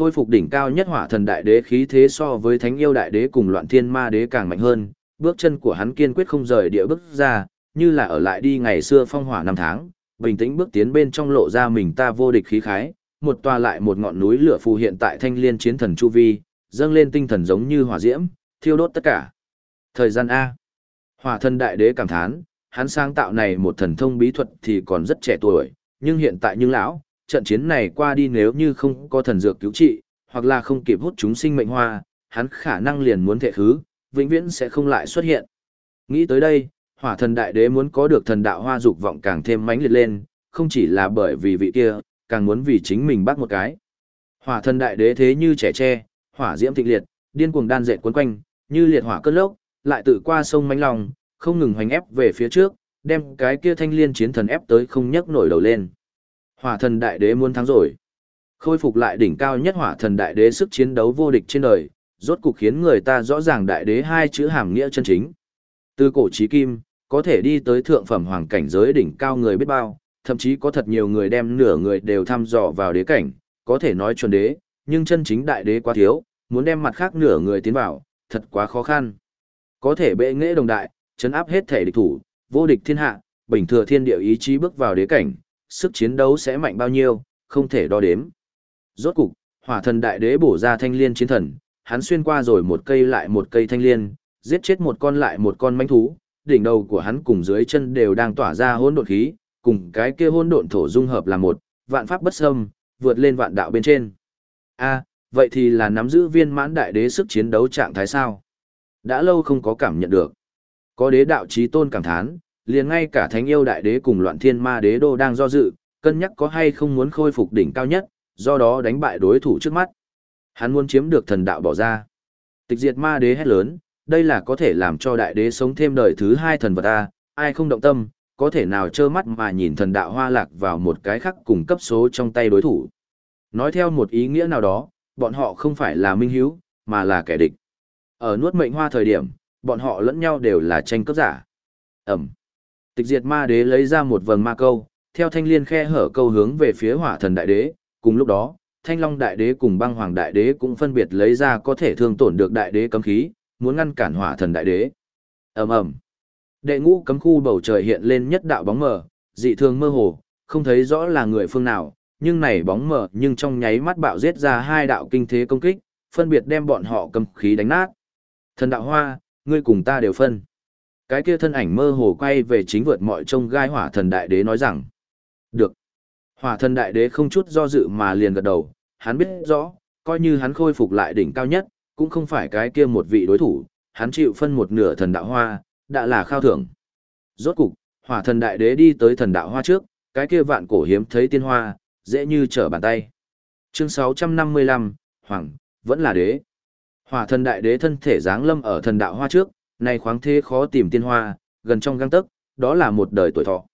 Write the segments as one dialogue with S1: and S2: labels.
S1: khôi phục đỉnh cao nhất hỏa thần đại đế khí thế so với thánh yêu đại đế cùng loạn thiên ma đế càng mạnh hơn, bước chân của hắn kiên quyết không rời địa bước ra, như là ở lại đi ngày xưa phong hỏa năm tháng, bình tĩnh bước tiến bên trong lộ ra mình ta vô địch khí khái, một tòa lại một ngọn núi lửa phù hiện tại thanh liên chiến thần chu vi, dâng lên tinh thần giống như hỏa diễm, thiêu đốt tất cả. Thời gian A. Hỏa thần đại đế cảm thán, hắn sáng tạo này một thần thông bí thuật thì còn rất trẻ tuổi, nhưng hiện tại nhưng lão, trận chiến này qua đi nếu như không có thần dược cứu trị, hoặc là không kịp hút chúng sinh mệnh hoa, hắn khả năng liền muốn thể khứ, vĩnh viễn sẽ không lại xuất hiện. Nghĩ tới đây, hỏa thần đại đế muốn có được thần đạo hoa dục vọng càng thêm mãnh liệt lên, không chỉ là bởi vì vị kia, càng muốn vì chính mình bắt một cái. Hỏa thần đại đế thế như trẻ tre, hỏa diễm thịnh liệt, điên cuồng đan dệt cuốn quanh, như liệt hỏa cơn lốc, lại tự qua sông mãnh lòng, không ngừng hoành ép về phía trước, đem cái kia thanh liên chiến thần ép tới không nhấc nổi đầu lên. Hỏa thần đại đế muốn thắng rồi. Khôi phục lại đỉnh cao nhất hỏa thần đại đế sức chiến đấu vô địch trên đời, rốt cục khiến người ta rõ ràng đại đế hai chữ hàm nghĩa chân chính. Từ cổ chí kim, có thể đi tới thượng phẩm hoàng cảnh giới đỉnh cao người biết bao, thậm chí có thật nhiều người đem nửa người đều thăm dò vào đế cảnh, có thể nói chuẩn đế, nhưng chân chính đại đế quá thiếu, muốn đem mặt khác nửa người tiến vào, thật quá khó khăn. Có thể bệ nghệ đồng đại, chấn áp hết thể địch thủ, vô địch thiên hạ, bình thừa thiên địa ý chí bước vào đế cảnh, sức chiến đấu sẽ mạnh bao nhiêu, không thể đo đếm. Rốt cục, hỏa thần đại đế bổ ra thanh liên chiến thần, hắn xuyên qua rồi một cây lại một cây thanh liên, giết chết một con lại một con manh thú, đỉnh đầu của hắn cùng dưới chân đều đang tỏa ra hỗn độn khí, cùng cái kia hỗn độn thổ dung hợp là một, vạn pháp bất xâm, vượt lên vạn đạo bên trên. A, vậy thì là nắm giữ viên mãn đại đế sức chiến đấu trạng thái sao? Đã lâu không có cảm nhận được. Có đế đạo chí tôn cảm thán, liền ngay cả thánh yêu đại đế cùng loạn thiên ma đế đô đang do dự, cân nhắc có hay không muốn khôi phục đỉnh cao nhất, do đó đánh bại đối thủ trước mắt. Hắn muốn chiếm được thần đạo bỏ ra. Tịch diệt ma đế hét lớn, đây là có thể làm cho đại đế sống thêm đời thứ hai thần vật ta, ai không động tâm, có thể nào trơ mắt mà nhìn thần đạo hoa lạc vào một cái khác cùng cấp số trong tay đối thủ. Nói theo một ý nghĩa nào đó, bọn họ không phải là minh hiếu, mà là kẻ địch. Ở nuốt mệnh hoa thời điểm, bọn họ lẫn nhau đều là tranh cướp giả. Ẩm. Tịch diệt ma đế lấy ra một vầng ma câu, theo thanh liên khe hở câu hướng về phía hỏa thần đại đế, cùng lúc đó, thanh long đại đế cùng băng hoàng đại đế cũng phân biệt lấy ra có thể thương tổn được đại đế cấm khí, muốn ngăn cản hỏa thần đại đế. ầm ầm Đệ ngũ cấm khu bầu trời hiện lên nhất đạo bóng mờ, dị thường mơ hồ, không thấy rõ là người phương nào, nhưng này bóng mờ nhưng trong nháy mắt bạo giết ra hai đạo kinh thế công kích, phân biệt đem bọn họ cấm khí đánh nát. Thần đạo hoa, ngươi cùng ta đều phân. Cái kia thân ảnh mơ hồ quay về chính vượt mọi trông gai hỏa thần đại đế nói rằng. Được. Hỏa thần đại đế không chút do dự mà liền gật đầu, hắn biết rõ, coi như hắn khôi phục lại đỉnh cao nhất, cũng không phải cái kia một vị đối thủ, hắn chịu phân một nửa thần đạo hoa, đã là khao thưởng. Rốt cục, hỏa thần đại đế đi tới thần đạo hoa trước, cái kia vạn cổ hiếm thấy tiên hoa, dễ như trở bàn tay. Chương 655, Hoàng, vẫn là đế. Hỏa thần đại đế thân thể dáng lâm ở thần đạo hoa trước, này khoáng thế khó tìm tiên hoa, gần trong găng tấc, đó là một đời tuổi thọ.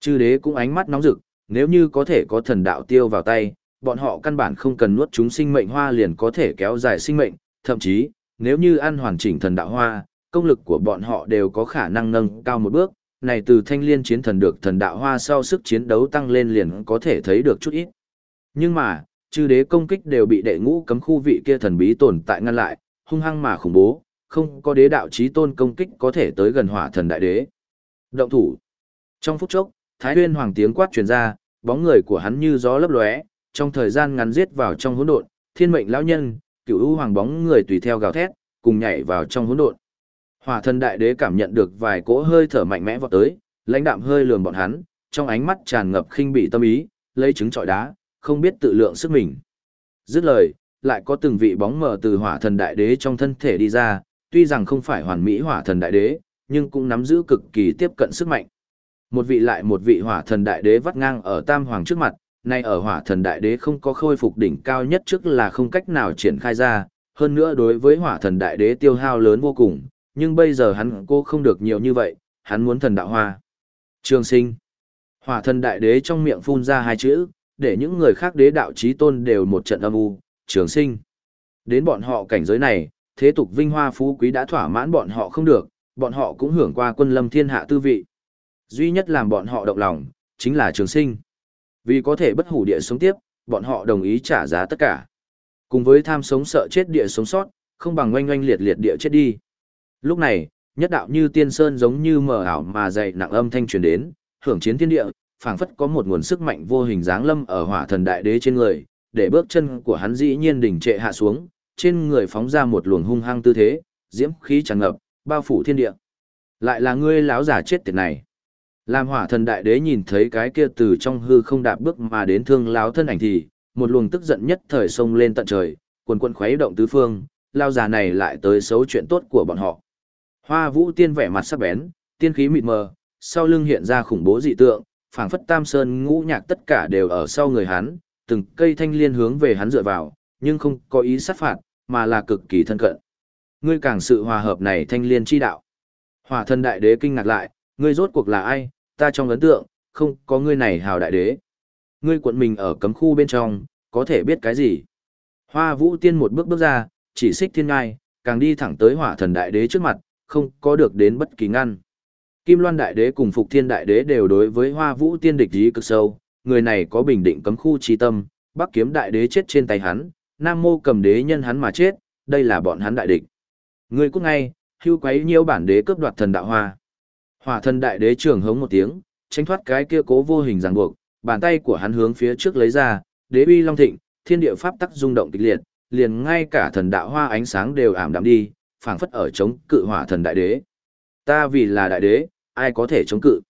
S1: Chư đế cũng ánh mắt nóng rực, nếu như có thể có thần đạo tiêu vào tay, bọn họ căn bản không cần nuốt chúng sinh mệnh hoa liền có thể kéo dài sinh mệnh, thậm chí, nếu như ăn hoàn chỉnh thần đạo hoa, công lực của bọn họ đều có khả năng nâng cao một bước, này từ thanh liên chiến thần được thần đạo hoa sau sức chiến đấu tăng lên liền có thể thấy được chút ít. Nhưng mà, chư đế công kích đều bị đệ ngũ cấm khu vị kia thần bí tồn tại ngăn lại, hung hăng mà khủng bố, không có đế đạo chí tôn công kích có thể tới gần hỏa thần đại đế. Động thủ. Trong phút chốc, Thái Huyên hoàng tiếng quát truyền ra, bóng người của hắn như gió lấp lóe, trong thời gian ngắn giết vào trong hỗn độn, thiên mệnh lão nhân, cửu u hoàng bóng người tùy theo gào thét, cùng nhảy vào trong hỗn độn. Hỏa thần đại đế cảm nhận được vài cỗ hơi thở mạnh mẽ vọt tới, lãnh đạm hơi lườm bọn hắn, trong ánh mắt tràn ngập khinh bị tâm ý, lấy trứng trọi đá, không biết tự lượng sức mình. Dứt lời, lại có từng vị bóng mờ từ hỏa thần đại đế trong thân thể đi ra, tuy rằng không phải hoàn mỹ hỏa thần đại đế, nhưng cũng nắm giữ cực kỳ tiếp cận sức mạnh. Một vị lại một vị hỏa thần đại đế vắt ngang ở tam hoàng trước mặt, nay ở hỏa thần đại đế không có khôi phục đỉnh cao nhất trước là không cách nào triển khai ra, hơn nữa đối với hỏa thần đại đế tiêu hao lớn vô cùng, nhưng bây giờ hắn cô không được nhiều như vậy, hắn muốn thần đạo hoa. Trường sinh. Hỏa thần đại đế trong miệng phun ra hai chữ, để những người khác đế đạo trí tôn đều một trận âm u, trường sinh. Đến bọn họ cảnh giới này, thế tục vinh hoa phú quý đã thỏa mãn bọn họ không được, bọn họ cũng hưởng qua quân lâm thiên hạ tư vị. Duy nhất làm bọn họ động lòng, chính là trường sinh. Vì có thể bất hủ địa sống tiếp, bọn họ đồng ý trả giá tất cả. Cùng với tham sống sợ chết địa sống sót, không bằng oanh oanh liệt liệt địa chết đi. Lúc này, nhất đạo như tiên sơn giống như mờ ảo mà dày nặng âm thanh truyền đến, hưởng chiến thiên địa, phảng phất có một nguồn sức mạnh vô hình dáng lâm ở hỏa thần đại đế trên người, để bước chân của hắn dĩ nhiên đỉnh trệ hạ xuống, trên người phóng ra một luồng hung hăng tư thế, diễm khí tràn ngập, bao phủ thiên địa. Lại là ngươi lão giả chết tiệt này. Làm hỏa thần đại đế nhìn thấy cái kia từ trong hư không đạp bước mà đến thương lão thân ảnh thì, một luồng tức giận nhất thời sông lên tận trời, quần quần khuấy động tứ phương, lao giả này lại tới xấu chuyện tốt của bọn họ. Hoa vũ tiên vẻ mặt sắc bén, tiên khí mịt mờ, sau lưng hiện ra khủng bố dị tượng, phảng phất tam sơn ngũ nhạc tất cả đều ở sau người hắn, từng cây thanh liên hướng về hắn dựa vào, nhưng không có ý sát phạt, mà là cực kỳ thân cận. Ngươi càng sự hòa hợp này thanh liên chi đạo. Hỏa thần đại đế kinh ngạc lại, ngươi rốt cuộc là ai, ta trong ấn tượng, không có ngươi này hào đại đế. Ngươi cuộn mình ở cấm khu bên trong, có thể biết cái gì. Hoa vũ tiên một bước bước ra, chỉ xích thiên ngai, càng đi thẳng tới hỏa thần đại đế trước mặt, không có được đến bất kỳ ngăn. Kim Loan Đại Đế cùng Phục Thiên Đại Đế đều đối với Hoa Vũ Tiên địch ý cực sâu, người này có bình định cấm khu chi tâm, Bắc Kiếm Đại Đế chết trên tay hắn, Nam Mô Cầm Đế nhân hắn mà chết, đây là bọn hắn đại địch. Người cút ngay, hưu quấy nhiễu bản đế cướp đoạt thần đạo hoa. Hỏa thần đại đế trường hống một tiếng, tránh thoát cái kia cố vô hình ràng buộc, bàn tay của hắn hướng phía trước lấy ra, đế uy long thịnh, thiên địa pháp tắc rung động kịch liệt, liền ngay cả thần đạo hoa ánh sáng đều ảm đạm đi, phảng phất ở chống cự hỏa thần đại đế. Ta vì là đại đế, ai có thể chống cự.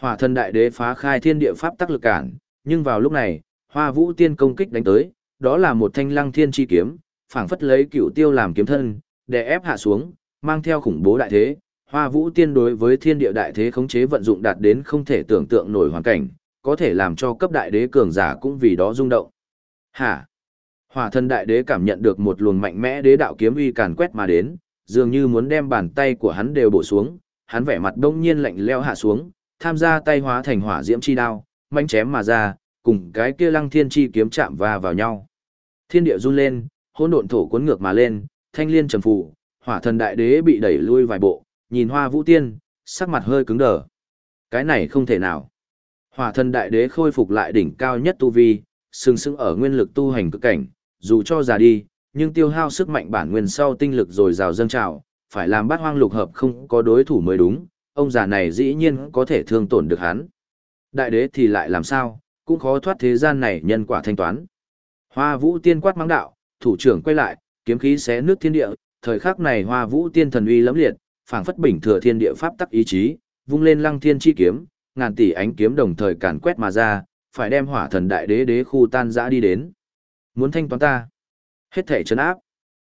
S1: Hỏa thần đại đế phá khai thiên địa pháp tắc lực cản, nhưng vào lúc này, hoa vũ tiên công kích đánh tới, đó là một thanh lăng thiên chi kiếm, phảng phất lấy cựu tiêu làm kiếm thân, để ép hạ xuống, mang theo khủng bố đại thế. Hoa vũ tiên đối với thiên địa đại thế khống chế vận dụng đạt đến không thể tưởng tượng nổi hoàn cảnh, có thể làm cho cấp đại đế cường giả cũng vì đó rung động. Hả? Hỏa thân đại đế cảm nhận được một luồng mạnh mẽ đế đạo kiếm uy càn quét mà đến, dường như muốn đem bàn tay của hắn đều bổ xuống, hắn vẻ mặt đông nhiên lạnh leo hạ xuống, tham gia tay hóa thành hỏa diễm chi đao, manh chém mà ra, cùng cái kia lăng thiên chi kiếm chạm va vào nhau. Thiên địa run lên, hỗn độn thổ cuốn ngược mà lên, thanh liên trầm phủ, hỏa thần đại đế bị đẩy lui vài bộ, nhìn hoa vũ tiên, sắc mặt hơi cứng đờ. Cái này không thể nào. Hỏa thần đại đế khôi phục lại đỉnh cao nhất tu vi, sừng sững ở nguyên lực tu hành cực cảnh, dù cho già đi, nhưng tiêu hao sức mạnh bản nguyên sau tinh lực rồi rào dâng trào, phải làm bát hoang lục hợp không có đối thủ mới đúng, ông già này dĩ nhiên có thể thương tổn được hắn. Đại đế thì lại làm sao, cũng khó thoát thế gian này nhân quả thanh toán. Hoa vũ tiên quát mắng đạo, thủ trưởng quay lại, kiếm khí xé nước thiên địa, thời khắc này hoa vũ tiên thần uy lẫm liệt, phảng phất bình thừa thiên địa pháp tắc ý chí, vung lên lăng thiên chi kiếm, ngàn tỷ ánh kiếm đồng thời càn quét mà ra, phải đem hỏa thần đại đế đế khu tan dã đi đến. Muốn thanh toán ta. Hết thể chấn áp.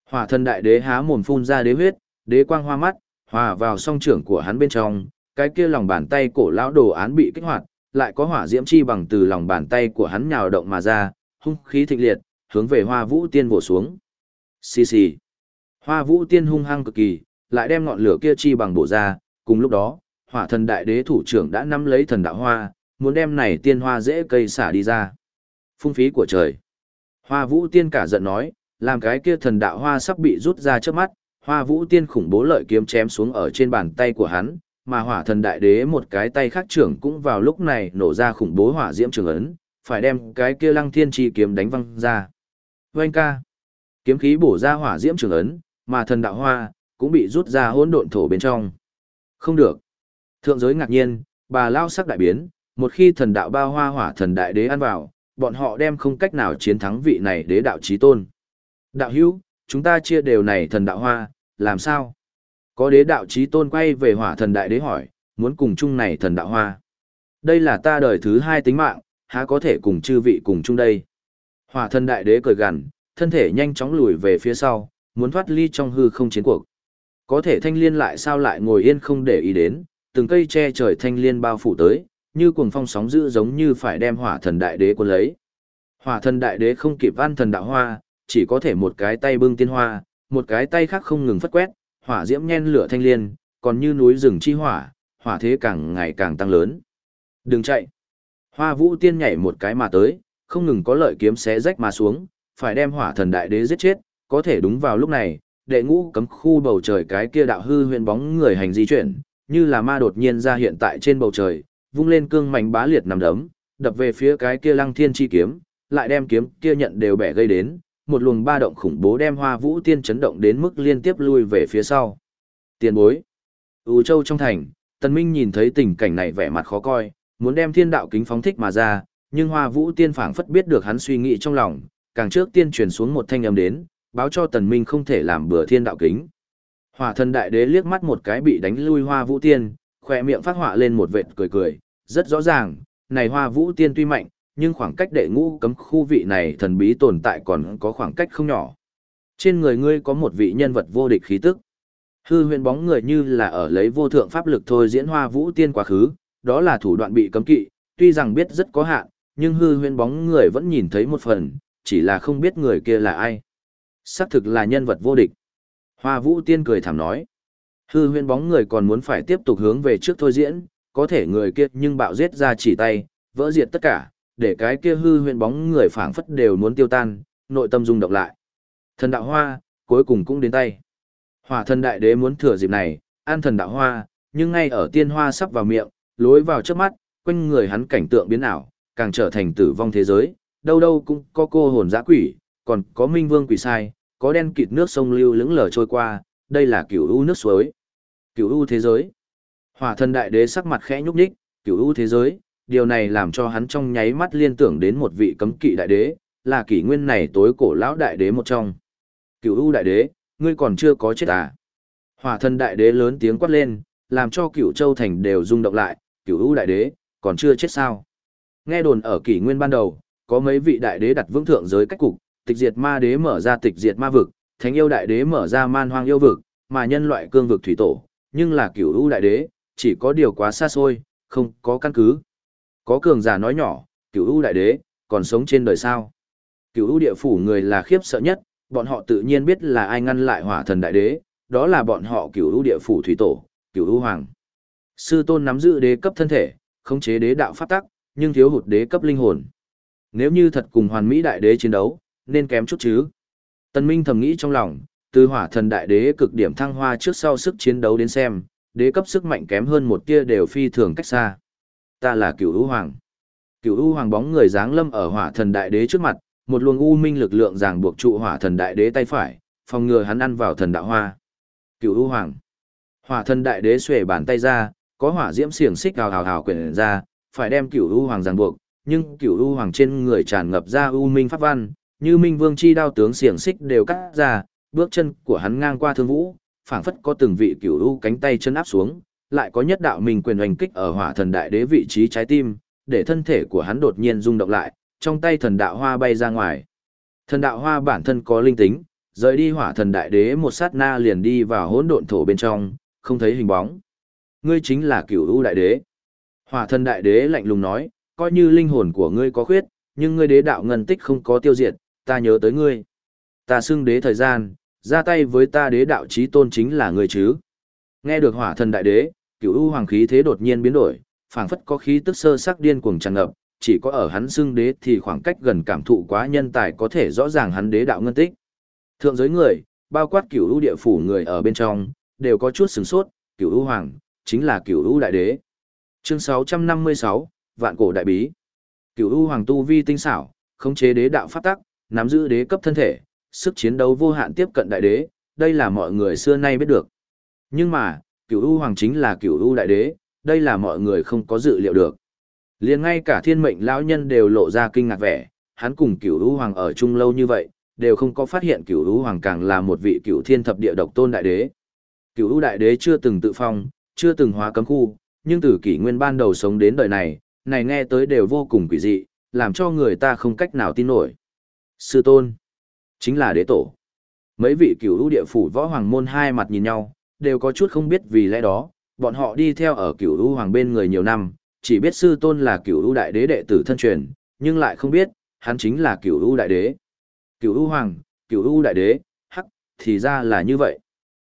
S1: Hỏa thần đại đế há mồm phun ra đế huyết, đế quang hoa mắt, hòa vào song trưởng của hắn bên trong, cái kia lòng bàn tay cổ lão đồ án bị kích hoạt, lại có hỏa diễm chi bằng từ lòng bàn tay của hắn nhào động mà ra, hung khí thịnh liệt, hướng về Hoa Vũ Tiên vồ xuống. Xì xì. Hoa Vũ Tiên hung hăng cực kỳ, lại đem ngọn lửa kia chi bằng bổ ra, cùng lúc đó, Hỏa Thần Đại Đế thủ trưởng đã nắm lấy thần đạo hoa, muốn đem này tiên hoa dễ cây xả đi ra. Phung phí của trời. Hoa Vũ Tiên cả giận nói, làm cái kia thần đạo hoa sắp bị rút ra trước mắt, hoa vũ tiên khủng bố lợi kiếm chém xuống ở trên bàn tay của hắn, mà hỏa thần đại đế một cái tay khác trưởng cũng vào lúc này nổ ra khủng bố hỏa diễm trường ấn, phải đem cái kia lăng thiên chi kiếm đánh văng ra. Vâng ca, kiếm khí bổ ra hỏa diễm trường ấn, mà thần đạo hoa cũng bị rút ra hỗn độn thổ bên trong. Không được. Thượng giới ngạc nhiên, bà lao sắc đại biến, một khi thần đạo bao hoa hỏa thần đại đế ăn vào, bọn họ đem không cách nào chiến thắng vị này đế đạo chí tôn. Đạo hữu, chúng ta chia đều này thần đạo hoa, làm sao? Có đế đạo chí tôn quay về hỏa thần đại đế hỏi, muốn cùng chung này thần đạo hoa. Đây là ta đời thứ hai tính mạng, há có thể cùng chư vị cùng chung đây. Hỏa thần đại đế cười gằn, thân thể nhanh chóng lùi về phía sau, muốn thoát ly trong hư không chiến cuộc. Có thể thanh liên lại sao lại ngồi yên không để ý đến, từng cây che trời thanh liên bao phủ tới, như cuồng phong sóng dữ giống như phải đem hỏa thần đại đế cuốn lấy. Hỏa thần đại đế không kịp văn thần đạo hoa, chỉ có thể một cái tay bưng tiên hoa, một cái tay khác không ngừng phất quét, hỏa diễm nhen lửa thanh liên, còn như núi rừng chi hỏa, hỏa thế càng ngày càng tăng lớn. Đừng chạy. Hoa vũ tiên nhảy một cái mà tới, không ngừng có lợi kiếm xé rách mà xuống, phải đem hỏa thần đại đế giết chết, có thể đúng vào lúc này, đệ ngũ cấm khu bầu trời cái kia đạo hư huyền bóng người hành di chuyển, như là ma đột nhiên ra hiện tại trên bầu trời, vung lên cương mạnh bá liệt nằm đấm, đập về phía cái kia lăng thiên chi kiếm, lại đem kiếm kia nhận đều bẻ gây đến, một luồng ba động khủng bố đem Hoa Vũ Tiên chấn động đến mức liên tiếp lui về phía sau. Tiền bối. U Châu trong thành, Tần Minh nhìn thấy tình cảnh này vẻ mặt khó coi, muốn đem thiên đạo kính phóng thích mà ra, nhưng Hoa Vũ Tiên phảng phất biết được hắn suy nghĩ trong lòng, càng trước tiên truyền xuống một thanh âm đến, báo cho Tần Minh không thể làm bừa thiên đạo kính. Hỏa thần đại đế liếc mắt một cái bị đánh lui Hoa Vũ Tiên, khóe miệng phát họa lên một vệt cười cười, rất rõ ràng, này Hoa Vũ Tiên tuy mạnh, nhưng khoảng cách đệ ngũ cấm khu vị này thần bí tồn tại còn có khoảng cách không nhỏ. Trên người ngươi có một vị nhân vật vô địch khí tức. Hư huyền bóng người như là ở lấy vô thượng pháp lực thôi diễn Hoa Vũ Tiên quá khứ, đó là thủ đoạn bị cấm kỵ, tuy rằng biết rất có hạn, nhưng hư huyễn bóng người vẫn nhìn thấy một phần, chỉ là không biết người kia là ai. Xác thực là nhân vật vô địch. Hoa Vũ Tiên cười thảm nói. Hư huyên bóng người còn muốn phải tiếp tục hướng về trước thôi diễn, có thể người kia nhưng bạo giết ra chỉ tay, vỡ diệt tất cả, để cái kia hư huyên bóng người phảng phất đều muốn tiêu tan, nội tâm rung động lại. Thần đạo hoa, cuối cùng cũng đến tay. Hỏa thần đại đế muốn thừa dịp này, an thần đạo hoa, nhưng ngay ở tiên hoa sắp vào miệng, lối vào trước mắt, quanh người hắn cảnh tượng biến ảo, càng trở thành tử vong thế giới, đâu đâu cũng có cô hồn dã quỷ, còn có minh vương quỷ sai, có đen kịt nước sông lưu lững lờ trôi qua, đây là cửu u nước suối. Cửu u thế giới. Hỏa thần đại đế sắc mặt khẽ nhúc nhích, cửu u thế giới, điều này làm cho hắn trong nháy mắt liên tưởng đến một vị cấm kỵ đại đế, là kỷ nguyên này tối cổ lão đại đế một trong. Cửu u đại đế, ngươi còn chưa có chết à? Hỏa thần đại đế lớn tiếng quát lên, làm cho cửu châu thành đều rung động lại, cửu u đại đế, còn chưa chết sao? Nghe đồn ở kỷ nguyên ban đầu, có mấy vị đại đế đặt vững thượng giới cách cục, tịch diệt ma đế mở ra tịch diệt ma vực, thánh yêu đại đế mở ra man hoang yêu vực, mà nhân loại cương vực thủy tổ, nhưng là cửu u đại đế, chỉ có điều quá xa xôi, không có căn cứ. Có cường giả nói nhỏ, cửu u đại đế, còn sống trên đời sao? Cửu u địa phủ người là khiếp sợ nhất, bọn họ tự nhiên biết là ai ngăn lại hỏa thần đại đế, đó là bọn họ cửu u địa phủ thủy tổ, cửu u hoàng. Sư tôn nắm giữ đế cấp thân thể, khống chế đế đạo pháp tắc, nhưng thiếu hụt đế cấp linh hồn. Nếu như thật cùng hoàn mỹ đại đế chiến đấu, nên kém chút chứ. Tân Minh thầm nghĩ trong lòng, từ hỏa thần đại đế cực điểm thăng hoa trước sau sức chiến đấu đến xem, đế cấp sức mạnh kém hơn một tia đều phi thường cách xa. Ta là cửu u hoàng. Cửu u hoàng bóng người dáng lâm ở hỏa thần đại đế trước mặt, một luồng u minh lực lượng ràng buộc trụ hỏa thần đại đế tay phải, phòng ngừa hắn ăn vào thần đạo hoa. Cửu u hoàng. Hỏa thần đại đế xuề bàn tay ra, có hỏa diễm xiềng xích hào hào hào quyển ra, phải đem cửu u hoàng ràng buộc, nhưng cửu u hoàng trên người tràn ngập ra u minh pháp văn, như minh vương chi đao tướng xiềng xích đều cắt ra, bước chân của hắn ngang qua thương vũ, phảng phất có từng vị cửu u cánh tay chân áp xuống, lại có nhất đạo minh quyền hoành kích ở hỏa thần đại đế vị trí trái tim, để thân thể của hắn đột nhiên rung động lại, trong tay thần đạo hoa bay ra ngoài. Thần đạo hoa bản thân có linh tính, rời đi hỏa thần đại đế một sát na liền đi vào hỗn độn thổ bên trong, không thấy hình bóng. Ngươi chính là cửu u đại đế. Hỏa thần đại đế lạnh lùng nói, coi như linh hồn của ngươi có khuyết, nhưng ngươi đế đạo ngân tích không có tiêu diệt, ta nhớ tới ngươi. Ta xưng đế thời gian, ra tay với ta đế đạo chí tôn chính là ngươi chứ. Nghe được hỏa thần đại đế, cửu u hoàng khí thế đột nhiên biến đổi, phảng phất có khí tức sơ sắc điên cuồng tràn ngập, chỉ có ở hắn xưng đế thì khoảng cách gần cảm thụ quá nhân tài có thể rõ ràng hắn đế đạo ngân tích. Thượng giới người, bao quát cửu u địa phủ người ở bên trong, đều có chút sửng sốt, cửu u hoàng, chính là cửu u đại đế. Chương 656, Vạn cổ đại bí. Cửu u hoàng tu vi tinh xảo, khống chế đế đạo pháp tắc, nắm giữ đế cấp thân thể, sức chiến đấu vô hạn tiếp cận đại đế, đây là mọi người xưa nay biết được. Nhưng mà, cửu u hoàng chính là cửu u đại đế, đây là mọi người không có dự liệu được. Liền ngay cả thiên mệnh lão nhân đều lộ ra kinh ngạc vẻ, hắn cùng cửu u hoàng ở chung lâu như vậy, đều không có phát hiện cửu u hoàng càng là một vị cửu thiên thập địa độc tôn đại đế. Cửu u đại đế chưa từng tự phong, chưa từng hóa cấm khu, nhưng từ kỷ nguyên ban đầu sống đến đời này, này nghe tới đều vô cùng quỷ dị, làm cho người ta không cách nào tin nổi. Sư tôn, chính là đế tổ. Mấy vị cửu lũ địa phủ võ hoàng môn hai mặt nhìn nhau, đều có chút không biết vì lẽ đó, bọn họ đi theo ở cửu lũ hoàng bên người nhiều năm, chỉ biết sư tôn là cửu lũ đại đế đệ tử thân truyền, nhưng lại không biết, hắn chính là cửu lũ đại đế. Cửu lũ hoàng, cửu lũ đại đế, hắc, thì ra là như vậy.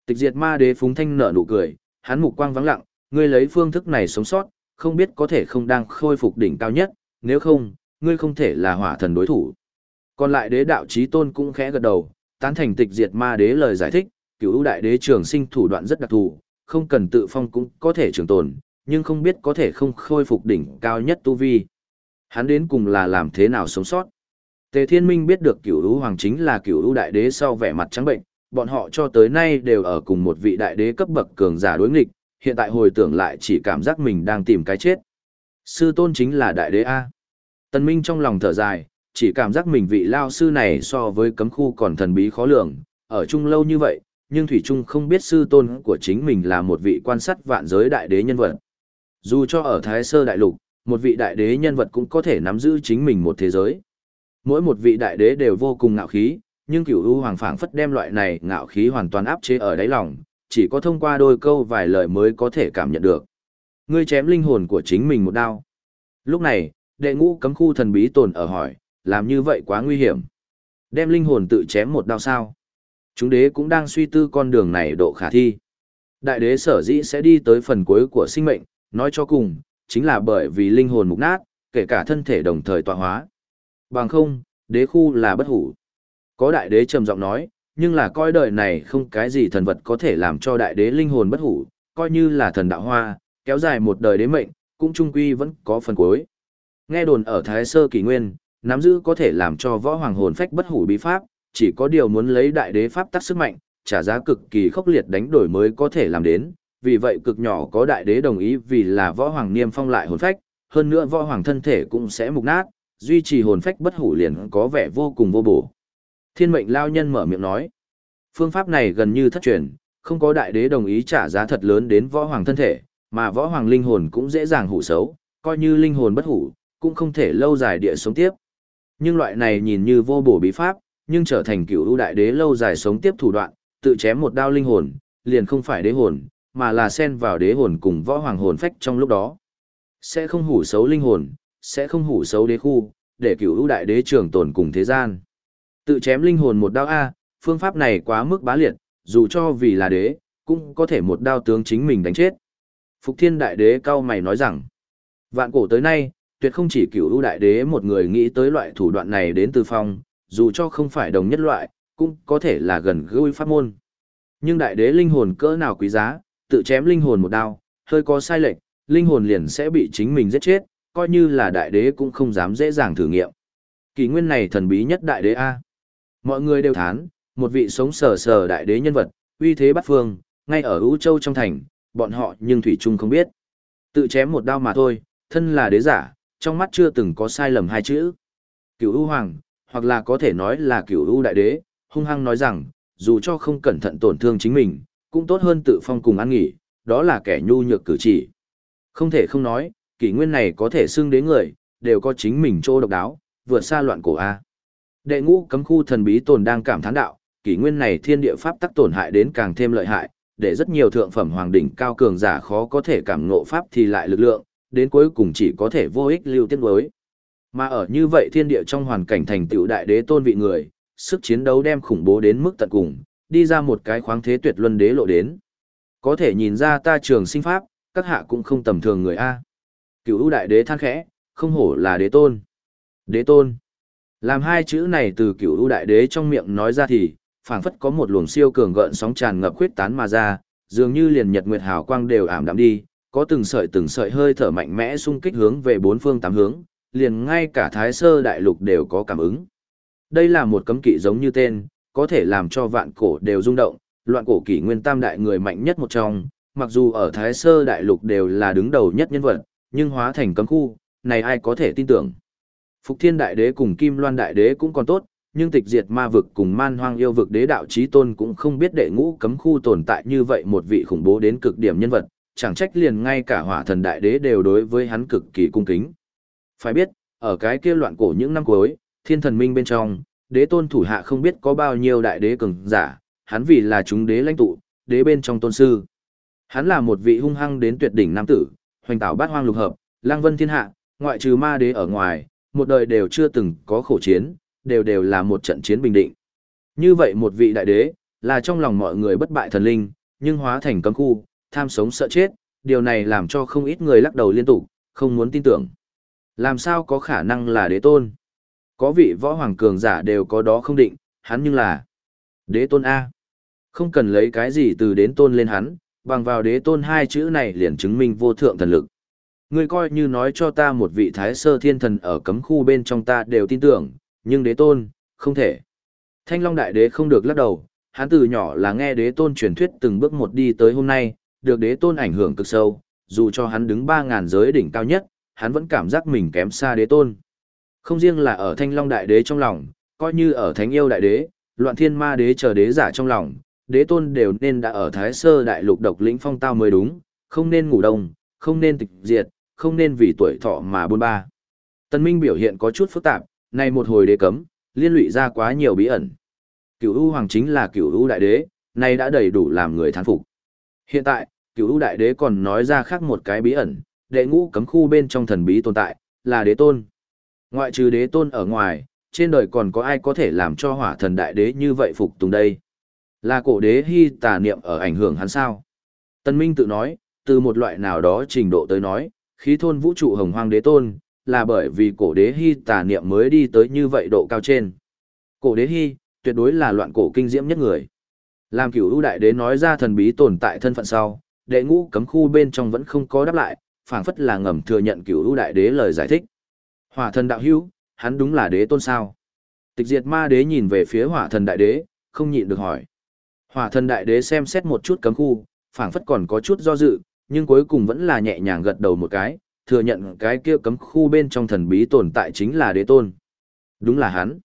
S1: Tịch diệt ma đế phúng thanh nở nụ cười, hắn mục quang vắng lặng, ngươi lấy phương thức này sống sót, không biết có thể không đang khôi phục đỉnh cao nhất, nếu không, ngươi không thể là hỏa thần đối thủ. Còn lại đế đạo chí tôn cũng khẽ gật đầu, tán thành tịch diệt ma đế lời giải thích, cửu ưu đại đế trường sinh thủ đoạn rất đặc thù, không cần tự phong cũng có thể trường tồn, nhưng không biết có thể không khôi phục đỉnh cao nhất tu vi. Hắn đến cùng là làm thế nào sống sót. Tề Thiên Minh biết được cửu ưu hoàng chính là cửu ưu đại đế sau vẻ mặt trắng bệnh, bọn họ cho tới nay đều ở cùng một vị đại đế cấp bậc cường giả đối nghịch, hiện tại hồi tưởng lại chỉ cảm giác mình đang tìm cái chết. Sư tôn chính là đại đế A. Tần Minh trong lòng thở dài, chỉ cảm giác mình vị lao sư này so với cấm khu còn thần bí khó lường, ở chung lâu như vậy, nhưng Thủy Trung không biết sư tôn của chính mình là một vị quan sát vạn giới đại đế nhân vật. Dù cho ở Thái Sơ Đại Lục, một vị đại đế nhân vật cũng có thể nắm giữ chính mình một thế giới. Mỗi một vị đại đế đều vô cùng ngạo khí, nhưng cửu u hoàng phảng phất đem loại này ngạo khí hoàn toàn áp chế ở đáy lòng, chỉ có thông qua đôi câu vài lời mới có thể cảm nhận được. Ngươi chém linh hồn của chính mình một đao. Lúc này, đệ ngũ cấm khu thần bí tồn ở hỏi, làm như vậy quá nguy hiểm. Đem linh hồn tự chém một đao sao? Chúng đế cũng đang suy tư con đường này độ khả thi. Đại đế sở dĩ sẽ đi tới phần cuối của sinh mệnh, nói cho cùng, chính là bởi vì linh hồn mục nát, kể cả thân thể đồng thời tọa hóa. Bằng không, đế khu là bất hủ. Có đại đế trầm giọng nói, nhưng là coi đời này không cái gì thần vật có thể làm cho đại đế linh hồn bất hủ, coi như là thần đạo hoa, kéo dài một đời đế mệnh, cũng trung quy vẫn có phần cuối. Nghe đồn ở Thái Sơ Kỷ Nguyên, nắm giữ có thể làm cho võ hoàng hồn phách bất hủ bí pháp, chỉ có điều muốn lấy đại đế pháp tắc sức mạnh, trả giá cực kỳ khốc liệt đánh đổi mới có thể làm đến, vì vậy cực nhỏ có đại đế đồng ý vì là võ hoàng niêm phong lại hồn phách, hơn nữa võ hoàng thân thể cũng sẽ mục nát, duy trì hồn phách bất hủ liền có vẻ vô cùng vô bổ. Thiên mệnh lao nhân mở miệng nói, phương pháp này gần như thất truyền, không có đại đế đồng ý trả giá thật lớn đến võ hoàng thân thể, mà võ hoàng linh hồn cũng dễ dàng hủ xấu, coi như linh hồn bất hủ, cũng không thể lâu dài địa sống tiếp. Nhưng loại này nhìn như vô bổ bí pháp, nhưng trở thành cựu ưu đại đế lâu dài sống tiếp thủ đoạn, tự chém một đao linh hồn, liền không phải đế hồn, mà là xen vào đế hồn cùng võ hoàng hồn phách trong lúc đó. Sẽ không hủ xấu linh hồn, sẽ không hủ xấu đế khu, để cựu ưu đại đế trường tồn cùng thế gian. Tự chém linh hồn một đao A, phương pháp này quá mức bá liệt, dù cho vì là đế, cũng có thể một đao tướng chính mình đánh chết. Phục thiên đại đế cao mày nói rằng, vạn cổ tới nay, tuyệt không chỉ cửu ưu đại đế một người nghĩ tới loại thủ đoạn này đến từ phong, dù cho không phải đồng nhất loại, cũng có thể là gần gũi pháp môn. Nhưng đại đế linh hồn cỡ nào quý giá, tự chém linh hồn một đao, hơi có sai lệch, linh hồn liền sẽ bị chính mình giết chết, coi như là đại đế cũng không dám dễ dàng thử nghiệm. Kỳ nguyên này thần bí nhất đại đế A. Mọi người đều thán, một vị sống sờ sờ đại đế nhân vật, uy thế bắt phương, ngay ở ưu châu trong thành, bọn họ nhưng Thủy Trung không biết. Tự chém một đao mà thôi, thân là đế giả, trong mắt chưa từng có sai lầm hai chữ. Cửu ưu hoàng, hoặc là có thể nói là cửu ưu đại đế, hung hăng nói rằng, dù cho không cẩn thận tổn thương chính mình, cũng tốt hơn tự phong cùng ăn nghỉ, đó là kẻ nhu nhược cử chỉ. Không thể không nói, kỷ nguyên này có thể xưng đến người, đều có chính mình chỗ độc đáo, vượt xa loạn cổ A. Đệ ngũ cấm khu thần bí tồn đang cảm thán đạo, kỷ nguyên này thiên địa pháp tắc tổn hại đến càng thêm lợi hại, để rất nhiều thượng phẩm hoàng đỉnh cao cường giả khó có thể cảm ngộ pháp thì lại lực lượng, đến cuối cùng chỉ có thể vô ích lưu tiết đối. Mà ở như vậy thiên địa trong hoàn cảnh thành tựu đại đế tôn vị người, sức chiến đấu đem khủng bố đến mức tận cùng, đi ra một cái khoáng thế tuyệt luân đế lộ đến. Có thể nhìn ra ta trường sinh pháp, các hạ cũng không tầm thường người A. Cựu ưu đại đế than khẽ, không hổ là đế tôn. Đế tôn. Làm hai chữ này từ cửu ưu đại đế trong miệng nói ra thì, phảng phất có một luồng siêu cường gợn sóng tràn ngập khuyết tán mà ra, dường như liền nhật nguyệt hào quang đều ảm đạm đi, có từng sợi từng sợi hơi thở mạnh mẽ xung kích hướng về bốn phương tám hướng, liền ngay cả Thái Sơ đại lục đều có cảm ứng. Đây là một cấm kỵ giống như tên, có thể làm cho vạn cổ đều rung động, loạn cổ kỷ nguyên tam đại người mạnh nhất một trong, mặc dù ở Thái Sơ đại lục đều là đứng đầu nhất nhân vật, nhưng hóa thành cấm khu, này ai có thể tin tưởng. Phục Thiên đại đế cùng Kim Loan đại đế cũng còn tốt, nhưng tịch diệt ma vực cùng man hoang yêu vực đế đạo chí tôn cũng không biết đệ ngũ cấm khu tồn tại như vậy một vị khủng bố đến cực điểm nhân vật, chẳng trách liền ngay cả hỏa thần đại đế đều đối với hắn cực kỳ cung kính. Phải biết, ở cái kia loạn cổ những năm cuối, thiên thần minh bên trong, đế tôn thủ hạ không biết có bao nhiêu đại đế cường giả, hắn vì là chúng đế lãnh tụ, đế bên trong tôn sư. Hắn là một vị hung hăng đến tuyệt đỉnh nam tử, hoành tạo bát hoang lục hợp, lang vân thiên hạ, ngoại trừ ma đế ở ngoài, một đời đều chưa từng có khổ chiến, đều đều là một trận chiến bình định. Như vậy một vị đại đế, là trong lòng mọi người bất bại thần linh, nhưng hóa thành cấm khu, tham sống sợ chết, điều này làm cho không ít người lắc đầu liên tục, không muốn tin tưởng. Làm sao có khả năng là đế tôn? Có vị võ hoàng cường giả đều có đó không định, hắn nhưng là đế tôn A. Không cần lấy cái gì từ đến tôn lên hắn, bằng vào đế tôn hai chữ này liền chứng minh vô thượng thần lực. Ngươi coi như nói cho ta một vị thái sơ thiên thần ở cấm khu bên trong ta đều tin tưởng, nhưng đế tôn, không thể. Thanh Long Đại Đế không được lắc đầu, hắn từ nhỏ là nghe đế tôn truyền thuyết từng bước một đi tới hôm nay, được đế tôn ảnh hưởng cực sâu, dù cho hắn đứng 3.000 giới đỉnh cao nhất, hắn vẫn cảm giác mình kém xa đế tôn. Không riêng là ở Thanh Long Đại Đế trong lòng, coi như ở Thánh Yêu Đại Đế, Loạn Thiên Ma Đế chờ đế giả trong lòng, đế tôn đều nên đã ở Thái Sơ Đại Lục độc lĩnh phong tao mới đúng, không nên ngủ đông, không nên tịch diệt, không nên vì tuổi thọ mà buôn ba. Tân Minh biểu hiện có chút phức tạp, này một hồi đế cấm, liên lụy ra quá nhiều bí ẩn. Cửu U Hoàng chính là Cửu U Đại Đế, này đã đầy đủ làm người thán phục. Hiện tại, Cửu U Đại Đế còn nói ra khác một cái bí ẩn, đệ ngũ cấm khu bên trong thần bí tồn tại, là đế tôn. Ngoại trừ đế tôn ở ngoài, trên đời còn có ai có thể làm cho hỏa thần đại đế như vậy phục tùng đây? Là cổ đế hy tà niệm ở ảnh hưởng hắn sao? Tân Minh tự nói, từ một loại nào đó trình độ tới nói, khí thôn vũ trụ hồng hoang đế tôn, là bởi vì cổ đế hy tà niệm mới đi tới như vậy độ cao trên. Cổ đế hy, tuyệt đối là loạn cổ kinh diễm nhất người. Làm cửu ưu đại đế nói ra thần bí tồn tại thân phận sau, đệ ngũ cấm khu bên trong vẫn không có đáp lại, phảng phất là ngầm thừa nhận cửu ưu đại đế lời giải thích. Hỏa thần đạo hữu, hắn đúng là đế tôn sao? Tịch diệt ma đế nhìn về phía hỏa thần đại đế, không nhịn được hỏi. Hỏa thần đại đế xem xét một chút cấm khu, phảng phất còn có chút do dự, nhưng cuối cùng vẫn là nhẹ nhàng gật đầu một cái, thừa nhận cái kia cấm khu bên trong thần bí tồn tại chính là đế tôn. Đúng là hắn.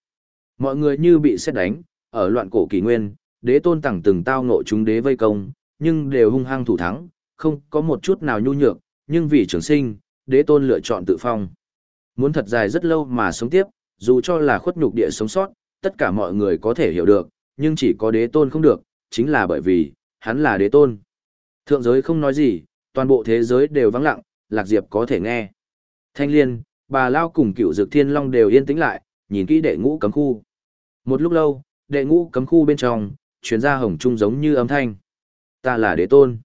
S1: Mọi người như bị xét đánh, ở loạn cổ kỷ nguyên, đế tôn tẳng từng tao ngộ chúng đế vây công, nhưng đều hung hăng thủ thắng, không có một chút nào nhu nhược, nhưng vì trường sinh, đế tôn lựa chọn tự phong. Muốn thật dài rất lâu mà sống tiếp, dù cho là khuất nhục địa sống sót, tất cả mọi người có thể hiểu được, nhưng chỉ có đế tôn không được, chính là bởi vì, hắn là đế tôn. Thượng giới không nói gì, toàn bộ thế giới đều vắng lặng, Lạc Diệp có thể nghe. Thanh Liên, bà Lao cùng cựu dược thiên long đều yên tĩnh lại, nhìn kỹ đệ ngũ cấm khu. Một lúc lâu, đệ ngũ cấm khu bên trong, truyền ra hồng trung giống như âm thanh. Ta là đế tôn.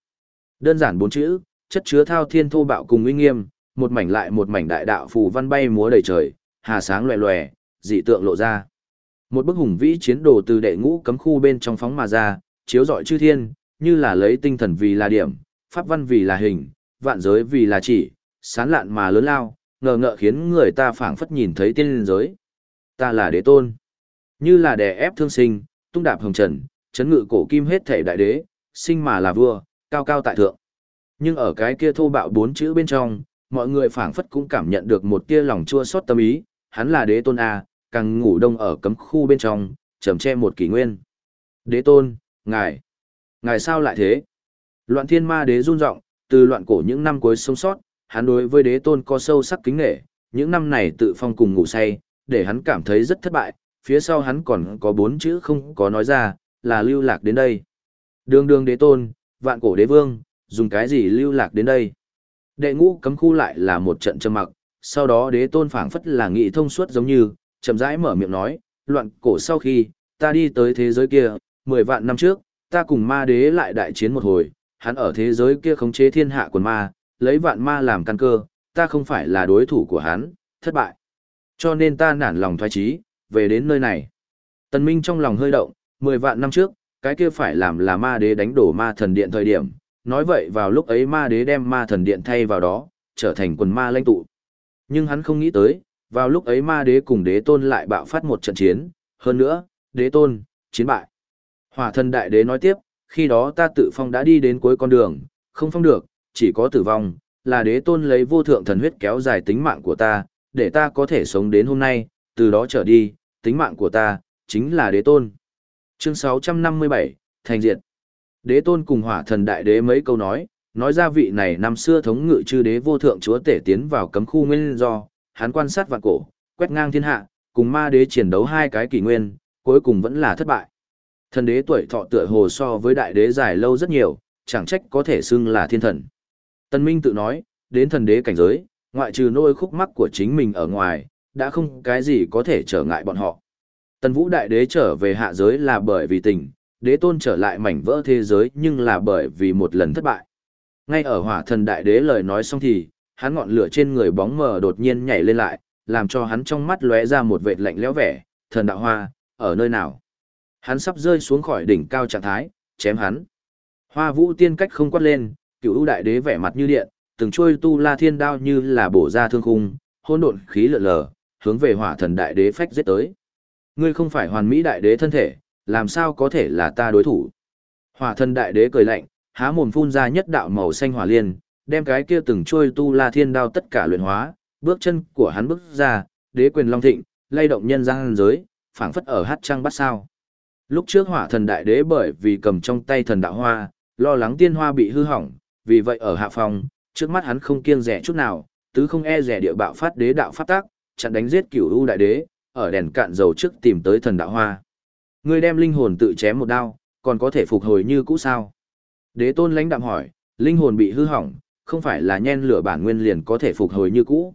S1: Đơn giản bốn chữ, chất chứa thao thiên thô bạo cùng uy nghiêm, một mảnh lại một mảnh đại đạo phù văn bay múa đầy trời, hà sáng loè loè, dị tượng lộ ra. Một bức hùng vĩ chiến đồ từ đệ ngũ cấm khu bên trong phóng mà ra, chiếu rọi chư thiên, như là lấy tinh thần vì là điểm, pháp văn vì là hình, vạn giới vì là chỉ, sán lạn mà lớn lao, ngờ ngợ khiến người ta phảng phất nhìn thấy tiên linh giới. Ta là đế tôn. Như là đè ép thương sinh, tung đạp hồng trần, chấn ngự cổ kim hết thể đại đế, sinh mà là vua, cao cao tại thượng. Nhưng ở cái kia thô bạo bốn chữ bên trong, mọi người phảng phất cũng cảm nhận được một tia lòng chua xót tâm ý, hắn là đế tôn A, càng ngủ đông ở cấm khu bên trong, trầm che một kỷ nguyên. Đế tôn, ngài, ngài sao lại thế? Loạn thiên ma đế run rộng, từ loạn cổ những năm cuối sống sót, hắn đối với đế tôn có sâu sắc kính nghệ, những năm này tự phong cùng ngủ say, để hắn cảm thấy rất thất bại, phía sau hắn còn có bốn chữ không có nói ra, là lưu lạc đến đây. Đường đường đế tôn, vạn cổ đế vương, dùng cái gì lưu lạc đến đây? Đệ ngũ cấm khu lại là một trận trầm mặc, sau đó đế tôn phảng phất là nghị thông suốt giống như, chậm rãi mở miệng nói, loạn cổ sau khi, ta đi tới thế giới kia, mười vạn năm trước, ta cùng ma đế lại đại chiến một hồi, hắn ở thế giới kia khống chế thiên hạ quần ma, lấy vạn ma làm căn cơ, ta không phải là đối thủ của hắn, thất bại. Cho nên ta nản lòng thoái trí, về đến nơi này. Tần Minh trong lòng hơi động, mười vạn năm trước, cái kia phải làm là ma đế đánh đổ ma thần điện thời điểm, nói vậy vào lúc ấy ma đế đem ma thần điện thay vào đó, trở thành quần ma lãnh tụ. Nhưng hắn không nghĩ tới, vào lúc ấy ma đế cùng đế tôn lại bạo phát một trận chiến, hơn nữa, đế tôn, chiến bại. Hỏa thần đại đế nói tiếp, khi đó ta tự phong đã đi đến cuối con đường, không phong được, chỉ có tử vong, là đế tôn lấy vô thượng thần huyết kéo dài tính mạng của ta, để ta có thể sống đến hôm nay, từ đó trở đi, tính mạng của ta, chính là đế tôn. Chương 657, Thành Diệt Đế tôn cùng hỏa thần đại đế mấy câu nói, nói ra vị này năm xưa thống ngự chư đế vô thượng chúa tể tiến vào cấm khu nguyên do, hắn quan sát vạn cổ, quét ngang thiên hạ, cùng ma đế chiến đấu hai cái kỷ nguyên, cuối cùng vẫn là thất bại. Thần đế tuổi thọ tựa hồ so với đại đế dài lâu rất nhiều, chẳng trách có thể xưng là thiên thần. Tân Minh tự nói, đến thần đế cảnh giới, ngoại trừ nôi khúc mắc của chính mình ở ngoài, đã không cái gì có thể trở ngại bọn họ. Tân Vũ đại đế trở về hạ giới là bởi vì tình, đế tôn trở lại mảnh vỡ thế giới nhưng là bởi vì một lần thất bại. Ngay ở hỏa thần đại đế lời nói xong thì, hắn ngọn lửa trên người bóng mờ đột nhiên nhảy lên lại, làm cho hắn trong mắt lóe ra một vệt lạnh lẽo vẻ, thần đạo hoa, ở nơi nào? Hắn sắp rơi xuống khỏi đỉnh cao trạng thái, chém hắn. Hoa vũ tiên cách không quát lên, cựu ưu đại đế vẻ mặt như điện, từng trôi tu la thiên đao như là bổ ra thương khung, hỗn độn khí lượn lờ, hướng về hỏa thần đại đế phách giết tới. Ngươi không phải hoàn mỹ đại đế thân thể, làm sao có thể là ta đối thủ? Hỏa thần đại đế cười lạnh, há mồm phun ra nhất đạo màu xanh hỏa liên, đem cái kia từng trôi tu la thiên đao tất cả luyện hóa, bước chân của hắn bước ra, đế quyền long thịnh, lay động nhân gian giới, phảng phất ở hát trăng bắt sao. Lúc trước hỏa thần đại đế bởi vì cầm trong tay thần đạo hoa, lo lắng tiên hoa bị hư hỏng, vì vậy ở hạ phòng, trước mắt hắn không kiêng rẻ chút nào, tứ không e rẻ địa bạo phát đế đạo phát tác, chặn đánh giết cửu u đại đế, ở đèn cạn dầu trước tìm tới thần đạo hoa. Ngươi đem linh hồn tự chém một đao, còn có thể phục hồi như cũ sao? Đế tôn lãnh đạm hỏi, linh hồn bị hư hỏng, không phải là nhen lửa bản nguyên liền có thể phục hồi như cũ.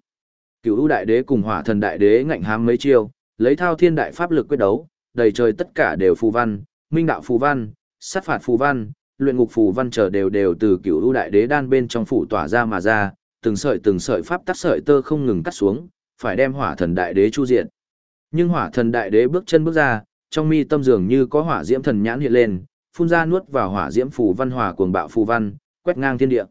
S1: Cửu u đại đế cùng hỏa thần đại đế ngạnh hám mấy chiêu, lấy thao thiên đại pháp lực quyết đấu, đầy trời tất cả đều phù văn, minh đạo phù văn, sát phạt phù văn, luyện ngục phù văn trở đều đều từ cửu u đại đế đan bên trong phủ tỏa ra mà ra, từng sợi từng sợi pháp tắc sợi tơ không ngừng cắt xuống, phải đem hỏa thần đại đế chu diện. Nhưng hỏa thần đại đế bước chân bước ra, trong mi tâm dường như có hỏa diễm thần nhãn hiện lên, phun ra nuốt vào hỏa diễm phù văn hỏa cuồng bạo phù văn, quét ngang thiên địa.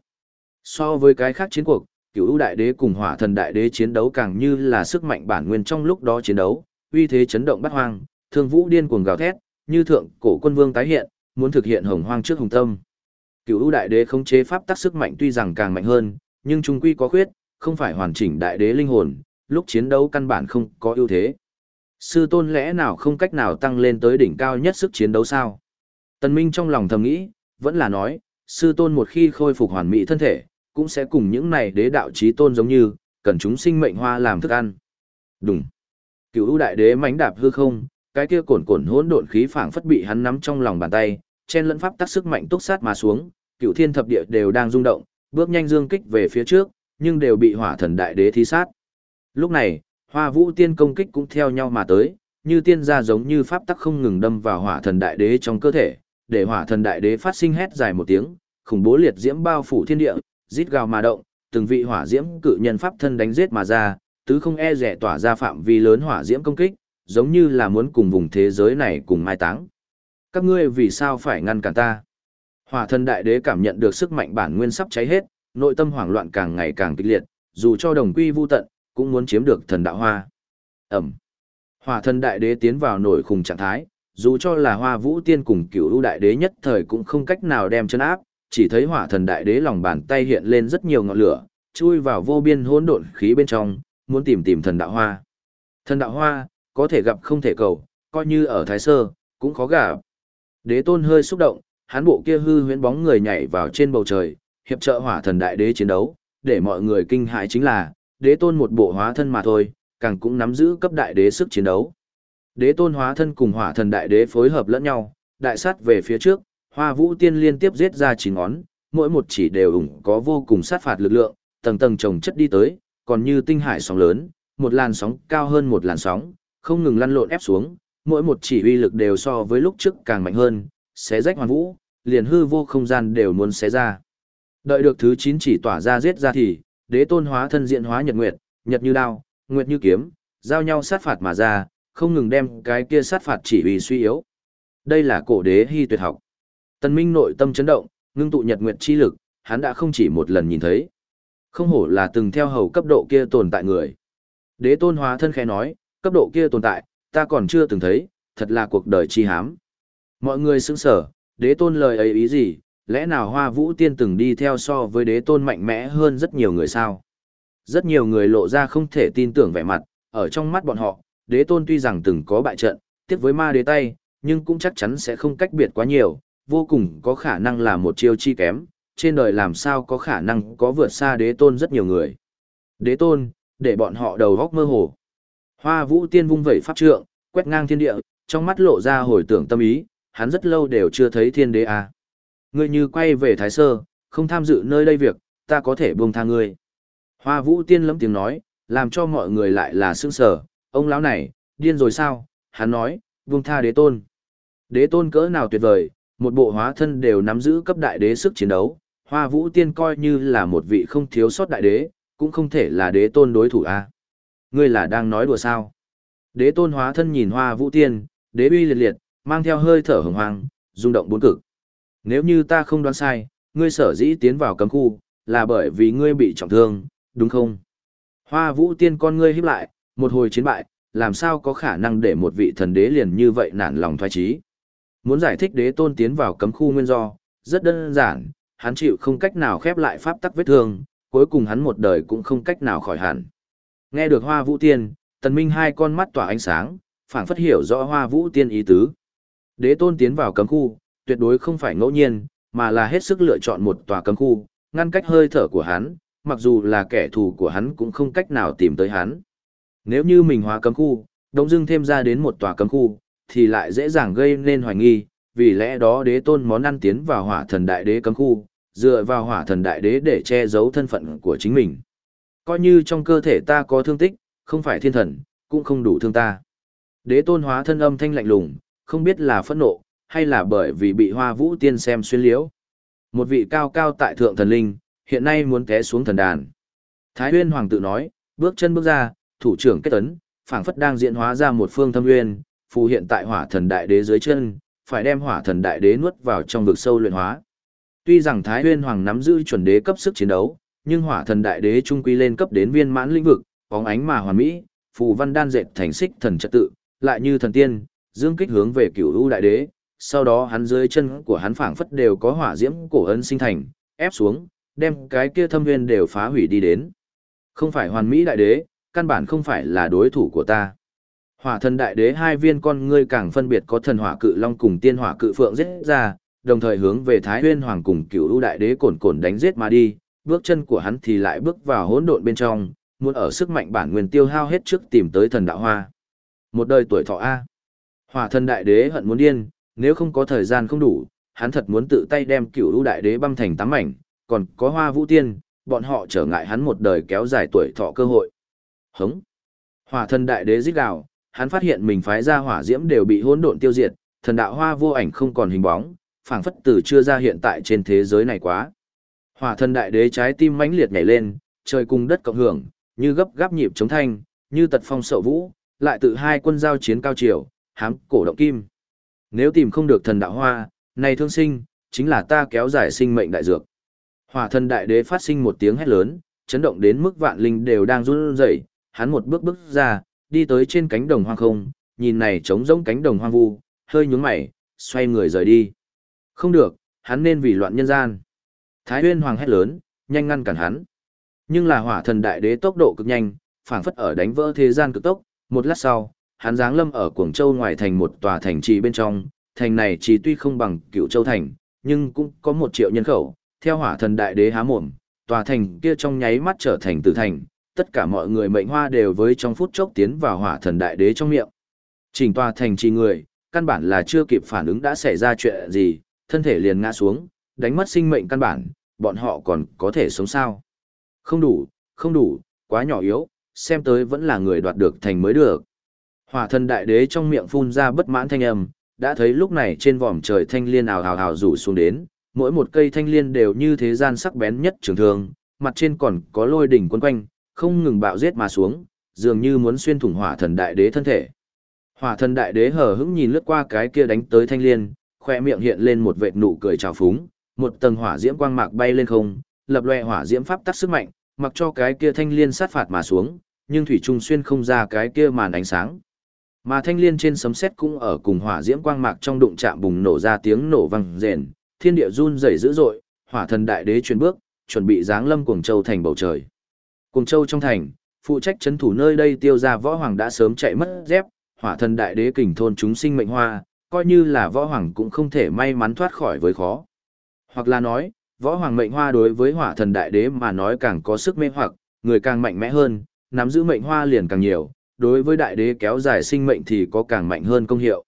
S1: So với cái khác chiến cuộc, cửu u đại đế cùng hỏa thần đại đế chiến đấu càng như là sức mạnh bản nguyên trong lúc đó chiến đấu, uy thế chấn động bát hoang, thương vũ điên cuồng gào thét, như thượng cổ quân vương tái hiện, muốn thực hiện hồng hoang trước hồng tâm. Cửu u đại đế khống chế pháp tắc sức mạnh tuy rằng càng mạnh hơn, nhưng trung quy có khuyết, không phải hoàn chỉnh đại đế linh hồn, lúc chiến đấu căn bản không có ưu thế. Sư tôn lẽ nào không cách nào tăng lên tới đỉnh cao nhất sức chiến đấu sao? Tần Minh trong lòng thầm nghĩ, vẫn là nói, sư tôn một khi khôi phục hoàn mỹ thân thể, cũng sẽ cùng những này đế đạo chí tôn giống như, cần chúng sinh mệnh hoa làm thức ăn. Đúng. Cửu ưu đại đế mãnh đạp hư không, cái kia cồn cồn hỗn độn khí phảng phất bị hắn nắm trong lòng bàn tay, chen lẫn pháp tác sức mạnh túc sát mà xuống, Cựu thiên thập địa đều đang rung động, bước nhanh dương kích về phía trước, nhưng đều bị hỏa thần đại đế thi sát. Lúc này, hoa vũ tiên công kích cũng theo nhau mà tới, như tiên gia giống như pháp tắc không ngừng đâm vào hỏa thần đại đế trong cơ thể, để hỏa thần đại đế phát sinh hét dài một tiếng, khủng bố liệt diễm bao phủ thiên địa, rít gào mà động, từng vị hỏa diễm cự nhân pháp thân đánh giết mà ra, tứ không e rẻ tỏa ra phạm vi lớn hỏa diễm công kích, giống như là muốn cùng vùng thế giới này cùng mai táng. Các ngươi vì sao phải ngăn cản ta? Hỏa thần đại đế cảm nhận được sức mạnh bản nguyên sắp cháy hết, nội tâm hoảng loạn càng ngày càng kịch liệt, dù cho đồng quy vu tận, cũng muốn chiếm được thần đạo hoa. Ẩm. Hỏa thần đại đế tiến vào nổi khùng trạng thái, dù cho là hoa vũ tiên cùng cửu ưu đại đế nhất thời cũng không cách nào đem chân áp, chỉ thấy hỏa thần đại đế lòng bàn tay hiện lên rất nhiều ngọn lửa, chui vào vô biên hỗn độn khí bên trong, muốn tìm tìm thần đạo hoa. Thần đạo hoa, có thể gặp không thể cầu, coi như ở Thái Sơ, cũng khó gặp. Đế tôn hơi xúc động, hắn bộ kia hư huyễn bóng người nhảy vào trên bầu trời, hiệp trợ hỏa thần đại đế chiến đấu, để mọi người kinh hãi chính là, đế tôn một bộ hóa thân mà thôi, càng cũng nắm giữ cấp đại đế sức chiến đấu. Đế tôn hóa thân cùng hỏa thần đại đế phối hợp lẫn nhau, đại sát về phía trước, hoa vũ tiên liên tiếp giết ra chín ngón, mỗi một chỉ đều ủng có vô cùng sát phạt lực lượng, tầng tầng chồng chất đi tới, còn như tinh hải sóng lớn, một làn sóng cao hơn một làn sóng, không ngừng lăn lộn ép xuống, mỗi một chỉ uy lực đều so với lúc trước càng mạnh hơn, xé rách hoàn vũ, liền hư vô không gian đều muốn xé ra. Đợi được thứ 9 chỉ tỏa ra giết ra thì, đế tôn hóa thân diện hóa nhật nguyệt, nhật như đao, nguyệt như kiếm, giao nhau sát phạt mà ra, không ngừng đem cái kia sát phạt chỉ uy suy yếu. Đây là cổ đế hy tuyệt học. tân Minh nội tâm chấn động, ngưng tụ nhật nguyệt chi lực, hắn đã không chỉ một lần nhìn thấy. Không hổ là từng theo hầu cấp độ kia tồn tại người. Đế tôn hóa thân khẽ nói, cấp độ kia tồn tại, ta còn chưa từng thấy, thật là cuộc đời chi hám. Mọi người sững sở, đế tôn lời ấy ý gì, lẽ nào hoa vũ tiên từng đi theo so với đế tôn mạnh mẽ hơn rất nhiều người sao? Rất nhiều người lộ ra không thể tin tưởng vẻ mặt, ở trong mắt bọn họ, đế tôn tuy rằng từng có bại trận, tiếp với ma đế tay, nhưng cũng chắc chắn sẽ không cách biệt quá nhiều, vô cùng có khả năng là một chiêu chi kém, trên đời làm sao có khả năng có vượt xa đế tôn rất nhiều người. Đế tôn, để bọn họ đầu góc mơ hồ. Hoa vũ tiên vung vẩy pháp trượng, quét ngang thiên địa, trong mắt lộ ra hồi tưởng tâm ý, hắn rất lâu đều chưa thấy thiên đế à. Ngươi như quay về Thái Sơ, không tham dự nơi đây việc, ta có thể buông tha ngươi. Hoa vũ tiên lấm tiếng nói, làm cho mọi người lại là sững sờ. ông lão này, điên rồi sao, hắn nói, buông tha đế tôn. Đế tôn cỡ nào tuyệt vời, một bộ hóa thân đều nắm giữ cấp đại đế sức chiến đấu, hoa vũ tiên coi như là một vị không thiếu sót đại đế, cũng không thể là đế tôn đối thủ a. À. Ngươi là đang nói đùa sao? Đế tôn hóa thân nhìn hoa vũ tiên, đế uy liệt liệt, mang theo hơi thở hồng hoang, rung động bốn cực. Nếu như ta không đoán sai, ngươi sở dĩ tiến vào cấm khu, là bởi vì ngươi bị trọng thương, đúng không? Hoa vũ tiên con ngươi híp lại, một hồi chiến bại, làm sao có khả năng để một vị thần đế liền như vậy nản lòng thoái trí. Muốn giải thích đế tôn tiến vào cấm khu nguyên do, rất đơn giản, hắn chịu không cách nào khép lại pháp tắc vết thương, cuối cùng hắn một đời cũng không cách nào khỏi hẳn. Nghe được Hoa Vũ Tiên, Tần Minh hai con mắt tỏa ánh sáng, phảng phất hiểu rõ Hoa Vũ Tiên ý tứ. Đế tôn tiến vào cấm khu, tuyệt đối không phải ngẫu nhiên, mà là hết sức lựa chọn một tòa cấm khu, ngăn cách hơi thở của hắn, mặc dù là kẻ thù của hắn cũng không cách nào tìm tới hắn. Nếu như mình hóa cấm khu, đông dưng thêm ra đến một tòa cấm khu, thì lại dễ dàng gây nên hoài nghi, vì lẽ đó đế tôn món ăn tiến vào hỏa thần đại đế cấm khu, dựa vào hỏa thần đại đế để che giấu thân phận của chính mình. Coi như trong cơ thể ta có thương tích, không phải thiên thần, cũng không đủ thương ta. Đế tôn hóa thân âm thanh lạnh lùng, không biết là phẫn nộ, hay là bởi vì bị hoa vũ tiên xem xuyên liễu. Một vị cao cao tại thượng thần linh, hiện nay muốn té xuống thần đàn. Thái huyên hoàng tự nói, bước chân bước ra, thủ trưởng kết tấn, phảng phất đang diễn hóa ra một phương thâm nguyên, phù hiện tại hỏa thần đại đế dưới chân, phải đem hỏa thần đại đế nuốt vào trong vực sâu luyện hóa. Tuy rằng Thái Huyên Hoàng nắm giữ chuẩn đế cấp sức chiến đấu, nhưng hỏa thần đại đế trung quy lên cấp đến viên mãn lĩnh vực, bóng ánh mà hoàn mỹ, phù văn đan dệt thành xích thần trật tự, lại như thần tiên, dương kích hướng về cửu u đại đế, sau đó hắn dưới chân của hắn phảng phất đều có hỏa diễm cổ ân sinh thành, ép xuống, đem cái kia thâm viên đều phá hủy đi đến. Không phải hoàn mỹ đại đế, căn bản không phải là đối thủ của ta. Hỏa thần đại đế hai viên con ngươi càng phân biệt có thần hỏa cự long cùng tiên hỏa cự phượng giết ra, đồng thời hướng về Thái Huyên Hoàng cùng Cửu ưu đại đế cồn cồn đánh giết mà đi, bước chân của hắn thì lại bước vào hỗn độn bên trong, muốn ở sức mạnh bản nguyên tiêu hao hết trước tìm tới thần đạo hoa. Một đời tuổi thọ a. Hỏa thần đại đế hận muốn điên, nếu không có thời gian không đủ, hắn thật muốn tự tay đem Cửu U đại đế băm thành tám mảnh, còn có Hoa Vũ tiên, bọn họ trở ngại hắn một đời kéo dài tuổi thọ cơ hội. Hống. Hỏa thần đại đế rít gào, hắn phát hiện mình phái ra hỏa diễm đều bị hỗn độn tiêu diệt, thần đạo hoa vô ảnh không còn hình bóng, phảng phất từ chưa ra hiện tại trên thế giới này quá. Hỏa thần đại đế trái tim mãnh liệt nhảy lên, trời cùng đất cộng hưởng, như gấp gáp nhịp chống thanh, như tật phong sậu vũ, lại tự hai quân giao chiến cao triều, hám cổ động kim. Nếu tìm không được thần đạo hoa, này thương sinh, chính là ta kéo dài sinh mệnh đại dược. Hỏa thần đại đế phát sinh một tiếng hét lớn, chấn động đến mức vạn linh đều đang run rẩy, hắn một bước bước ra, đi tới trên cánh đồng hoang không, nhìn này trống rỗng cánh đồng hoang vu, hơi nhướng mày, xoay người rời đi. Không được, hắn nên vì loạn nhân gian. Thái Huyên Hoàng hét lớn, nhanh ngăn cản hắn. Nhưng là hỏa thần đại đế tốc độ cực nhanh, phảng phất ở đánh vỡ thế gian cực tốc, một lát sau, hắn giáng lâm ở Cuồng Châu ngoài thành một tòa thành trì bên trong, thành này chỉ tuy không bằng Cựu Châu thành, nhưng cũng có một triệu nhân khẩu, theo hỏa thần đại đế há mồm, tòa thành kia trong nháy mắt trở thành tử thành, tất cả mọi người mệnh hoa đều với trong phút chốc tiến vào hỏa thần đại đế trong miệng. Trình tòa thành trì người, căn bản là chưa kịp phản ứng đã xảy ra chuyện gì, thân thể liền ngã xuống, đánh mất sinh mệnh căn bản, bọn họ còn có thể sống sao. Không đủ, không đủ, quá nhỏ yếu, xem tới vẫn là người đoạt được thành mới được. Hỏa thần đại đế trong miệng phun ra bất mãn thanh âm, đã thấy lúc này trên vòm trời thanh liên ào ào ào rủ xuống đến, mỗi một cây thanh liên đều như thế gian sắc bén nhất trường thường, mặt trên còn có lôi đỉnh quấn quanh, không ngừng bạo giết mà xuống, dường như muốn xuyên thủng hỏa thần đại đế thân thể. Hỏa thần đại đế hờ hững nhìn lướt qua cái kia đánh tới thanh liên, khoe miệng hiện lên một vệt nụ cười trào phúng, một tầng hỏa diễm quang mạc bay lên không, lập loè hỏa diễm pháp tắc sức mạnh, mặc cho cái kia thanh liên sát phạt mà xuống, nhưng thủy trung xuyên không ra cái kia màn ánh sáng. Mà thanh liên trên sấm sét cũng ở cùng hỏa diễm quang mạc trong đụng chạm bùng nổ ra tiếng nổ vang rền, thiên địa run rẩy dữ dội, hỏa thần đại đế chuyển bước, chuẩn bị giáng lâm cuồng châu thành bầu trời. Cuồng châu trong thành, phụ trách chấn thủ nơi đây tiêu gia võ hoàng đã sớm chạy mất dép, hỏa thần đại đế kình thôn chúng sinh mệnh hoa, coi như là võ hoàng cũng không thể may mắn thoát khỏi với khó. Hoặc là nói, võ hoàng mệnh hoa đối với hỏa thần đại đế mà nói càng có sức mê hoặc, người càng mạnh mẽ hơn, nắm giữ mệnh hoa liền càng nhiều, đối với đại đế kéo dài sinh mệnh thì có càng mạnh hơn công hiệu.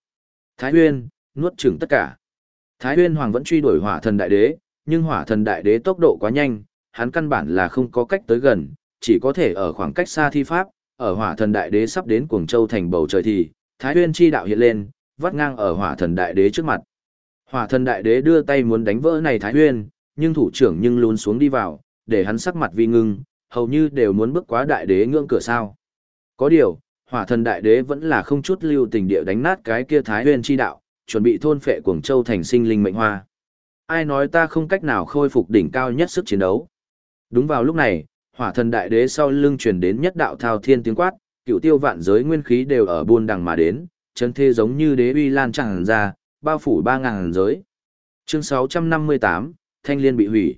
S1: Thái Huyên, nuốt chửng tất cả. Thái Huyên Hoàng vẫn truy đuổi hỏa thần đại đế, nhưng hỏa thần đại đế tốc độ quá nhanh, hắn căn bản là không có cách tới gần, chỉ có thể ở khoảng cách xa thi pháp, ở hỏa thần đại đế sắp đến cuồng châu thành bầu trời thì, Thái Huyên chi đạo hiện lên, vắt ngang ở hỏa thần đại đế trước mặt. Hỏa thần đại đế đưa tay muốn đánh vỡ này Thái Huyên, nhưng thủ trưởng nhưng lún xuống đi vào, để hắn sắc mặt vi ngưng, hầu như đều muốn bước quá đại đế ngưỡng cửa sao. Có điều, hỏa thần đại đế vẫn là không chút lưu tình địa đánh nát cái kia Thái Huyên chi đạo, chuẩn bị thôn phệ cuồng châu thành sinh linh mệnh hoa. Ai nói ta không cách nào khôi phục đỉnh cao nhất sức chiến đấu. Đúng vào lúc này, hỏa thần đại đế sau lưng truyền đến nhất đạo thao thiên tiếng quát, Cựu tiêu vạn giới nguyên khí đều ở buôn đằng mà đến, chân thế giống như đế uy lan tràn ra, bao phủ ba ngàn giới. Chương 658, Thanh Liên bị hủy.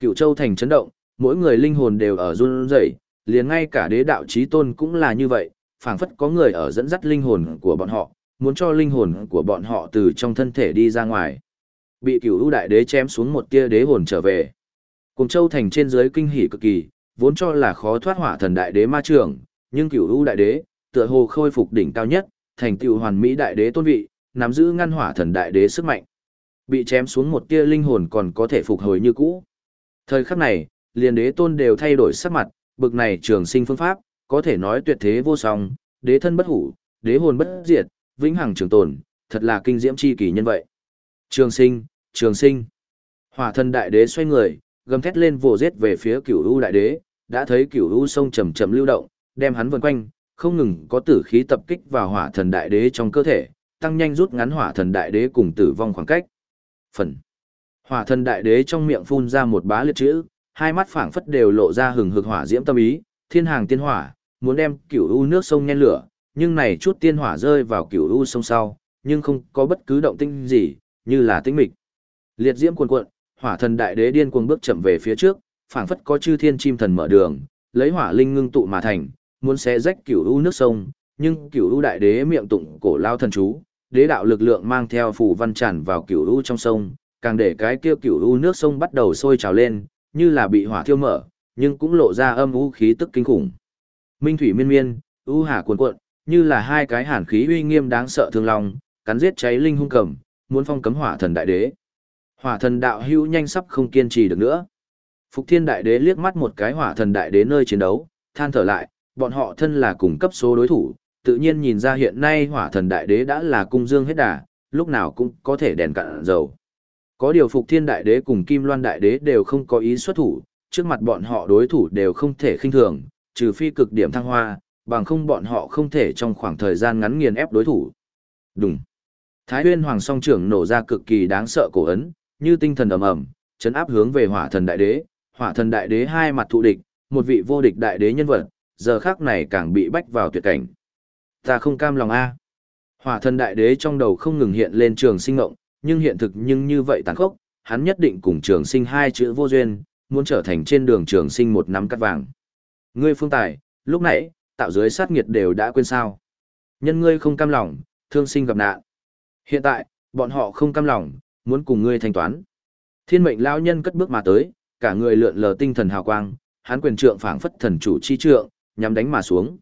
S1: Cựu châu thành chấn động, mỗi người linh hồn đều ở run rẩy, liền ngay cả đế đạo chí tôn cũng là như vậy, phảng phất có người ở dẫn dắt linh hồn của bọn họ, muốn cho linh hồn của bọn họ từ trong thân thể đi ra ngoài. Bị cửu ưu đại đế chém xuống một tia đế hồn trở về. Cùng châu thành trên dưới kinh hỉ cực kỳ, vốn cho là khó thoát hỏa thần đại đế ma trưởng, nhưng cửu ưu đại đế, tựa hồ khôi phục đỉnh cao nhất, thành tựu hoàn mỹ đại đế tôn vị, nắm giữ ngăn hỏa thần đại đế sức mạnh. Bị chém xuống một tia linh hồn còn có thể phục hồi như cũ. Thời khắc này, liền đế tôn đều thay đổi sắc mặt, bực này trường sinh phương pháp, có thể nói tuyệt thế vô song, đế thân bất hủ, đế hồn bất diệt, vĩnh hằng trường tồn, thật là kinh diễm chi kỳ nhân vậy. Trường sinh, trường sinh. Hỏa thần đại đế xoay người, gầm thét lên vồ giết về phía cửu u đại đế, đã thấy cửu u sông chậm chậm lưu động, đem hắn vần quanh, không ngừng có tử khí tập kích vào hỏa thần đại đế trong cơ thể, tăng nhanh rút ngắn hỏa thần đại đế cùng tử vong khoảng cách. Phần. Hỏa thần đại đế trong miệng phun ra một bá liệt chữ, hai mắt phảng phất đều lộ ra hừng hực hỏa diễm tâm ý, thiên hàng tiên hỏa, muốn đem cửu u nước sông nhen lửa, nhưng này chút tiên hỏa rơi vào cửu u sông sau, nhưng không có bất cứ động tĩnh gì, như là tĩnh mịch. Liệt diễm cuồn cuộn, hỏa thần đại đế điên cuồng bước chậm về phía trước, phảng phất có chư thiên chim thần mở đường, lấy hỏa linh ngưng tụ mà thành, muốn xé rách cửu u nước sông, nhưng cửu u đại đế miệng tụng cổ lao thần chú, đế đạo lực lượng mang theo phủ văn tràn vào cửu u trong sông, càng để cái kia cửu u nước sông bắt đầu sôi trào lên, như là bị hỏa thiêu mở, nhưng cũng lộ ra âm u khí tức kinh khủng. Minh thủy miên miên, u hà cuồn cuộn, như là hai cái hàn khí uy nghiêm đáng sợ thương lòng, cắn giết cháy linh hung cầm, muốn phong cấm hỏa thần đại đế. Hỏa thần đạo hữu nhanh sắp không kiên trì được nữa. Phục Thiên đại đế liếc mắt một cái hỏa thần đại đế nơi chiến đấu, than thở lại, bọn họ thân là cùng cấp số đối thủ, tự nhiên nhìn ra hiện nay hỏa thần đại đế đã là cung dương hết đà, lúc nào cũng có thể đèn cạn dầu. Có điều Phục Thiên đại đế cùng Kim Loan đại đế đều không có ý xuất thủ, trước mặt bọn họ đối thủ đều không thể khinh thường, trừ phi cực điểm thăng hoa, bằng không bọn họ không thể trong khoảng thời gian ngắn nghiền ép đối thủ. Đúng. Thái Huyên Hoàng song trưởng nổ ra cực kỳ đáng sợ cổ ấn, như tinh thần ầm ầm, chấn áp hướng về Hỏa Thần Đại Đế, Hỏa Thần Đại Đế hai mặt thụ địch, một vị vô địch đại đế nhân vật, giờ khắc này càng bị bách vào tuyệt cảnh. Ta không cam lòng a. Hỏa Thần Đại Đế trong đầu không ngừng hiện lên trường sinh ngộng, nhưng hiện thực nhưng như vậy tàn khốc, hắn nhất định cùng trường sinh hai chữ vô duyên, muốn trở thành trên đường trường sinh một năm cắt vàng. Ngươi phương tài, lúc nãy, tạo dưới sát nghiệt đều đã quên sao. Nhân ngươi không cam lòng, thương sinh gặp nạn. Hiện tại, bọn họ không cam lòng, muốn cùng ngươi thanh toán. Thiên mệnh lão nhân cất bước mà tới, cả người lượn lờ tinh thần hào quang, hắn quyền trượng phảng phất thần chủ chi trượng, nhắm đánh mà xuống.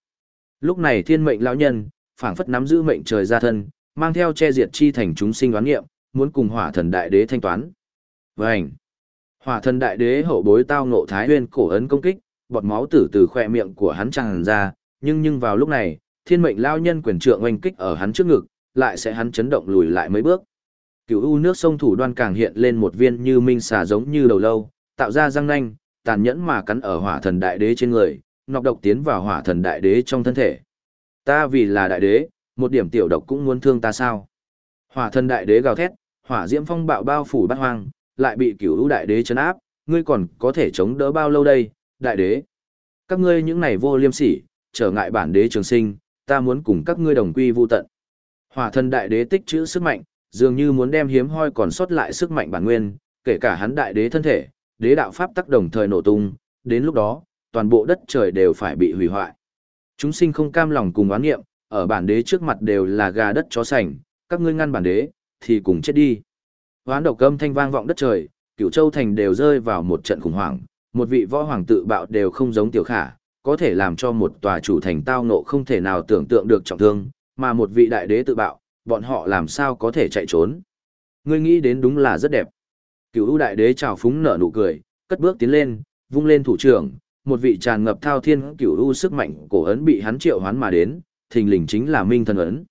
S1: Lúc này thiên mệnh lão nhân, phảng phất nắm giữ mệnh trời ra thân, mang theo che diệt chi thành chúng sinh đoán nghiệm, muốn cùng hỏa thần đại đế thanh toán. Vành! Hỏa thần đại đế hậu bối tao ngộ thái huyên cổ ấn công kích, bọt máu tử từ khỏe miệng của hắn tràn ra, nhưng nhưng vào lúc này, thiên mệnh lao nhân quyền trượng oanh kích ở hắn trước ngực, lại sẽ hắn chấn động lùi lại mấy bước. Cửu u nước sông thủ đoan càng hiện lên một viên như minh xà giống như đầu lâu, tạo ra răng nanh, tàn nhẫn mà cắn ở hỏa thần đại đế trên người, nọc độc tiến vào hỏa thần đại đế trong thân thể. Ta vì là đại đế, một điểm tiểu độc cũng muốn thương ta sao? Hỏa thần đại đế gào thét, hỏa diễm phong bạo bao phủ bát hoang, lại bị cửu u đại đế chấn áp, ngươi còn có thể chống đỡ bao lâu đây, đại đế? Các ngươi những này vô liêm sỉ, trở ngại bản đế trường sinh, ta muốn cùng các ngươi đồng quy vu tận. Hỏa thần đại đế tích trữ sức mạnh, dường như muốn đem hiếm hoi còn sót lại sức mạnh bản nguyên, kể cả hắn đại đế thân thể, đế đạo pháp tác đồng thời nổ tung, đến lúc đó, toàn bộ đất trời đều phải bị hủy hoại. Chúng sinh không cam lòng cùng oán nghiệm, ở bản đế trước mặt đều là gà đất chó sành, các ngươi ngăn bản đế, thì cùng chết đi. Hoán độc âm thanh vang vọng đất trời, cửu châu thành đều rơi vào một trận khủng hoảng, một vị võ hoàng tự bạo đều không giống tiểu khả, có thể làm cho một tòa chủ thành tao nộ không thể nào tưởng tượng được trọng thương, mà một vị đại đế tự bạo, bọn họ làm sao có thể chạy trốn. Ngươi nghĩ đến đúng là rất đẹp. Cửu đại đế chào phúng nở nụ cười, cất bước tiến lên, vung lên thủ trưởng, một vị tràn ngập thao thiên cửu u sức mạnh cổ ấn bị hắn triệu hoán mà đến, thình lình chính là Minh thần ấn.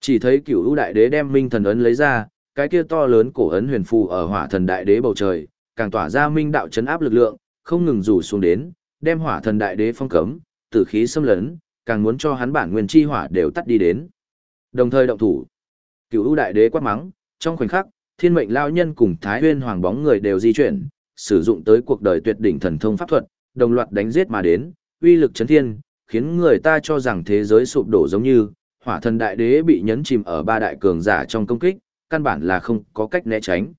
S1: Chỉ thấy cửu u đại đế đem Minh thần ấn lấy ra, cái kia to lớn cổ ấn huyền phù ở hỏa thần đại đế bầu trời, càng tỏa ra minh đạo chấn áp lực lượng, không ngừng rủ xuống đến, đem hỏa thần đại đế phong cấm, tử khí xâm lấn, càng muốn cho hắn bản nguyên chi hỏa đều tắt đi đến. Đồng thời động thủ. Cửu u đại đế quát mắng, trong khoảnh khắc, thiên mệnh lao nhân cùng thái huyên hoàng bóng người đều di chuyển, sử dụng tới cuộc đời tuyệt đỉnh thần thông pháp thuật, đồng loạt đánh giết mà đến, uy lực chấn thiên, khiến người ta cho rằng thế giới sụp đổ giống như, hỏa thần đại đế bị nhấn chìm ở ba đại cường giả trong công kích, căn bản là không có cách né tránh.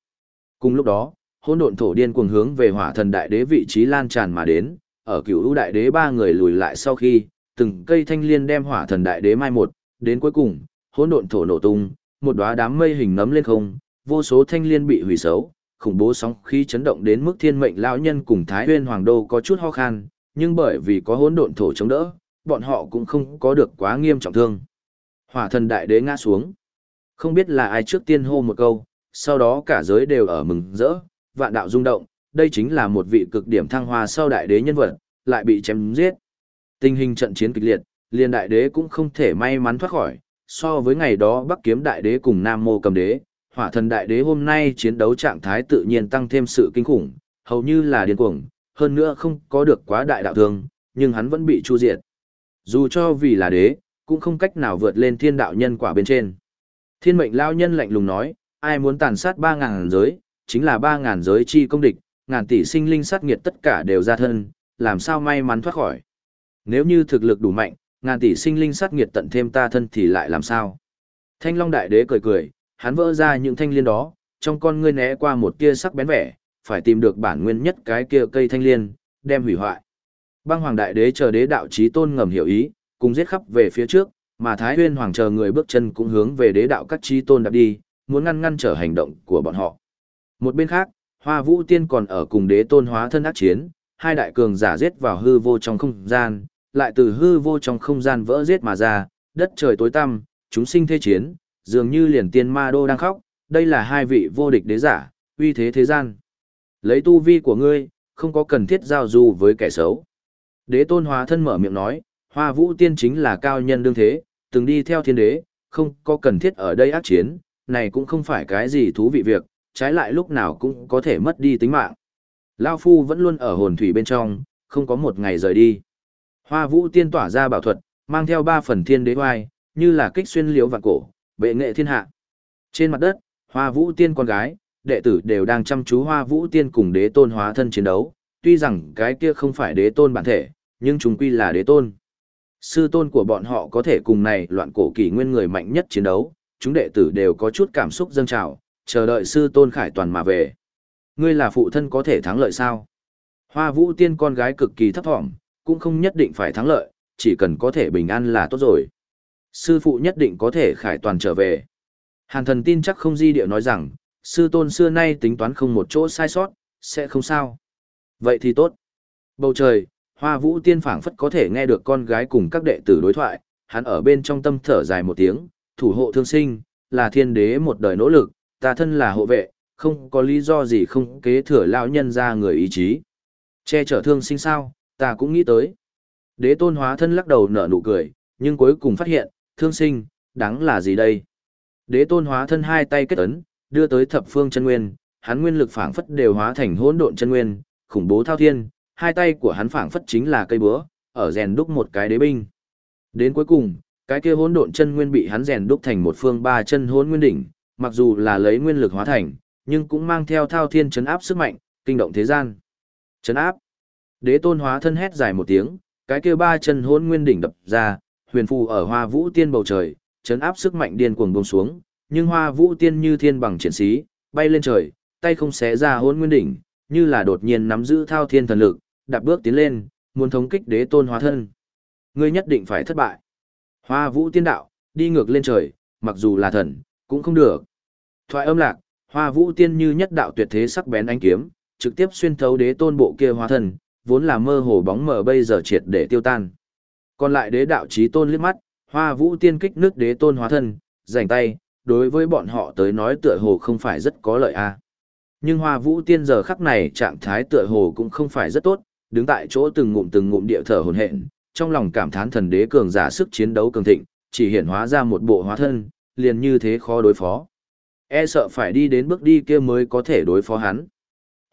S1: Cùng lúc đó, hỗn độn thổ điên cuồng hướng về hỏa thần đại đế vị trí lan tràn mà đến, ở cửu ưu đại đế ba người lùi lại sau khi, từng cây thanh liên đem hỏa thần đại đế mai một, đến cuối cùng, hỗn độn thổ nổ tung, một đóa đám mây hình nấm lên không, vô số thanh liên bị hủy xấu, khủng bố sóng khí chấn động đến mức thiên mệnh lão nhân cùng Thái Nguyên Hoàng Đô có chút ho khan, nhưng bởi vì có hỗn độn thổ chống đỡ, bọn họ cũng không có được quá nghiêm trọng thương. Hỏa thần đại đế ngã xuống. Không biết là ai trước tiên hô một câu, sau đó cả giới đều ở mừng rỡ, vạn đạo rung động, đây chính là một vị cực điểm thăng hoa sau đại đế nhân vật, lại bị chém giết. Tình hình trận chiến kịch liệt, liền đại đế cũng không thể may mắn thoát khỏi, so với ngày đó Bắc Kiếm đại đế cùng Nam Mô cầm đế, Hỏa thần đại đế hôm nay chiến đấu trạng thái tự nhiên tăng thêm sự kinh khủng, hầu như là điên cuồng, hơn nữa không có được quá đại đạo thương, nhưng hắn vẫn bị chu diệt. Dù cho vì là đế, cũng không cách nào vượt lên thiên đạo nhân quả bên trên. Thiên mệnh lao nhân lạnh lùng nói, ai muốn tàn sát 3.000 giới, chính là 3.000 giới chi công địch, ngàn tỷ sinh linh sát nghiệt tất cả đều ra thân, làm sao may mắn thoát khỏi. Nếu như thực lực đủ mạnh, ngàn tỷ sinh linh sát nghiệt tận thêm ta thân thì lại làm sao? Thanh Long Đại Đế cười cười, hắn vỡ ra những thanh liên đó, trong con ngươi né qua một tia sắc bén vẻ, phải tìm được bản nguyên nhất cái kia cây thanh liên, đem hủy hoại. Băng Hoàng Đại Đế chờ đế đạo chí tôn ngầm hiểu ý, cùng giết khắp về phía trước, mà Thái Huyên Hoàng chờ người bước chân cũng hướng về đế đạo các chí tôn đạp đi, muốn ngăn ngăn trở hành động của bọn họ. Một bên khác, Hoa Vũ Tiên còn ở cùng đế tôn hóa thân ác chiến, hai đại cường giả giết vào hư vô trong không gian, lại từ hư vô trong không gian vỡ giết mà ra, đất trời tối tăm, chúng sinh thế chiến, dường như liền tiên ma đô đang khóc, đây là hai vị vô địch đế giả, uy thế thế gian. Lấy tu vi của ngươi, không có cần thiết giao du với kẻ xấu. Đế tôn hóa thân mở miệng nói, hoa vũ tiên chính là cao nhân đương thế, từng đi theo thiên đế, không có cần thiết ở đây ác chiến, này cũng không phải cái gì thú vị việc, trái lại lúc nào cũng có thể mất đi tính mạng. Lao Phu vẫn luôn ở hồn thủy bên trong, không có một ngày rời đi. Hoa vũ tiên tỏa ra bảo thuật, mang theo ba phần thiên đế hoai, như là kích xuyên liễu vạn cổ, bệ nghệ thiên hạ. Trên mặt đất, hoa vũ tiên con gái, đệ tử đều đang chăm chú hoa vũ tiên cùng đế tôn hóa thân chiến đấu, tuy rằng cái kia không phải đế tôn bản thể, nhưng chúng quy là đế tôn. Sư tôn của bọn họ có thể cùng này loạn cổ kỷ nguyên người mạnh nhất chiến đấu, chúng đệ tử đều có chút cảm xúc dâng trào, chờ đợi sư tôn khải toàn mà về. Ngươi là phụ thân có thể thắng lợi sao? Hoa vũ tiên con gái cực kỳ thấp thỏm, cũng không nhất định phải thắng lợi, chỉ cần có thể bình an là tốt rồi. Sư phụ nhất định có thể khải toàn trở về. Hàn thần tin chắc không di điệu nói rằng, sư tôn xưa nay tính toán không một chỗ sai sót, sẽ không sao. Vậy thì tốt. Bầu trời, hoa vũ tiên phảng phất có thể nghe được con gái cùng các đệ tử đối thoại, hắn ở bên trong tâm thở dài một tiếng, thủ hộ thương sinh, là thiên đế một đời nỗ lực, ta thân là hộ vệ, không có lý do gì không kế thừa lão nhân ra người ý chí. Che chở thương sinh sao, ta cũng nghĩ tới. Đế tôn hóa thân lắc đầu nở nụ cười, nhưng cuối cùng phát hiện, thương sinh, đáng là gì đây? Đế tôn hóa thân hai tay kết ấn, đưa tới thập phương chân nguyên, hắn nguyên lực phảng phất đều hóa thành hỗn độn chân nguyên, khủng bố thao thiên, hai tay của hắn phảng phất chính là cây búa, ở rèn đúc một cái đế binh. Đến cuối cùng, cái kia hỗn độn chân nguyên bị hắn rèn đúc thành một phương ba chân hỗn nguyên đỉnh, mặc dù là lấy nguyên lực hóa thành, nhưng cũng mang theo thao thiên chấn áp sức mạnh, kinh động thế gian. Chấn áp. Đế tôn hóa thân hét dài một tiếng, cái kia ba chân hỗn nguyên đỉnh đập ra, huyền phù ở hoa vũ tiên bầu trời, chấn áp sức mạnh điên cuồng buông xuống, nhưng hoa vũ tiên như thiên bằng triển sĩ, bay lên trời, tay không xé ra hôn nguyên đỉnh, như là đột nhiên nắm giữ thao thiên thần lực, đạp bước tiến lên, muốn thống kích đế tôn hóa thân. Ngươi nhất định phải thất bại. Hoa vũ tiên đạo, đi ngược lên trời, mặc dù là thần, cũng không được. Thoại âm lạc, hoa vũ tiên như nhất đạo tuyệt thế sắc bén ánh kiếm, trực tiếp xuyên thấu đế tôn bộ kia hóa thân, vốn là mơ hồ bóng mờ bây giờ triệt để tiêu tan. Còn lại đế đạo chí tôn liếc mắt, hoa vũ tiên kích nước đế tôn hóa thân, rảnh tay, đối với bọn họ tới nói tựa hồ không phải rất có lợi a. Nhưng hoa vũ tiên giờ khắc này trạng thái tựa hồ cũng không phải rất tốt, đứng tại chỗ từng ngụm từng ngụm địa thở hồn hện, trong lòng cảm thán thần đế cường giả sức chiến đấu cường thịnh, chỉ hiện hóa ra một bộ hóa thân, liền như thế khó đối phó. E sợ phải đi đến bước đi kia mới có thể đối phó hắn.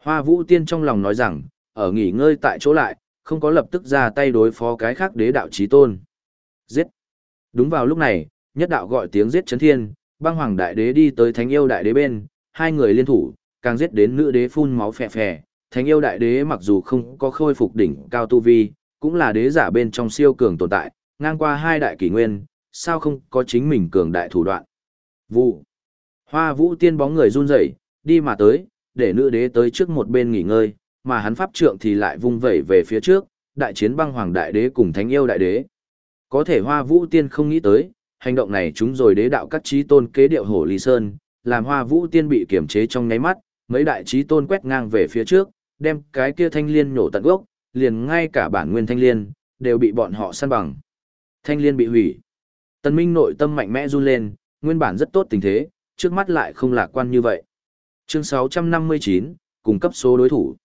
S1: Hoa vũ tiên trong lòng nói rằng, ở nghỉ ngơi tại chỗ lại, không có lập tức ra tay đối phó cái khác đế đạo chí tôn. Giết! Đúng vào lúc này, nhất đạo gọi tiếng giết chấn thiên, băng hoàng đại đế đi tới thánh yêu đại đế bên, hai người liên thủ, càng giết đến nữ đế phun máu phè phè. Thánh yêu đại đế mặc dù không có khôi phục đỉnh cao tu vi, cũng là đế giả bên trong siêu cường tồn tại, ngang qua hai đại kỷ nguyên, sao không có chính mình cường đại thủ đoạn. Vụ. Hoa vũ tiên bóng người run rẩy, đi mà tới, để nữ đế tới trước một bên nghỉ ngơi, mà hắn pháp trượng thì lại vung vẩy về phía trước, đại chiến băng hoàng đại đế cùng thánh yêu đại đế. Có thể hoa vũ tiên không nghĩ tới, hành động này chúng rồi đế đạo các trí tôn kế điệu hổ ly sơn, làm hoa vũ tiên bị kiểm chế trong nháy mắt, mấy đại trí tôn quét ngang về phía trước, đem cái kia thanh liên nhổ tận gốc, liền ngay cả bản nguyên thanh liên, đều bị bọn họ săn bằng. Thanh liên bị hủy. tân Minh nội tâm mạnh mẽ run lên, nguyên bản rất tốt tình thế, trước mắt lại không lạc quan như vậy. Chương 659, cung cấp số đối thủ.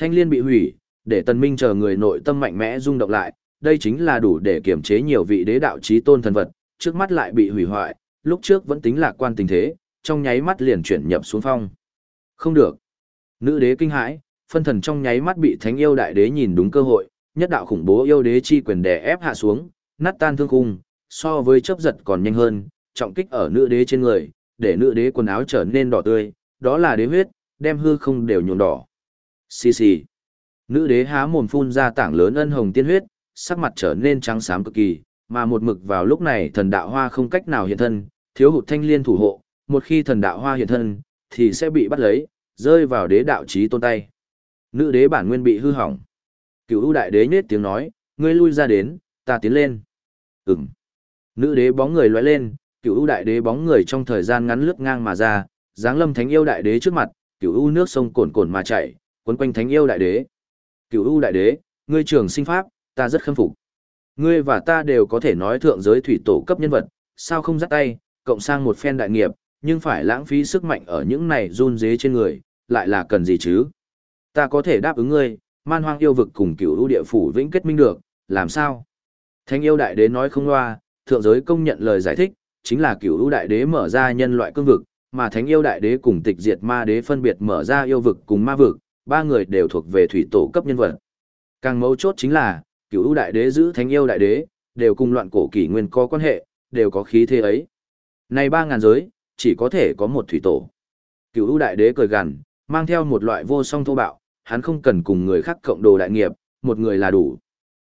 S1: Thanh liên bị hủy, để Tần Minh chờ người nội tâm mạnh mẽ rung động lại, đây chính là đủ để kiểm chế nhiều vị đế đạo chí tôn thần vật, trước mắt lại bị hủy hoại, lúc trước vẫn tính lạc quan tình thế, trong nháy mắt liền chuyển nhập xuống phong. Không được. Nữ đế kinh hãi, phân thần trong nháy mắt bị thánh yêu đại đế nhìn đúng cơ hội, nhất đạo khủng bố yêu đế chi quyền đè ép hạ xuống, nát tan thương khung, so với chớp giật còn nhanh hơn, trọng kích ở nữ đế trên người, để nữ đế quần áo trở nên đỏ tươi, đó là đế huyết, đem hư không đều nhuộm đỏ. Xì xì. Nữ đế há mồm phun ra tảng lớn ân hồng tiên huyết, sắc mặt trở nên trắng xám cực kỳ, mà một mực vào lúc này thần đạo hoa không cách nào hiện thân, thiếu hụt thanh liên thủ hộ, một khi thần đạo hoa hiện thân, thì sẽ bị bắt lấy, rơi vào đế đạo trí tôn tay. Nữ đế bản nguyên bị hư hỏng. Cửu ưu đại đế nết tiếng nói, ngươi lui ra đến, ta tiến lên. Ừm. Nữ đế bóng người lóe lên, cửu ưu đại đế bóng người trong thời gian ngắn lướt ngang mà ra, dáng lâm thánh yêu đại đế trước mặt, cửu ưu nước sông cồn cồn mà chảy, quấn quanh thánh yêu đại đế. Cửu ưu đại đế, ngươi trường sinh pháp, ta rất khâm phục. Ngươi và ta đều có thể nói thượng giới thủy tổ cấp nhân vật, sao không dắt tay, cộng sang một phen đại nghiệp, nhưng phải lãng phí sức mạnh ở những này run dế trên người, lại là cần gì chứ? Ta có thể đáp ứng ngươi, man hoang yêu vực cùng cửu ưu địa phủ vĩnh kết minh được, làm sao? Thánh yêu đại đế nói không loa, thượng giới công nhận lời giải thích, chính là cửu ưu đại đế mở ra nhân loại cương vực, mà thánh yêu đại đế cùng tịch diệt ma đế phân biệt mở ra yêu vực cùng ma vực, ba người đều thuộc về thủy tổ cấp nhân vật. Càng mấu chốt chính là, cửu ưu đại đế giữ thánh yêu đại đế, đều cùng loạn cổ kỷ nguyên có quan hệ, đều có khí thế ấy. Này ba ngàn giới, chỉ có thể có một thủy tổ. Cửu ưu đại đế cười gằn, mang theo một loại vô song thô bạo, hắn không cần cùng người khác cộng đồ đại nghiệp, một người là đủ.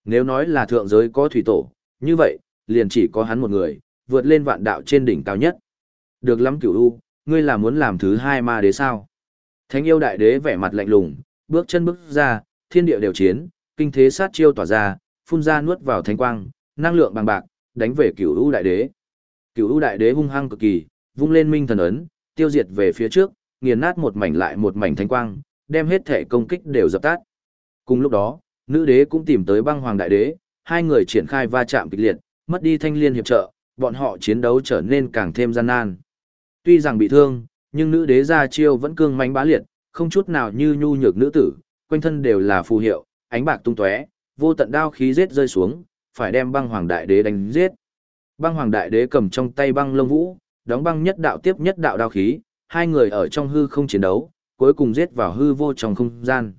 S1: Nếu nói là thượng giới có thủy tổ, như vậy, liền chỉ có hắn một người, vượt lên vạn đạo trên đỉnh cao nhất. Được lắm cửu u, ngươi là muốn làm thứ hai ma đế sao? Thánh yêu đại đế vẻ mặt lạnh lùng, bước chân bước ra, thiên địa đều chiến, kinh thế sát chiêu tỏa ra, phun ra nuốt vào thánh quang, năng lượng bằng bạc, đánh về cửu u đại đế. Cửu u đại đế hung hăng cực kỳ, vung lên minh thần ấn, tiêu diệt về phía trước, nghiền nát một mảnh lại một mảnh thánh quang, đem hết thể công kích đều dập tắt. Cùng lúc đó, nữ đế cũng tìm tới băng hoàng đại đế, hai người triển khai va chạm kịch liệt, mất đi thanh liên hiệp trợ, bọn họ chiến đấu trở nên càng thêm gian nan. Tuy rằng bị thương, nhưng nữ đế ra chiêu vẫn cương mãnh bá liệt, không chút nào như nhu nhược nữ tử, quanh thân đều là phù hiệu, ánh bạc tung tóe, vô tận đao khí giết rơi xuống, phải đem băng hoàng đại đế đánh giết. Băng hoàng đại đế cầm trong tay băng lông vũ, đóng băng nhất đạo tiếp nhất đạo đao khí, hai người ở trong hư không chiến đấu, cuối cùng giết vào hư vô trong không gian.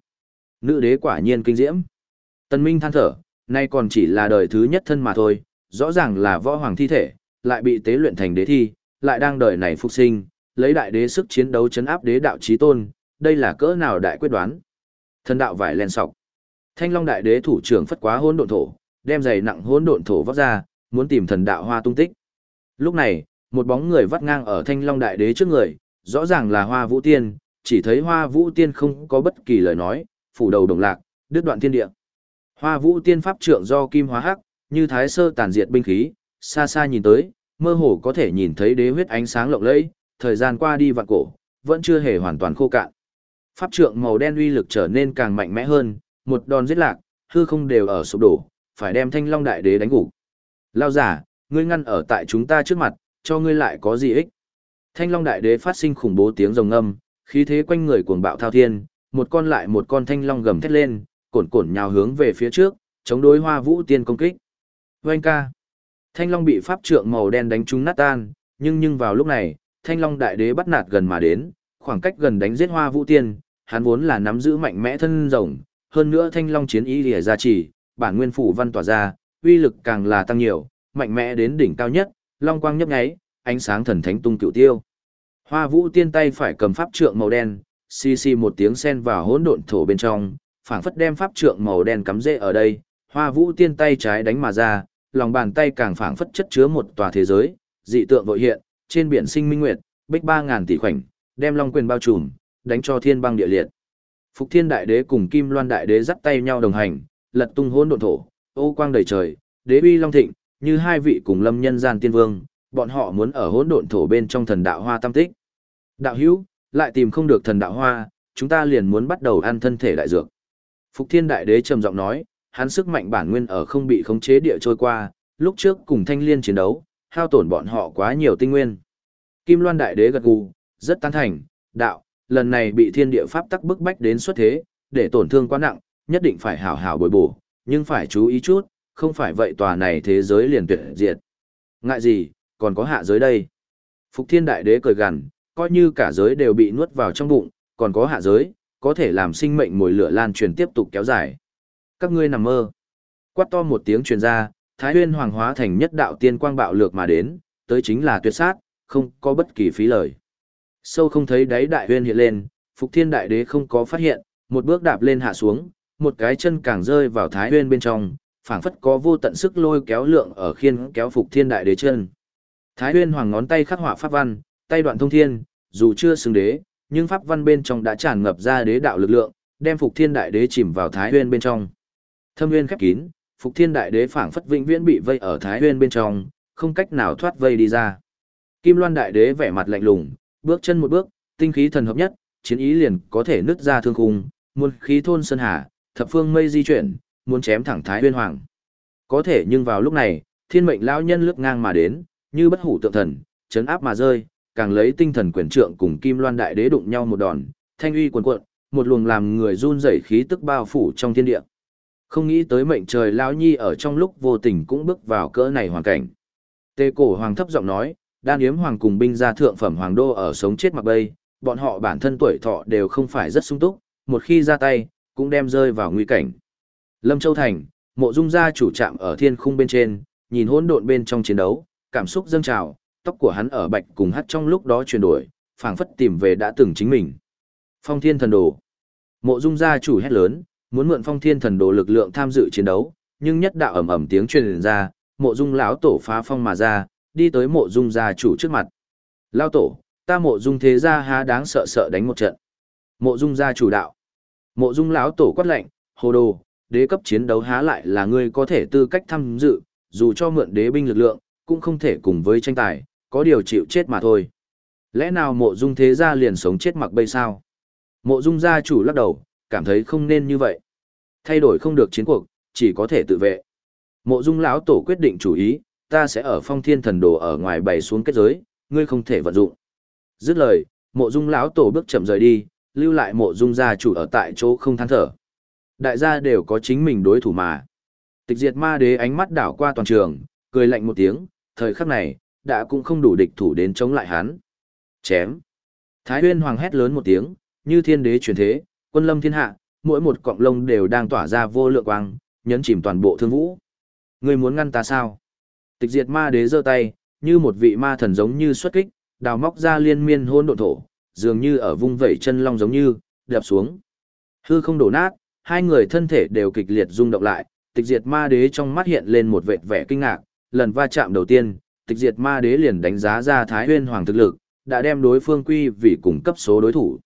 S1: Nữ đế quả nhiên kinh diễm. Tân Minh than thở, nay còn chỉ là đời thứ nhất thân mà thôi, rõ ràng là võ hoàng thi thể, lại bị tế luyện thành đế thi, lại đang đời này phục sinh, lấy đại đế sức chiến đấu chấn áp đế đạo trí tôn, đây là cỡ nào đại quyết đoán. Thần đạo vải len sọc. Thanh Long đại đế thủ trưởng phất quá hỗn độn thổ, đem giày nặng hỗn độn thổ vác ra, muốn tìm thần đạo hoa tung tích. Lúc này, một bóng người vắt ngang ở Thanh Long đại đế trước người, rõ ràng là Hoa Vũ Tiên, chỉ thấy Hoa Vũ Tiên không có bất kỳ lời nói, phủ đầu đồng lạc, đứt đoạn thiên địa. Hoa Vũ Tiên pháp trượng do kim hóa hắc, như thái sơ tàn diệt binh khí, xa xa nhìn tới, mơ hồ có thể nhìn thấy đế huyết ánh sáng lộng lẫy, thời gian qua đi vạn cổ, vẫn chưa hề hoàn toàn khô cạn. Pháp trượng màu đen uy lực trở nên càng mạnh mẽ hơn, một đòn giết lạc, hư không đều ở sụp đổ, phải đem Thanh Long đại đế đánh gục. Lao giả, ngươi ngăn ở tại chúng ta trước mặt, cho ngươi lại có gì ích? Thanh Long đại đế phát sinh khủng bố tiếng rồng ngâm, khí thế quanh người cuồng bạo thao thiên, một con lại một con thanh long gầm thét lên, cồn cồn nhào hướng về phía trước, chống đối Hoa Vũ Tiên công kích. Oanh ca. Thanh long bị pháp trượng màu đen đánh trúng nát tan, nhưng nhưng vào lúc này, Thanh long đại đế bắt nạt gần mà đến, khoảng cách gần đánh giết Hoa Vũ Tiên, hắn vốn là nắm giữ mạnh mẽ thân rồng, hơn nữa Thanh long chiến ý lìa ra chỉ, bản nguyên phủ văn tỏa ra, uy lực càng là tăng nhiều, mạnh mẽ đến đỉnh cao nhất, long quang nhấp nháy, ánh sáng thần thánh tung cựu tiêu. Hoa Vũ Tiên tay phải cầm pháp trượng màu đen, xì xì một tiếng sen vào hỗn độn thổ bên trong, phảng phất đem pháp trượng màu đen cắm rễ ở đây, Hoa Vũ Tiên tay trái đánh mà ra, lòng bàn tay càng phảng phất chất chứa một tòa thế giới, dị tượng vội hiện, trên biển sinh minh nguyệt, bích ba ngàn tỷ khoảnh, đem long quyền bao trùm, đánh cho thiên băng địa liệt. Phục Thiên Đại Đế cùng Kim Loan Đại Đế dắt tay nhau đồng hành, lật tung hỗn độn thổ, ô quang đầy trời, đế uy long thịnh, như hai vị cùng lâm nhân gian tiên vương, bọn họ muốn ở hỗn độn thổ bên trong thần đạo hoa tam tích. Đạo hữu, lại tìm không được thần đạo hoa, chúng ta liền muốn bắt đầu ăn thân thể đại dược. Phục Thiên Đại Đế trầm giọng nói, hắn sức mạnh bản nguyên ở không bị khống chế địa trôi qua, lúc trước cùng Thanh Liên chiến đấu, hao tổn bọn họ quá nhiều tinh nguyên. Kim Loan Đại Đế gật gù, rất tán thành, đạo, lần này bị thiên địa pháp tắc bức bách đến xuất thế, để tổn thương quá nặng, nhất định phải hảo hảo bồi bổ, nhưng phải chú ý chút, không phải vậy tòa này thế giới liền tuyệt diệt. Ngại gì, còn có hạ giới đây. Phục Thiên Đại Đế cười gằn, coi như cả giới đều bị nuốt vào trong bụng, còn có hạ giới, có thể làm sinh mệnh mùi lửa lan truyền tiếp tục kéo dài. Các ngươi nằm mơ. Quát to một tiếng truyền ra, Thái Huyên Hoàng hóa thành nhất đạo tiên quang bạo lược mà đến, tới chính là tuyệt sát, không có bất kỳ phí lời. Sâu không thấy đáy đại huyên hiện lên, Phục Thiên Đại Đế không có phát hiện, một bước đạp lên hạ xuống, một cái chân càng rơi vào Thái Huyên bên trong, phảng phất có vô tận sức lôi kéo lượng ở khiên kéo Phục Thiên Đại Đế chân. Thái Huyên Hoàng ngón tay khắc họa pháp văn, tay đoạn thông thiên, dù chưa xứng đế, nhưng pháp văn bên trong đã tràn ngập ra đế đạo lực lượng, đem Phục Thiên Đại Đế chìm vào Thái Huyên bên trong. Thâm Huyên khép kín, Phục Thiên Đại Đế phảng phất vĩnh viễn bị vây ở Thái Huyên bên trong, không cách nào thoát vây đi ra. Kim Loan Đại Đế vẻ mặt lạnh lùng, bước chân một bước, tinh khí thần hợp nhất, chiến ý liền có thể nứt ra thương khung, muôn khí thôn sơn hà, thập phương mây di chuyển, muốn chém thẳng Thái Huyên Hoàng. Có thể nhưng vào lúc này, thiên mệnh lão nhân lướt ngang mà đến, như bất hủ tượng thần, chấn áp mà rơi, càng lấy tinh thần quyền trượng cùng Kim Loan Đại Đế đụng nhau một đòn, thanh uy cuồn cuộn, một luồng làm người run rẩy khí tức bao phủ trong thiên địa. Không nghĩ tới mệnh trời lão nhi ở trong lúc vô tình cũng bước vào cỡ này hoàn cảnh. Tề cổ hoàng thấp giọng nói, đan yếm hoàng cùng binh gia thượng phẩm hoàng đô ở sống chết mặc bay, bọn họ bản thân tuổi thọ đều không phải rất sung túc, một khi ra tay, cũng đem rơi vào nguy cảnh. Lâm Châu Thành, mộ dung gia chủ trạm ở thiên khung bên trên, nhìn hỗn độn bên trong chiến đấu, cảm xúc dâng trào, tóc của hắn ở bạch cùng hắt trong lúc đó chuyển đổi, phảng phất tìm về đã từng chính mình. Phong thiên thần đồ. Mộ dung gia chủ hét lớn, muốn mượn phong thiên thần đồ lực lượng tham dự chiến đấu, nhưng nhất đạo ầm ầm tiếng truyền ra, mộ dung lão tổ phá phong mà ra, đi tới mộ dung gia chủ trước mặt. Lao tổ, ta mộ dung thế gia há đáng sợ sợ đánh một trận. Mộ dung gia chủ đạo. Mộ dung lão tổ quát lệnh, hồ đồ, đế cấp chiến đấu há lại là ngươi có thể tư cách tham dự, dù cho mượn đế binh lực lượng, cũng không thể cùng với tranh tài, có điều chịu chết mà thôi. Lẽ nào mộ dung thế gia liền sống chết mặc bây sao? Mộ dung gia chủ lắc đầu, cảm thấy không nên như vậy. Thay đổi không được chiến cuộc, chỉ có thể tự vệ. Mộ dung lão tổ quyết định chủ ý, ta sẽ ở phong thiên thần đồ ở ngoài bày xuống kết giới, ngươi không thể vận dụng. Dứt lời, mộ dung lão tổ bước chậm rời đi, lưu lại mộ dung gia chủ ở tại chỗ không than thở. Đại gia đều có chính mình đối thủ mà. Tịch diệt ma đế ánh mắt đảo qua toàn trường, cười lạnh một tiếng, thời khắc này, đã cũng không đủ địch thủ đến chống lại hắn. Chém. Thái huyên hoàng hét lớn một tiếng, như thiên đế truyền thế, quân lâm thiên hạ, mỗi một cọng lông đều đang tỏa ra vô lượng quang, nhấn chìm toàn bộ thương vũ. Ngươi muốn ngăn ta sao? Tịch diệt ma đế giơ tay, như một vị ma thần giống như xuất kích, đào móc ra liên miên hôn độ thổ, dường như ở vung vẩy chân long giống như, đập xuống. Hư không đổ nát, hai người thân thể đều kịch liệt rung động lại, tịch diệt ma đế trong mắt hiện lên một vệt vẻ kinh ngạc, lần va chạm đầu tiên, tịch diệt ma đế liền đánh giá ra Thái Huyên Hoàng thực lực, đã đem đối phương quy vì cùng cấp số đối thủ.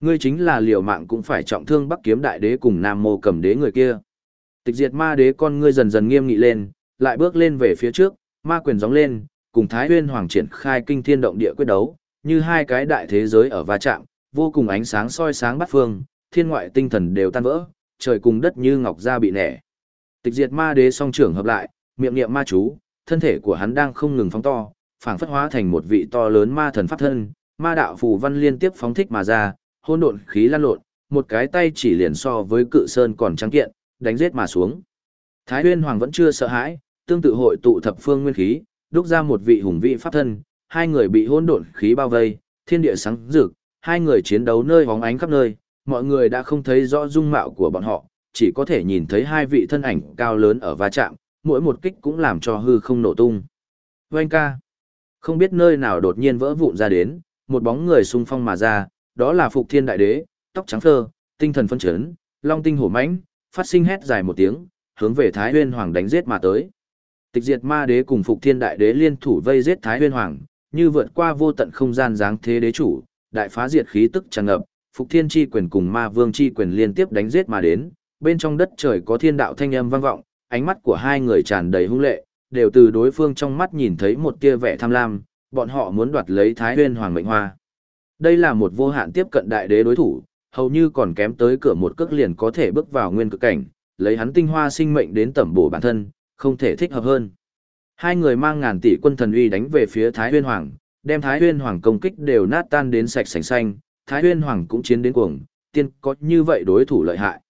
S1: Ngươi chính là liều mạng cũng phải trọng thương Bắc Kiếm Đại Đế cùng Nam Mô Cầm Đế người kia. Tịch diệt ma đế con ngươi dần dần nghiêm nghị lên, lại bước lên về phía trước, ma quyền gióng lên, cùng Thái Huyên Hoàng triển khai kinh thiên động địa quyết đấu, như hai cái đại thế giới ở va chạm, vô cùng ánh sáng soi sáng bát phương, thiên ngoại tinh thần đều tan vỡ, trời cùng đất như ngọc da bị nẻ. Tịch diệt ma đế song trưởng hợp lại, miệng niệm ma chú, thân thể của hắn đang không ngừng phóng to, phảng phất hóa thành một vị to lớn ma thần pháp thân, ma đạo phù văn liên tiếp phóng thích mà ra, hỗn độn khí lan lộn, một cái tay chỉ liền so với cự sơn còn trắng kiện, đánh giết mà xuống. Thái Huyên Hoàng vẫn chưa sợ hãi, tương tự hội tụ thập phương nguyên khí, đúc ra một vị hùng vị pháp thân, hai người bị hỗn độn khí bao vây, thiên địa sáng rực, hai người chiến đấu nơi hóng ánh khắp nơi, mọi người đã không thấy rõ dung mạo của bọn họ, chỉ có thể nhìn thấy hai vị thân ảnh cao lớn ở va chạm, mỗi một kích cũng làm cho hư không nổ tung. Vâng ca, không biết nơi nào đột nhiên vỡ vụn ra đến, một bóng người xung phong mà ra, đó là Phục Thiên Đại Đế, tóc trắng phơ, tinh thần phân chấn, long tinh hổ mãnh, phát sinh hét dài một tiếng, hướng về Thái Nguyên Hoàng đánh giết mà tới. Tịch diệt ma đế cùng Phục Thiên Đại đế liên thủ vây giết Thái Huyên Hoàng, như vượt qua vô tận không gian dáng thế đế chủ, đại phá diệt khí tức tràn ngập, Phục Thiên chi quyền cùng Ma Vương chi quyền liên tiếp đánh giết mà đến, bên trong đất trời có thiên đạo thanh âm vang vọng, ánh mắt của hai người tràn đầy hung lệ, đều từ đối phương trong mắt nhìn thấy một tia vẻ tham lam, bọn họ muốn đoạt lấy Thái Huyên Hoàng mệnh hoa. Đây là một vô hạn tiếp cận đại đế đối thủ, hầu như còn kém tới cửa một cước liền có thể bước vào nguyên cực cảnh, lấy hắn tinh hoa sinh mệnh đến tẩm bổ bản thân, không thể thích hợp hơn. Hai người mang ngàn tỷ quân thần uy đánh về phía Thái Huyên Hoàng, đem Thái Huyên Hoàng công kích đều nát tan đến sạch sành xanh, Thái Huyên Hoàng cũng chiến đến cuồng, tiên có như vậy đối thủ lợi hại.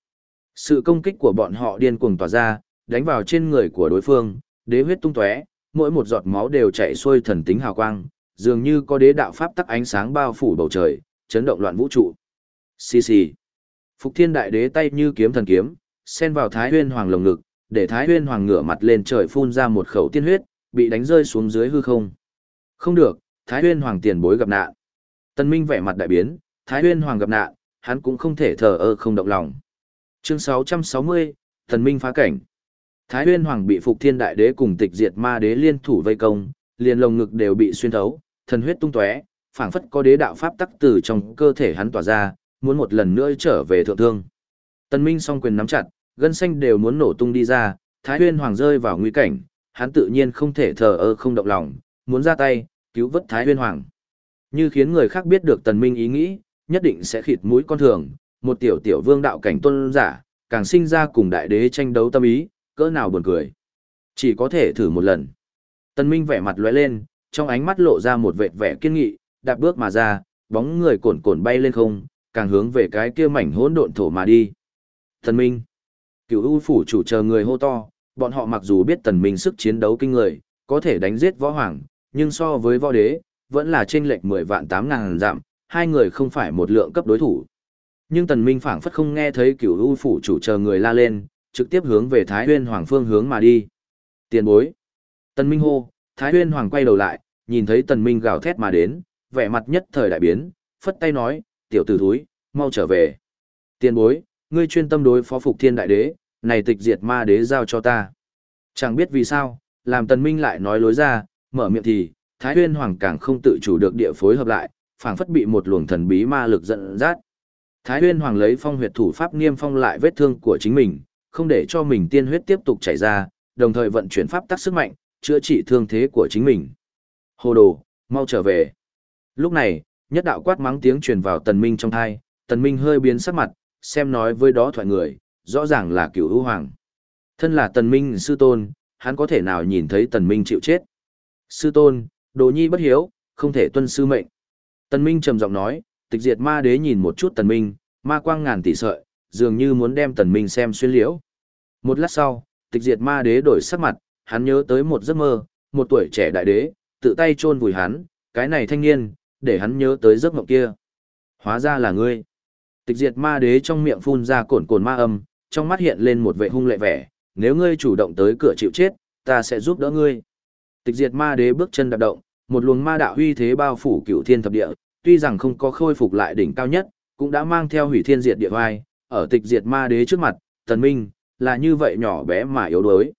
S1: Sự công kích của bọn họ điên cuồng tỏa ra, đánh vào trên người của đối phương, đế huyết tung tóe, mỗi một giọt máu đều chảy xuôi thần tính hào quang, dường như có đế đạo pháp tắc ánh sáng bao phủ bầu trời, chấn động loạn vũ trụ. Xì xì. Phục Thiên Đại Đế tay như kiếm thần kiếm, xen vào Thái Huyên Hoàng lồng ngực, để Thái Huyên Hoàng ngửa mặt lên trời phun ra một khẩu tiên huyết, bị đánh rơi xuống dưới hư không. Không được, Thái Huyên Hoàng tiền bối gặp nạn. Tân Minh vẻ mặt đại biến, Thái Huyên Hoàng gặp nạn, hắn cũng không thể thờ ơ không động lòng. Chương 660, Thần Minh phá cảnh. Thái Huyên Hoàng bị Phục Thiên Đại Đế cùng Tịch Diệt Ma Đế liên thủ vây công, liền lồng ngực đều bị xuyên thấu, thần huyết tung tóe, phảng phất có đế đạo pháp tắc từ trong cơ thể hắn tỏa ra, muốn một lần nữa trở về thượng thương. Tần Minh song quyền nắm chặt, gân xanh đều muốn nổ tung đi ra, Thái Huyên Hoàng rơi vào nguy cảnh, hắn tự nhiên không thể thờ ơ không động lòng, muốn ra tay, cứu vớt Thái Huyên Hoàng. Như khiến người khác biết được Tần Minh ý nghĩ, nhất định sẽ khịt mũi con thường, một tiểu tiểu vương đạo cảnh tôn giả, càng sinh ra cùng đại đế tranh đấu tâm ý, cỡ nào buồn cười. Chỉ có thể thử một lần. Tần Minh vẻ mặt lóe lên, trong ánh mắt lộ ra một vẻ vẻ kiên nghị, đạp bước mà ra, bóng người cuồn cuộn bay lên không, càng hướng về cái kia mảnh hỗn độn thổ mà đi. Tần Minh, cửu u phủ chủ chờ người hô to, bọn họ mặc dù biết Tần Minh sức chiến đấu kinh người, có thể đánh giết võ hoàng, nhưng so với võ đế, vẫn là trên lệch 10 vạn 8 ngàn giảm, hai người không phải một lượng cấp đối thủ. Nhưng Tần Minh phảng phất không nghe thấy cửu u phủ chủ chờ người la lên, trực tiếp hướng về Thái Huyên Hoàng phương hướng mà đi. Tiền bối. Tần Minh hô, Thái Huyên Hoàng quay đầu lại, nhìn thấy Tần Minh gào thét mà đến, vẻ mặt nhất thời đại biến, phất tay nói, tiểu tử thúi, mau trở về. Tiền bối, ngươi chuyên tâm đối phó phục thiên đại đế, này tịch diệt ma đế giao cho ta. Chẳng biết vì sao, làm Tần Minh lại nói lối ra, mở miệng thì, Thái Huyên Hoàng càng không tự chủ được địa phối hợp lại, phảng phất bị một luồng thần bí ma lực giận dắt. Thái Huyên Hoàng lấy phong huyệt thủ pháp niêm phong lại vết thương của chính mình, không để cho mình tiên huyết tiếp tục chảy ra, đồng thời vận chuyển pháp tắc sức mạnh, chữa trị thương thế của chính mình. Hồ đồ, mau trở về. Lúc này, nhất đạo quát mắng tiếng truyền vào tần minh trong thai, tần minh hơi biến sắc mặt, xem nói với đó thoại người, rõ ràng là cửu ưu hoàng. Thân là tần minh sư tôn, hắn có thể nào nhìn thấy tần minh chịu chết. Sư tôn, đồ nhi bất hiếu, không thể tuân sư mệnh. Tần minh trầm giọng nói, tịch diệt ma đế nhìn một chút tần minh, ma quang ngàn tỷ sợi, dường như muốn đem tần minh xem xuyên liễu. Một lát sau, tịch diệt ma đế đổi sắc mặt, hắn nhớ tới một giấc mơ, một tuổi trẻ đại đế, tự tay chôn vùi hắn, cái này thanh niên, để hắn nhớ tới giấc mộng kia. Hóa ra là ngươi. Tịch diệt ma đế trong miệng phun ra cồn cồn ma âm, trong mắt hiện lên một vệ hung lệ vẻ, nếu ngươi chủ động tới cửa chịu chết, ta sẽ giúp đỡ ngươi. Tịch diệt ma đế bước chân đạp động, một luồng ma đạo huy thế bao phủ cửu thiên thập địa, tuy rằng không có khôi phục lại đỉnh cao nhất, cũng đã mang theo hủy thiên diệt địa vai, ở tịch diệt ma đế trước mặt, tần minh, là như vậy nhỏ bé mà yếu đuối.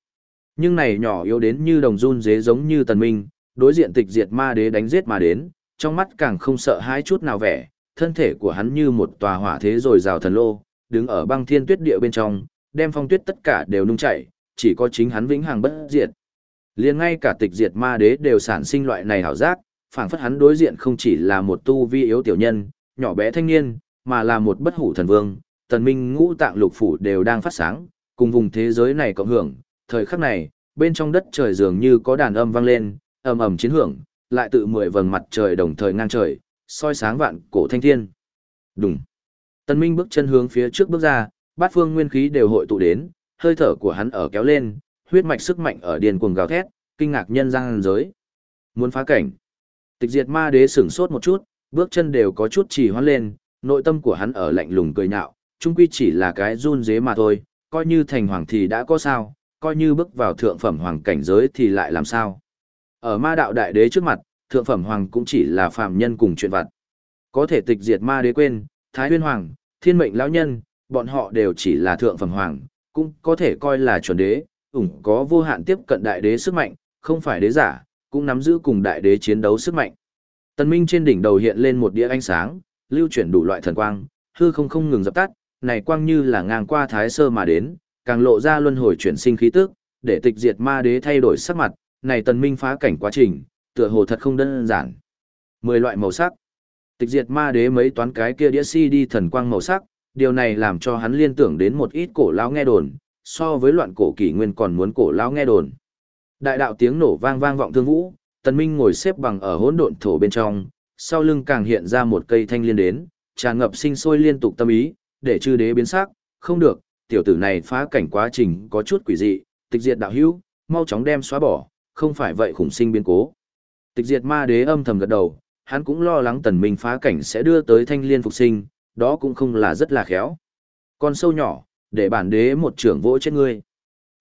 S1: Nhưng này nhỏ yếu đến như đồng run dế giống như tần minh, đối diện tịch diệt ma đế đánh giết mà đến, trong mắt càng không sợ hãi chút nào vẻ, thân thể của hắn như một tòa hỏa thế rồi rào thần lô, đứng ở băng thiên tuyết địa bên trong, đem phong tuyết tất cả đều nung chảy, chỉ có chính hắn vĩnh hằng bất diệt. Liền ngay cả tịch diệt ma đế đều sản sinh loại này hảo giác, phảng phất hắn đối diện không chỉ là một tu vi yếu tiểu nhân, nhỏ bé thanh niên, mà là một bất hủ thần vương, tần minh ngũ tạng lục phủ đều đang phát sáng, cùng vùng thế giới này cộng hưởng, thời khắc này, bên trong đất trời dường như có đàn âm vang lên, ầm ầm chiến hưởng, lại tự mười vầng mặt trời đồng thời ngang trời, soi sáng vạn cổ thanh thiên. Đùng. Tần Minh bước chân hướng phía trước bước ra, bát phương nguyên khí đều hội tụ đến, hơi thở của hắn ở kéo lên, huyết mạch sức mạnh ở điền cuồng gào thét, kinh ngạc nhân gian giới. Muốn phá cảnh. Tịch diệt ma đế sửng sốt một chút, bước chân đều có chút trì hoãn lên, nội tâm của hắn ở lạnh lùng cười nhạo, chung quy chỉ là cái run dế mà thôi, coi như thành hoàng thì đã có sao, coi như bước vào thượng phẩm hoàng cảnh giới thì lại làm sao. Ở ma đạo đại đế trước mặt, thượng phẩm hoàng cũng chỉ là phàm nhân cùng chuyện vặt. Có thể tịch diệt ma đế quên, thái huyên hoàng, thiên mệnh lão nhân, bọn họ đều chỉ là thượng phẩm hoàng, cũng có thể coi là chuẩn đế, ủng có vô hạn tiếp cận đại đế sức mạnh, không phải đế giả, cũng nắm giữ cùng đại đế chiến đấu sức mạnh. Tần Minh trên đỉnh đầu hiện lên một đĩa ánh sáng, lưu chuyển đủ loại thần quang, hư không không ngừng dập tắt, này quang như là ngang qua thái sơ mà đến, càng lộ ra luân hồi chuyển sinh khí tức, để tịch diệt ma đế thay đổi sắc mặt, này Tần Minh phá cảnh quá trình, tựa hồ thật không đơn giản. Mười loại màu sắc. Tịch diệt ma đế mấy toán cái kia đĩa CD đi thần quang màu sắc, điều này làm cho hắn liên tưởng đến một ít cổ lão nghe đồn, so với loạn cổ kỷ nguyên còn muốn cổ lão nghe đồn. Đại đạo tiếng nổ vang vang vọng thương vũ, Tần Minh ngồi xếp bằng ở hỗn độn thổ bên trong, sau lưng càng hiện ra một cây thanh liên đến, tràn ngập sinh sôi liên tục tâm ý, để chư đế biến sắc, không được, tiểu tử này phá cảnh quá trình có chút quỷ dị, tịch diệt đạo hữu, mau chóng đem xóa bỏ, không phải vậy khủng sinh biến cố. Tịch diệt ma đế âm thầm gật đầu, hắn cũng lo lắng tần minh phá cảnh sẽ đưa tới thanh liên phục sinh, đó cũng không là rất là khéo. Con sâu nhỏ, để bản đế một trưởng vỗ chết ngươi.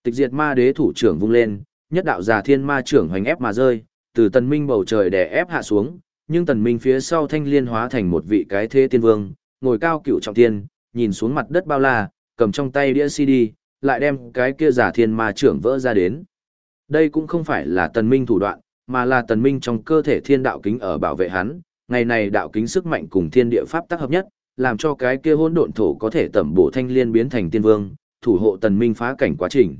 S1: Tịch diệt ma đế thủ trưởng vung lên, nhất đạo giả thiên ma trưởng hoành ép mà rơi, từ tần minh bầu trời đè ép hạ xuống, nhưng tần minh phía sau thanh liên hóa thành một vị cái thế tiên vương, ngồi cao cựu trọng thiên, nhìn xuống mặt đất bao la, cầm trong tay đĩa CD, lại đem cái kia giả thiên ma trưởng vỡ ra đến. Đây cũng không phải là tần minh thủ đoạn, mà là tần minh trong cơ thể thiên đạo kính ở bảo vệ hắn, ngày này đạo kính sức mạnh cùng thiên địa pháp tác hợp nhất, làm cho cái kia hỗn độn thổ có thể tẩm bổ thanh liên biến thành tiên vương, thủ hộ tần minh phá cảnh quá trình.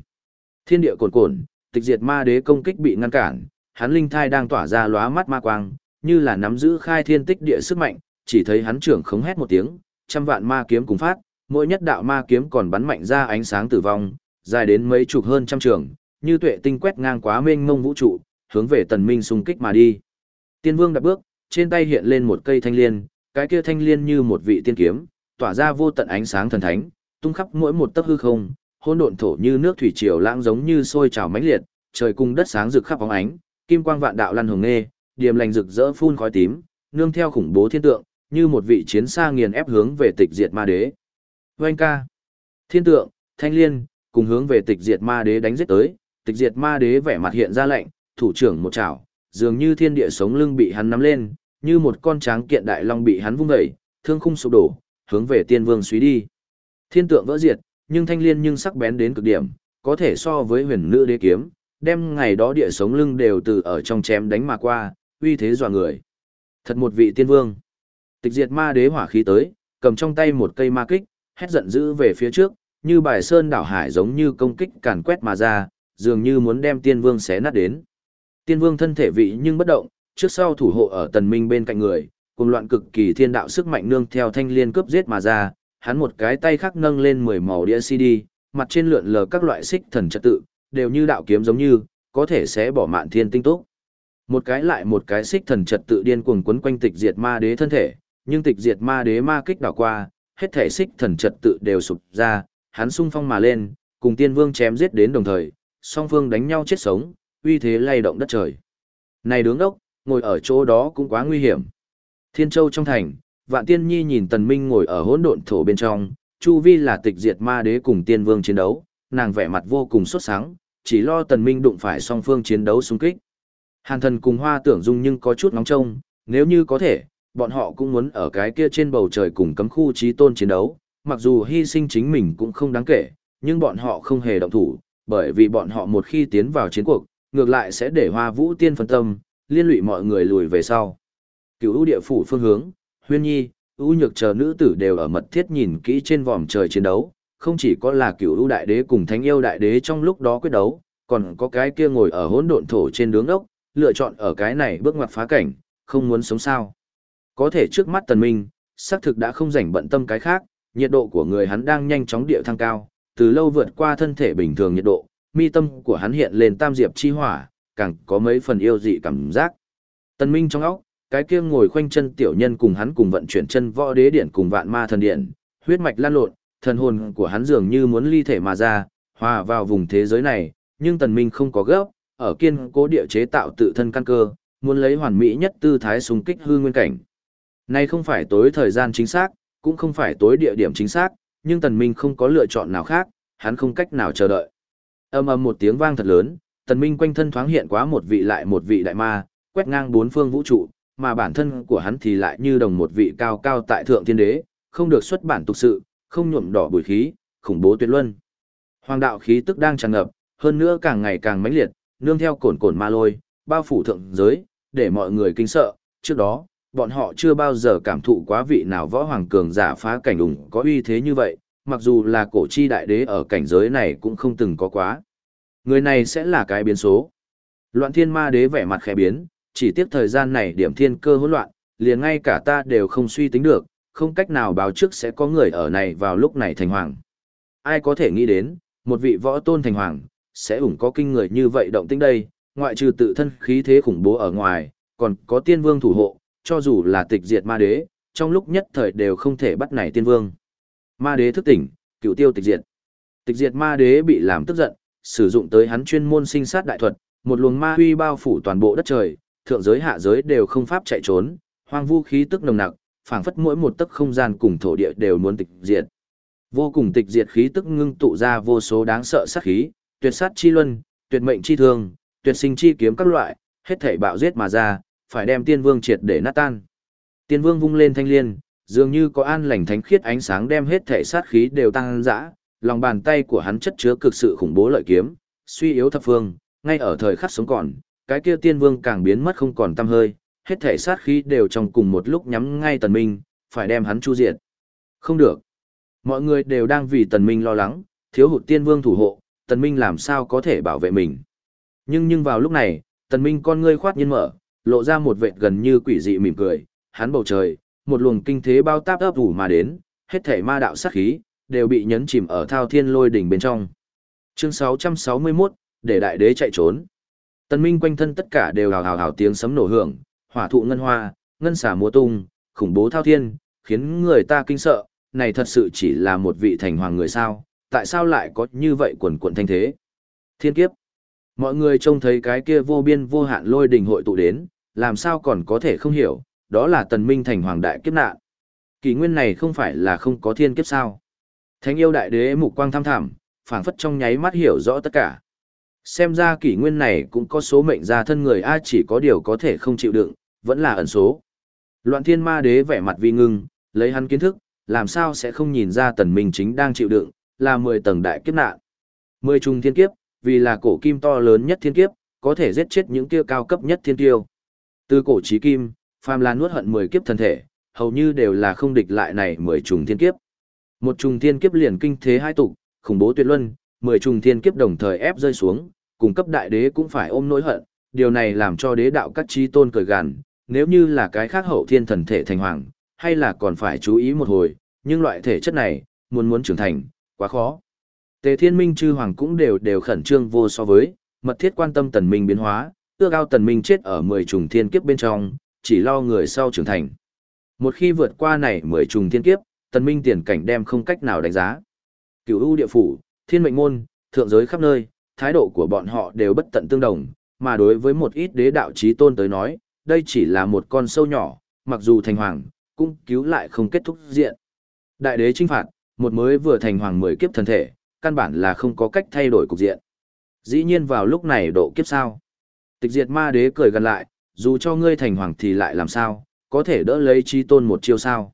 S1: Thiên địa cồn cồn, tịch diệt ma đế công kích bị ngăn cản, hắn linh thai đang tỏa ra lóa mắt ma quang, như là nắm giữ khai thiên tích địa sức mạnh, chỉ thấy hắn trưởng khống hét một tiếng, trăm vạn ma kiếm cùng phát, mỗi nhất đạo ma kiếm còn bắn mạnh ra ánh sáng tử vong, dài đến mấy chục hơn trăm trường, như tuệ tinh quét ngang quá mênh mông vũ trụ, hướng về tần minh xung kích mà đi. Tiên vương đặt bước, trên tay hiện lên một cây thanh liên, cái kia thanh liên như một vị tiên kiếm, tỏa ra vô tận ánh sáng thần thánh, tung khắp mỗi một tấc hư không, hỗn độn thổ như nước thủy triều lãng giống như sôi trào mãnh liệt, trời cung đất sáng rực khắp bóng ánh, kim quang vạn đạo lăn hồng nghe, điềm lành rực rỡ phun khói tím, nương theo khủng bố thiên tượng, như một vị chiến xa nghiền ép hướng về tịch diệt ma đế. Oanh ca, thiên tượng, thanh liên, cùng hướng về tịch diệt ma đế đánh giết tới, tịch diệt ma đế vẻ mặt hiện ra lạnh, thủ trưởng một chảo, dường như thiên địa sống lưng bị hắn nắm lên, như một con tráng kiện đại long bị hắn vung dậy, thương khung sụp đổ, hướng về tiên vương suy đi. Thiên tượng vỡ diệt, nhưng thanh liên nhưng sắc bén đến cực điểm, có thể so với huyền nữ đế kiếm, đem ngày đó địa sống lưng đều từ ở trong chém đánh mà qua, uy thế dọa người. Thật một vị tiên vương. Tịch diệt ma đế hỏa khí tới, cầm trong tay một cây ma kích, hét giận dữ về phía trước, như bài sơn đảo hải giống như công kích càn quét mà ra, dường như muốn đem tiên vương xé nát đến. Tiên vương thân thể vị nhưng bất động, trước sau thủ hộ ở tần minh bên cạnh người, cùng loạn cực kỳ thiên đạo sức mạnh nương theo thanh liên cướp giết mà ra, hắn một cái tay khác nâng lên mười màu đĩa CD, mặt trên lượn lờ các loại xích thần trật tự, đều như đạo kiếm giống như, có thể sẽ bỏ mạn thiên tinh túc. Một cái lại một cái xích thần trật tự điên cuồng quấn quanh tịch diệt ma đế thân thể, nhưng tịch diệt ma đế ma kích đảo qua, hết thể xích thần trật tự đều sụp ra, hắn sung phong mà lên, cùng tiên vương chém giết đến đồng thời, song phương đánh nhau chết sống, uy thế lay động đất trời. Này đứng đốc, ngồi ở chỗ đó cũng quá nguy hiểm. Thiên Châu trong thành, Vạn Tiên Nhi nhìn Tần Minh ngồi ở hỗn độn thổ bên trong, chu vi là tịch diệt ma đế cùng tiên vương chiến đấu, nàng vẻ mặt vô cùng xuất sáng, chỉ lo Tần Minh đụng phải song phương chiến đấu xung kích. Hàn thần cùng hoa tưởng dung nhưng có chút nóng trông, nếu như có thể, bọn họ cũng muốn ở cái kia trên bầu trời cùng cấm khu trí tôn chiến đấu, mặc dù hy sinh chính mình cũng không đáng kể, nhưng bọn họ không hề động thủ, bởi vì bọn họ một khi tiến vào chiến cuộc, ngược lại sẽ để hoa vũ tiên phân tâm, liên lụy mọi người lùi về sau. Cựu ưu địa phủ phương hướng, huyên nhi, ưu nhược chờ nữ tử đều ở mật thiết nhìn kỹ trên vòm trời chiến đấu, không chỉ có là cựu ưu đại đế cùng thánh yêu đại đế trong lúc đó quyết đấu, còn có cái kia ngồi ở hỗn độn thổ trên đứng ốc, lựa chọn ở cái này bước ngoặt phá cảnh, không muốn sống sao. Có thể trước mắt tần minh, xác thực đã không rảnh bận tâm cái khác, nhiệt độ của người hắn đang nhanh chóng địa thăng cao, từ lâu vượt qua thân thể bình thường nhiệt độ, mi tâm của hắn hiện lên tam diệp chi hỏa, càng có mấy phần yêu dị cảm giác. Tần minh trong óc, cái kia ngồi khoanh chân tiểu nhân cùng hắn cùng vận chuyển chân võ đế điện cùng vạn ma thần điện, huyết mạch lan lộn, thần hồn của hắn dường như muốn ly thể mà ra, hòa vào vùng thế giới này, nhưng tần minh không có gấp, ở kiên cố địa chế tạo tự thân căn cơ, muốn lấy hoàn mỹ nhất tư thái xung kích hư nguyên cảnh. Nay không phải tối thời gian chính xác, cũng không phải tối địa điểm chính xác, nhưng tần minh không có lựa chọn nào khác, hắn không cách nào chờ đợi. Âm ầm một tiếng vang thật lớn, tần minh quanh thân thoáng hiện quá một vị lại một vị đại ma, quét ngang bốn phương vũ trụ, mà bản thân của hắn thì lại như đồng một vị cao cao tại thượng thiên đế, không được xuất bản tục sự, không nhuộm đỏ bùi khí, khủng bố tuyệt luân. Hoàng đạo khí tức đang tràn ngập, hơn nữa càng ngày càng mãnh liệt, nương theo cồn cồn ma lôi, bao phủ thượng giới, để mọi người kinh sợ. Trước đó, bọn họ chưa bao giờ cảm thụ quá vị nào võ hoàng cường giả phá cảnh ủng có uy thế như vậy, mặc dù là cổ chi đại đế ở cảnh giới này cũng không từng có quá. Người này sẽ là cái biến số. Loạn thiên ma đế vẻ mặt khẽ biến, chỉ tiếc thời gian này điểm thiên cơ hỗn loạn, liền ngay cả ta đều không suy tính được, không cách nào báo trước sẽ có người ở này vào lúc này thành hoàng. Ai có thể nghĩ đến, một vị võ tôn thành hoàng, sẽ ủng có kinh người như vậy động tĩnh đây, ngoại trừ tự thân khí thế khủng bố ở ngoài, còn có tiên vương thủ hộ, cho dù là tịch diệt ma đế, trong lúc nhất thời đều không thể bắt này tiên vương. Ma đế thức tỉnh, cựu tiêu tịch diệt. Tịch diệt ma đế bị làm tức giận, sử dụng tới hắn chuyên môn sinh sát đại thuật, một luồng ma huy bao phủ toàn bộ đất trời, thượng giới hạ giới đều không pháp chạy trốn, hoang vu khí tức nồng nặc, phảng phất mỗi một tấc không gian cùng thổ địa đều muốn tịch diệt. Vô cùng tịch diệt khí tức ngưng tụ ra vô số đáng sợ sát khí, tuyệt sát chi luân, tuyệt mệnh chi thương, tuyệt sinh chi kiếm các loại, hết thảy bạo giết mà ra, phải đem tiên vương triệt để nát tan. Tiên vương vung lên thanh liên, dường như có an lành thánh khiết ánh sáng đem hết thể sát khí đều tăng dã, lòng bàn tay của hắn chất chứa cực sự khủng bố lợi kiếm, suy yếu thập phương, ngay ở thời khắc sống còn, cái kia tiên vương càng biến mất không còn tăm hơi, hết thể sát khí đều trong cùng một lúc nhắm ngay tần minh, phải đem hắn chu diệt. Không được. Mọi người đều đang vì tần minh lo lắng, thiếu hụt tiên vương thủ hộ, tần minh làm sao có thể bảo vệ mình. Nhưng nhưng vào lúc này, tần minh con ngươi khoát nhiên mở, lộ ra một vệt gần như quỷ dị mỉm cười, hắn bầu trời, một luồng kinh thế bao táp ấp ủ mà đến, hết thảy ma đạo sát khí, đều bị nhấn chìm ở thao thiên lôi đỉnh bên trong. Chương 661, để đại đế chạy trốn. Tần Minh quanh thân tất cả đều hào hào hào tiếng sấm nổ hưởng, hỏa thụ ngân hoa, ngân xả múa tung, khủng bố thao thiên, khiến người ta kinh sợ, này thật sự chỉ là một vị thành hoàng người sao, tại sao lại có như vậy quần quần thanh thế? Thiên kiếp. Mọi người trông thấy cái kia vô biên vô hạn lôi đình hội tụ đến, làm sao còn có thể không hiểu, đó là tần minh thành hoàng đại kiếp nạn. Kỳ nguyên này không phải là không có thiên kiếp sao. Thánh yêu đại đế mục quang tham thẳm, phảng phất trong nháy mắt hiểu rõ tất cả. Xem ra kỷ nguyên này cũng có số mệnh ra thân người ai chỉ có điều có thể không chịu đựng, vẫn là ẩn số. Loạn thiên ma đế vẻ mặt vi ngưng, lấy hắn kiến thức, làm sao sẽ không nhìn ra tần minh chính đang chịu đựng, là 10 tầng đại kiếp nạn. 10 trùng thiên kiếp, vì là cổ kim to lớn nhất thiên kiếp, có thể giết chết những kia cao cấp nhất thiên tiêu. Từ cổ chí kim, phàm là nuốt hận 10 kiếp thân thể, hầu như đều là không địch lại này 10 trùng thiên kiếp. Một trùng thiên kiếp liền kinh thế hai tục, khủng bố tuyệt luân, 10 trùng thiên kiếp đồng thời ép rơi xuống, cùng cấp đại đế cũng phải ôm nỗi hận, điều này làm cho đế đạo các trí tôn cười gằn, nếu như là cái khác hậu thiên thần thể thành hoàng, hay là còn phải chú ý một hồi, nhưng loại thể chất này, muốn muốn trưởng thành, quá khó. Tề Thiên Minh chư hoàng cũng đều đều khẩn trương vô so với, mật thiết quan tâm tần minh biến hóa, ước ao tần minh chết ở 10 trùng thiên kiếp bên trong, chỉ lo người sau trưởng thành. Một khi vượt qua này 10 trùng thiên kiếp, tần minh tiền cảnh đem không cách nào đánh giá. Cửu ưu địa phủ, thiên mệnh môn, thượng giới khắp nơi, thái độ của bọn họ đều bất tận tương đồng, mà đối với một ít đế đạo chí tôn tới nói, đây chỉ là một con sâu nhỏ, mặc dù thành hoàng, cũng cứu lại không kết thúc diện. Đại đế trinh phạt, một mới vừa thành hoàng mười kiếp thần thể, căn bản là không có cách thay đổi cục diện. Dĩ nhiên vào lúc này độ kiếp sao. Tịch diệt ma đế cười gần lại, dù cho ngươi thành hoàng thì lại làm sao, có thể đỡ lấy chi tôn một chiêu sao.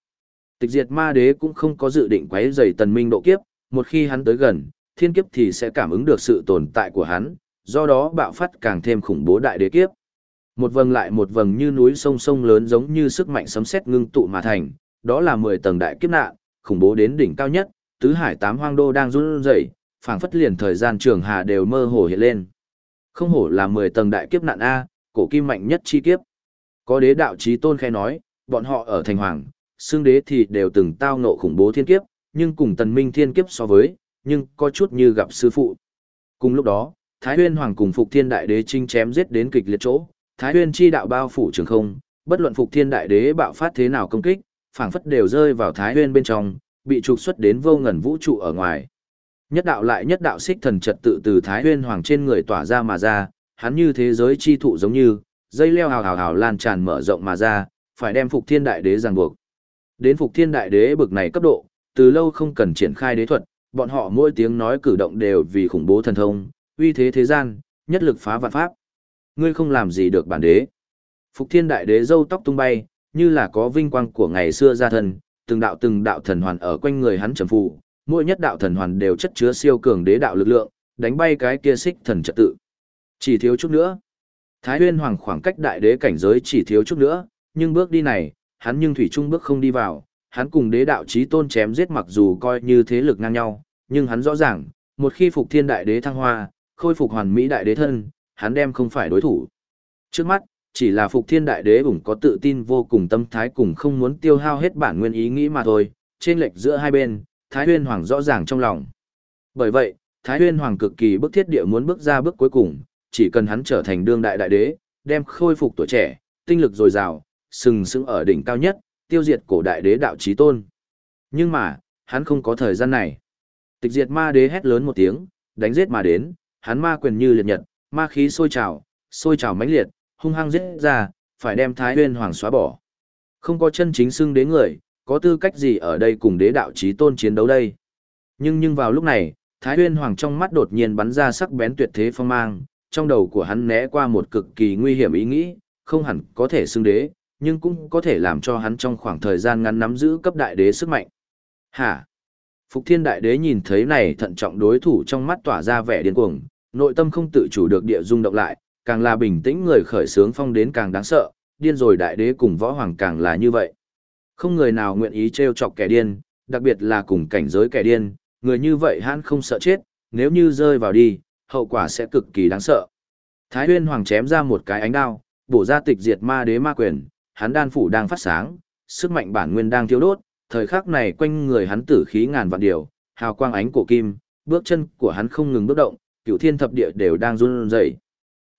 S1: Tịch diệt ma đế cũng không có dự định quấy rầy tần minh độ kiếp, một khi hắn tới gần, thiên kiếp thì sẽ cảm ứng được sự tồn tại của hắn, do đó bạo phát càng thêm khủng bố đại đế kiếp. Một vầng lại một vầng như núi sông sông lớn giống như sức mạnh sấm sét ngưng tụ mà thành, đó là 10 tầng đại kiếp nạn, khủng bố đến đỉnh cao nhất, tứ hải tám hoang đô đang run rẩy, phảng phất liền thời gian trường hà đều mơ hồ hiện lên. Không hổ là 10 tầng đại kiếp nạn a, cổ kim mạnh nhất chi kiếp. Có đế đạo chí tôn khai nói, bọn họ ở thành hoàng, xương đế thì đều từng tao ngộ khủng bố thiên kiếp, nhưng cùng tần minh thiên kiếp so với, nhưng có chút như gặp sư phụ. Cùng lúc đó, Thái Huyên Hoàng cùng Phục Thiên Đại Đế chinh chém giết đến kịch liệt chỗ, Thái Huyên chi đạo bao phủ trường không, bất luận Phục Thiên Đại Đế bạo phát thế nào công kích, phảng phất đều rơi vào Thái Huyên bên trong, bị trục xuất đến vô ngần vũ trụ ở ngoài. Nhất đạo lại nhất đạo xích thần trật tự từ Thái Huyên Hoàng trên người tỏa ra mà ra, hắn như thế giới chi thụ giống như, dây leo hào hào hào lan tràn mở rộng mà ra, phải đem Phục Thiên Đại Đế ràng buộc. Đến Phục Thiên Đại Đế bực này cấp độ, từ lâu không cần triển khai đế thuật, bọn họ mỗi tiếng nói cử động đều vì khủng bố thần thông, uy thế thế gian, nhất lực phá vạn pháp. Ngươi không làm gì được bản đế. Phục Thiên Đại Đế râu tóc tung bay, như là có vinh quang của ngày xưa ra thân, từng đạo từng đạo thần hoàn ở quanh người hắn trầm phụ, mỗi nhất đạo thần hoàn đều chất chứa siêu cường đế đạo lực lượng, đánh bay cái kia xích thần trật tự. Chỉ thiếu chút nữa. Thái Huyên Hoàng khoảng cách đại đế cảnh giới chỉ thiếu chút nữa, nhưng bước đi này, hắn nhưng thủy trung bước không đi vào, hắn cùng đế đạo chí tôn chém giết mặc dù coi như thế lực ngang nhau, nhưng hắn rõ ràng, một khi phục thiên đại đế thăng hoa, khôi phục hoàn mỹ đại đế thân, hắn đem không phải đối thủ. Trước mắt, chỉ là phục thiên đại đế ủng có tự tin vô cùng tâm thái cùng không muốn tiêu hao hết bản nguyên ý nghĩ mà thôi, trên lệch giữa hai bên, Thái Huyên Hoàng rõ ràng trong lòng. Bởi vậy, Thái Huyên Hoàng cực kỳ bức thiết địa muốn bước ra bước cuối cùng, chỉ cần hắn trở thành đương đại đại đế, đem khôi phục tuổi trẻ, tinh lực dồi dào, sừng sững ở đỉnh cao nhất, tiêu diệt cổ đại đế đạo chí tôn. Nhưng mà, hắn không có thời gian này. Tịch diệt ma đế hét lớn một tiếng, đánh giết mà đến, hắn ma quyền như liệt nhật, ma khí sôi trào, sôi trào mãnh liệt, hung hăng giết ra, phải đem Thái Nguyên Hoàng xóa bỏ. Không có chân chính xưng đế người, có tư cách gì ở đây cùng đế đạo chí tôn chiến đấu đây. Nhưng nhưng vào lúc này, Thái Nguyên Hoàng trong mắt đột nhiên bắn ra sắc bén tuyệt thế phong mang, trong đầu của hắn né qua một cực kỳ nguy hiểm ý nghĩ, không hẳn có thể xưng đế, nhưng cũng có thể làm cho hắn trong khoảng thời gian ngắn nắm giữ cấp đại đế sức mạnh. Hả? Phục Thiên Đại Đế nhìn thấy này thận trọng đối thủ trong mắt tỏa ra vẻ điên cuồng, nội tâm không tự chủ được địa dung động lại, càng là bình tĩnh người khởi sướng phong đến càng đáng sợ, điên rồi đại đế cùng võ hoàng càng là như vậy. Không người nào nguyện ý trêu chọc kẻ điên, đặc biệt là cùng cảnh giới kẻ điên, người như vậy hắn không sợ chết, nếu như rơi vào đi, hậu quả sẽ cực kỳ đáng sợ. Thái Huyên Hoàng chém ra một cái ánh đao, bổ ra tịch diệt ma đế ma quyền, hắn đan phủ đang phát sáng, sức mạnh bản nguyên đang thiêu đốt, thời khắc này quanh người hắn tử khí ngàn vạn điều, hào quang ánh cổ kim, bước chân của hắn không ngừng bước động, cửu thiên thập địa đều đang run rẩy.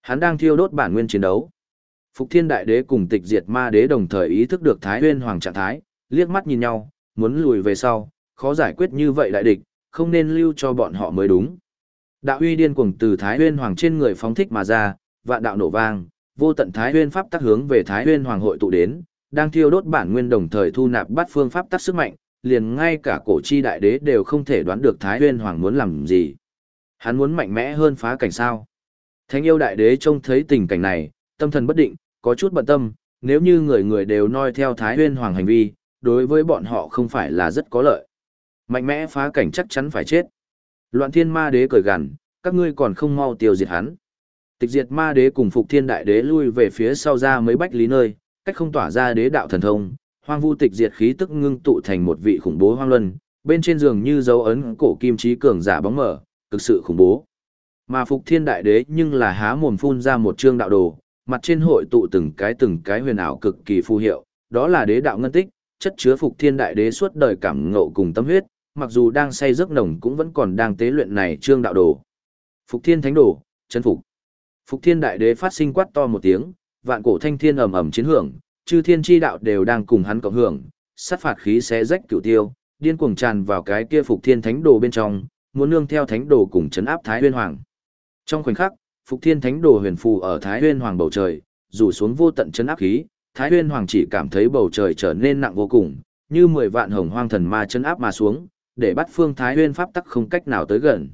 S1: Hắn đang thiêu đốt bản nguyên chiến đấu. Phục Thiên Đại Đế cùng Tịch Diệt Ma Đế đồng thời ý thức được Thái Huyên Hoàng trạng thái, liếc mắt nhìn nhau, muốn lùi về sau, khó giải quyết như vậy đại địch, không nên lưu cho bọn họ mới đúng. Đạo uy điên cuồng từ Thái Huyên Hoàng trên người phóng thích mà ra, vạn đạo nổ vang, vô tận Thái Huyên pháp tắc hướng về Thái Huyên Hoàng hội tụ đến, đang thiêu đốt bản nguyên đồng thời thu nạp bắt phương pháp tắc sức mạnh, liền ngay cả cổ chi đại đế đều không thể đoán được Thái Huyên Hoàng muốn làm gì. Hắn muốn mạnh mẽ hơn phá cảnh sao? Thánh yêu đại đế trông thấy tình cảnh này, tâm thần bất định, có chút bận tâm, nếu như người người đều noi theo Thái Huyên Hoàng hành vi, đối với bọn họ không phải là rất có lợi. Mạnh mẽ phá cảnh chắc chắn phải chết. Loạn thiên ma đế cười gằn, các ngươi còn không mau tiêu diệt hắn. Tịch diệt ma đế cùng phục thiên đại đế lui về phía sau ra mấy bách lý nơi, cách không tỏa ra đế đạo thần thông, hoang vu tịch diệt khí tức ngưng tụ thành một vị khủng bố hoang luân, bên trên giường như dấu ấn cổ kim trí cường giả bóng mở, cực sự khủng bố. Mà phục thiên đại đế nhưng là há mồm phun ra một chương đạo đồ, mặt trên hội tụ từng cái từng cái huyền ảo cực kỳ phù hiệu, đó là đế đạo ngân tích, chất chứa phục thiên đại đế suốt đời cảm ngộ cùng tâm huyết, mặc dù đang say giấc nồng cũng vẫn còn đang tế luyện này trương đạo đồ. Phục thiên thánh đồ, chân phục. Phục thiên đại đế phát sinh quát to một tiếng, vạn cổ thanh thiên ầm ầm chiến hưởng, chư thiên chi đạo đều đang cùng hắn cộng hưởng, sát phạt khí xé rách cửu tiêu, điên cuồng tràn vào cái kia phục thiên thánh đồ bên trong, muốn nương theo thánh đồ cùng chấn áp thái huyên hoàng. Trong khoảnh khắc, phục thiên thánh đồ huyền phù ở thái huyên hoàng bầu trời, rủ xuống vô tận chấn áp khí, thái huyên hoàng chỉ cảm thấy bầu trời trở nên nặng vô cùng, như mười vạn hồng hoang thần ma chấn áp mà xuống, để bắt phương thái huyên pháp tắc không cách nào tới gần.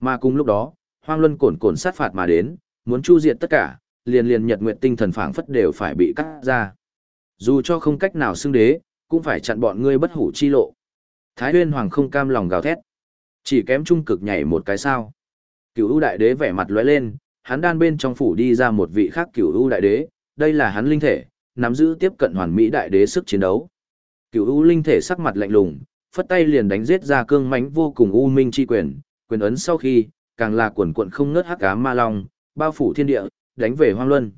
S1: Mà cùng lúc đó, hoang luân cồn cồn sát phạt mà đến, muốn chu diệt tất cả, liền liền nhật nguyệt tinh thần phảng phất đều phải bị cắt ra. Dù cho không cách nào xưng đế, cũng phải chặn bọn ngươi bất hủ chi lộ. Thái Huyên Hoàng không cam lòng gào thét. Chỉ kém trung cực nhảy một cái sao. Cửu U đại đế vẻ mặt lóe lên, hắn đan bên trong phủ đi ra một vị khác Cửu U đại đế, đây là hắn linh thể, nắm giữ tiếp cận hoàn mỹ đại đế sức chiến đấu. Cửu U linh thể sắc mặt lạnh lùng, phất tay liền đánh giết ra cương mãnh vô cùng u minh chi quyền, quyền ấn sau khi, càng là quần quận không ngớt hắc ám ma long, bao phủ thiên địa, đánh về Hoang Luân.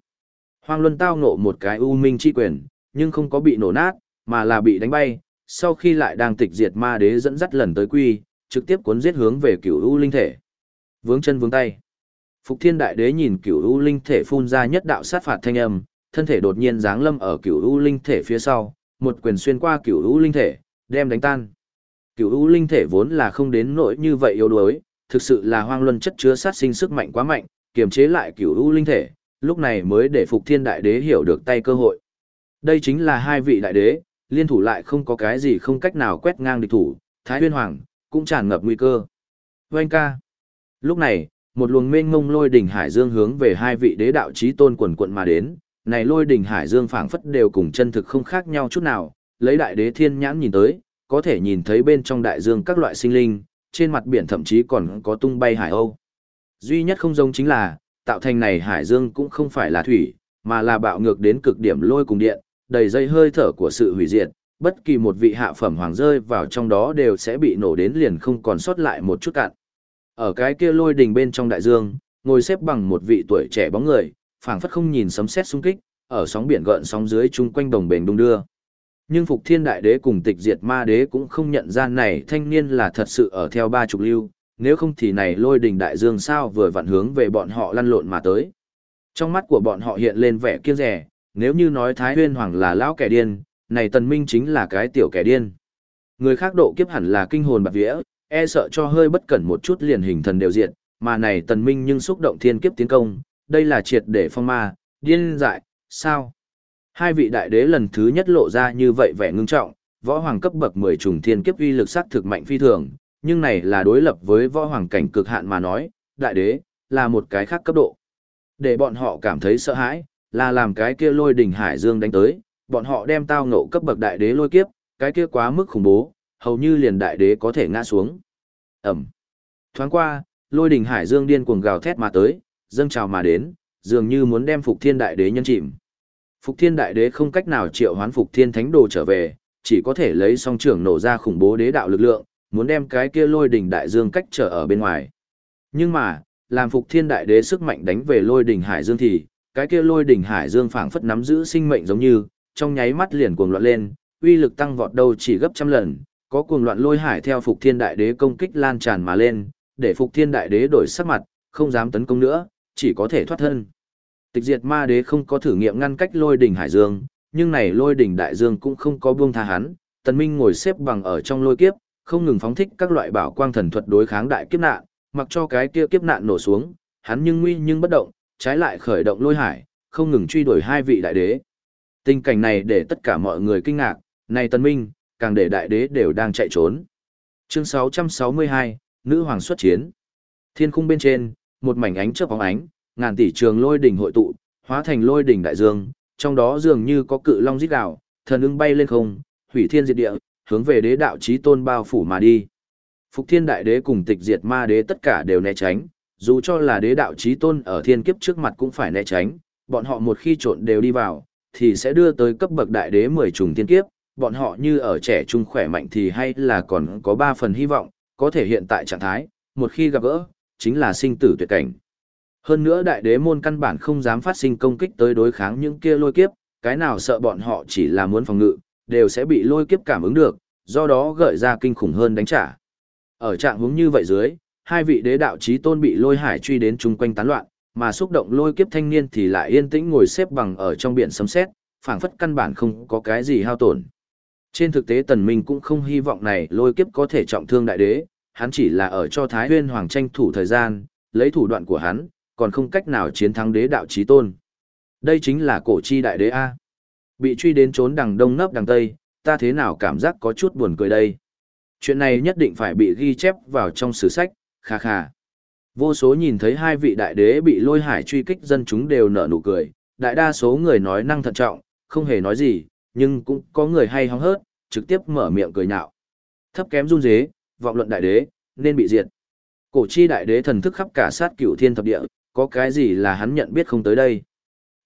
S1: Hoang Luân tao ngộ một cái u minh chi quyền, nhưng không có bị nổ nát, mà là bị đánh bay, sau khi lại đang tịch diệt ma đế dẫn dắt lần tới quy, trực tiếp cuốn giết hướng về cửu u linh thể. Vướng chân vướng tay. Phục Thiên Đại Đế nhìn cửu u linh thể phun ra nhất đạo sát phạt thanh âm, thân thể đột nhiên giáng lâm ở cửu u linh thể phía sau, một quyền xuyên qua cửu u linh thể, đem đánh tan. Cửu u linh thể vốn là không đến nỗi như vậy yếu đuối, thực sự là hoang luân chất chứa sát sinh sức mạnh quá mạnh, kiềm chế lại cửu u linh thể, lúc này mới để Phục Thiên Đại Đế hiểu được tay cơ hội. Đây chính là hai vị đại đế, liên thủ lại không có cái gì không cách nào quét ngang địch thủ, Thái Huyên Hoàng cũng tràn ngập nguy cơ. Oanh ca. Lúc này, một luồng mênh mông lôi đỉnh hải dương hướng về hai vị đế đạo chí tôn quần quận mà đến, này lôi đỉnh hải dương phảng phất đều cùng chân thực không khác nhau chút nào, lấy đại đế thiên nhãn nhìn tới, có thể nhìn thấy bên trong đại dương các loại sinh linh, trên mặt biển thậm chí còn có tung bay hải âu. Duy nhất không giống chính là, tạo thành này hải dương cũng không phải là thủy, mà là bạo ngược đến cực điểm lôi cùng điện, đầy dây hơi thở của sự hủy diệt, bất kỳ một vị hạ phẩm hoàng rơi vào trong đó đều sẽ bị nổ đến liền không còn sót lại một chút cạn. Ở cái kia lôi đình bên trong đại dương, ngồi xếp bằng một vị tuổi trẻ bóng người, phảng phất không nhìn sấm sét xung kích, ở sóng biển gợn sóng dưới chung quanh đồng bền đung đưa. Nhưng Phục Thiên Đại Đế cùng Tịch Diệt Ma Đế cũng không nhận ra này thanh niên là thật sự ở theo ba trục lưu, nếu không thì này lôi đình đại dương sao vừa vặn hướng về bọn họ lăn lộn mà tới. Trong mắt của bọn họ hiện lên vẻ kiêng rẻ, nếu như nói Thái Huyên Hoàng là lão kẻ điên, này Tần Minh chính là cái tiểu kẻ điên. Người khác độ kiếp hẳn là kinh hồn bạc vía, e sợ cho hơi bất cẩn một chút liền hình thần đều diệt, mà này Tần Minh nhưng xúc động thiên kiếp tiến công, đây là triệt để phong ma, điên dại, sao? Hai vị đại đế lần thứ nhất lộ ra như vậy vẻ ngưng trọng, võ hoàng cấp bậc 10 trùng thiên kiếp uy lực sát thực mạnh phi thường, nhưng này là đối lập với võ hoàng cảnh cực hạn mà nói, đại đế, là một cái khác cấp độ. Để bọn họ cảm thấy sợ hãi, là làm cái kia lôi đỉnh hải dương đánh tới, bọn họ đem tao ngộ cấp bậc đại đế lôi kiếp, cái kia quá mức khủng bố, hầu như liền đại đế có thể ngã xuống. Ẩm. Thoáng qua, lôi đỉnh hải dương điên cuồng gào thét mà tới, dâng trào mà đến, dường như muốn đem Phục Thiên Đại Đế nhân chìm. Phục Thiên Đại Đế không cách nào triệu hoán Phục Thiên Thánh Đồ trở về, chỉ có thể lấy song trưởng nổ ra khủng bố đế đạo lực lượng, muốn đem cái kia lôi đỉnh đại dương cách trở ở bên ngoài. Nhưng mà, làm Phục Thiên Đại Đế sức mạnh đánh về lôi đỉnh hải dương thì, cái kia lôi đỉnh hải dương phảng phất nắm giữ sinh mệnh giống như, trong nháy mắt liền cuồng loạn lên, uy lực tăng vọt đâu chỉ gấp trăm lần, có cuồng loạn lôi hải theo Phục Thiên Đại Đế công kích lan tràn mà lên, để Phục Thiên Đại Đế đổi sắc mặt, không dám tấn công nữa, chỉ có thể thoát thân. Tịch diệt ma đế không có thử nghiệm ngăn cách lôi đỉnh hải dương, nhưng này lôi đỉnh đại dương cũng không có buông tha hắn, tần minh ngồi xếp bằng ở trong lôi kiếp, không ngừng phóng thích các loại bảo quang thần thuật đối kháng đại kiếp nạn, mặc cho cái kia kiếp nạn nổ xuống, hắn nhưng nguy nhưng bất động, trái lại khởi động lôi hải, không ngừng truy đuổi hai vị đại đế. Tình cảnh này để tất cả mọi người kinh ngạc, này tần minh, càng để đại đế đều đang chạy trốn. Chương 662, Nữ Hoàng xuất chiến. Thiên khung bên trên, một mảnh ánh chớp bóng ánh, ngàn tỷ trường lôi đỉnh hội tụ, hóa thành lôi đỉnh đại dương, trong đó dường như có cự long rít gào, thần ưng bay lên không, hủy thiên diệt địa, hướng về đế đạo chí tôn bao phủ mà đi. Phục Thiên Đại Đế cùng Tịch Diệt Ma Đế tất cả đều né tránh, dù cho là đế đạo chí tôn ở thiên kiếp trước mặt cũng phải né tránh, bọn họ một khi trộn đều đi vào, thì sẽ đưa tới cấp bậc đại đế 10 trùng thiên kiếp, bọn họ như ở trẻ trung khỏe mạnh thì hay là còn có 3 phần hy vọng, có thể hiện tại trạng thái, một khi gặp gỡ, chính là sinh tử tuyệt cảnh. Hơn nữa đại đế môn căn bản không dám phát sinh công kích tới đối kháng những kia lôi kiếp, cái nào sợ bọn họ chỉ là muốn phòng ngự, đều sẽ bị lôi kiếp cảm ứng được, do đó gợi ra kinh khủng hơn đánh trả. Ở trạng huống như vậy dưới, hai vị đế đạo chí tôn bị lôi hải truy đến chung quanh tán loạn, mà xúc động lôi kiếp thanh niên thì lại yên tĩnh ngồi xếp bằng ở trong biển sấm sét, phảng phất căn bản không có cái gì hao tổn. Trên thực tế Tần Minh cũng không hy vọng này lôi kiếp có thể trọng thương đại đế, hắn chỉ là ở cho Thái Huyên Hoàng tranh thủ thời gian, lấy thủ đoạn của hắn, còn không cách nào chiến thắng đế đạo chí tôn. Đây chính là cổ chi đại đế A. Bị truy đến trốn đằng đông nấp đằng tây, ta thế nào cảm giác có chút buồn cười đây. Chuyện này nhất định phải bị ghi chép vào trong sử sách, kha kha. Vô số nhìn thấy hai vị đại đế bị lôi hải truy kích dân chúng đều nở nụ cười, đại đa số người nói năng thận trọng, không hề nói gì, nhưng cũng có người hay hóng hớt, trực tiếp mở miệng cười nhạo. Thấp kém run dế, vọng luận đại đế, nên bị diệt. Cổ chi đại đế thần thức khắp cả sát cửu thiên thập địa, có cái gì là hắn nhận biết không tới đây.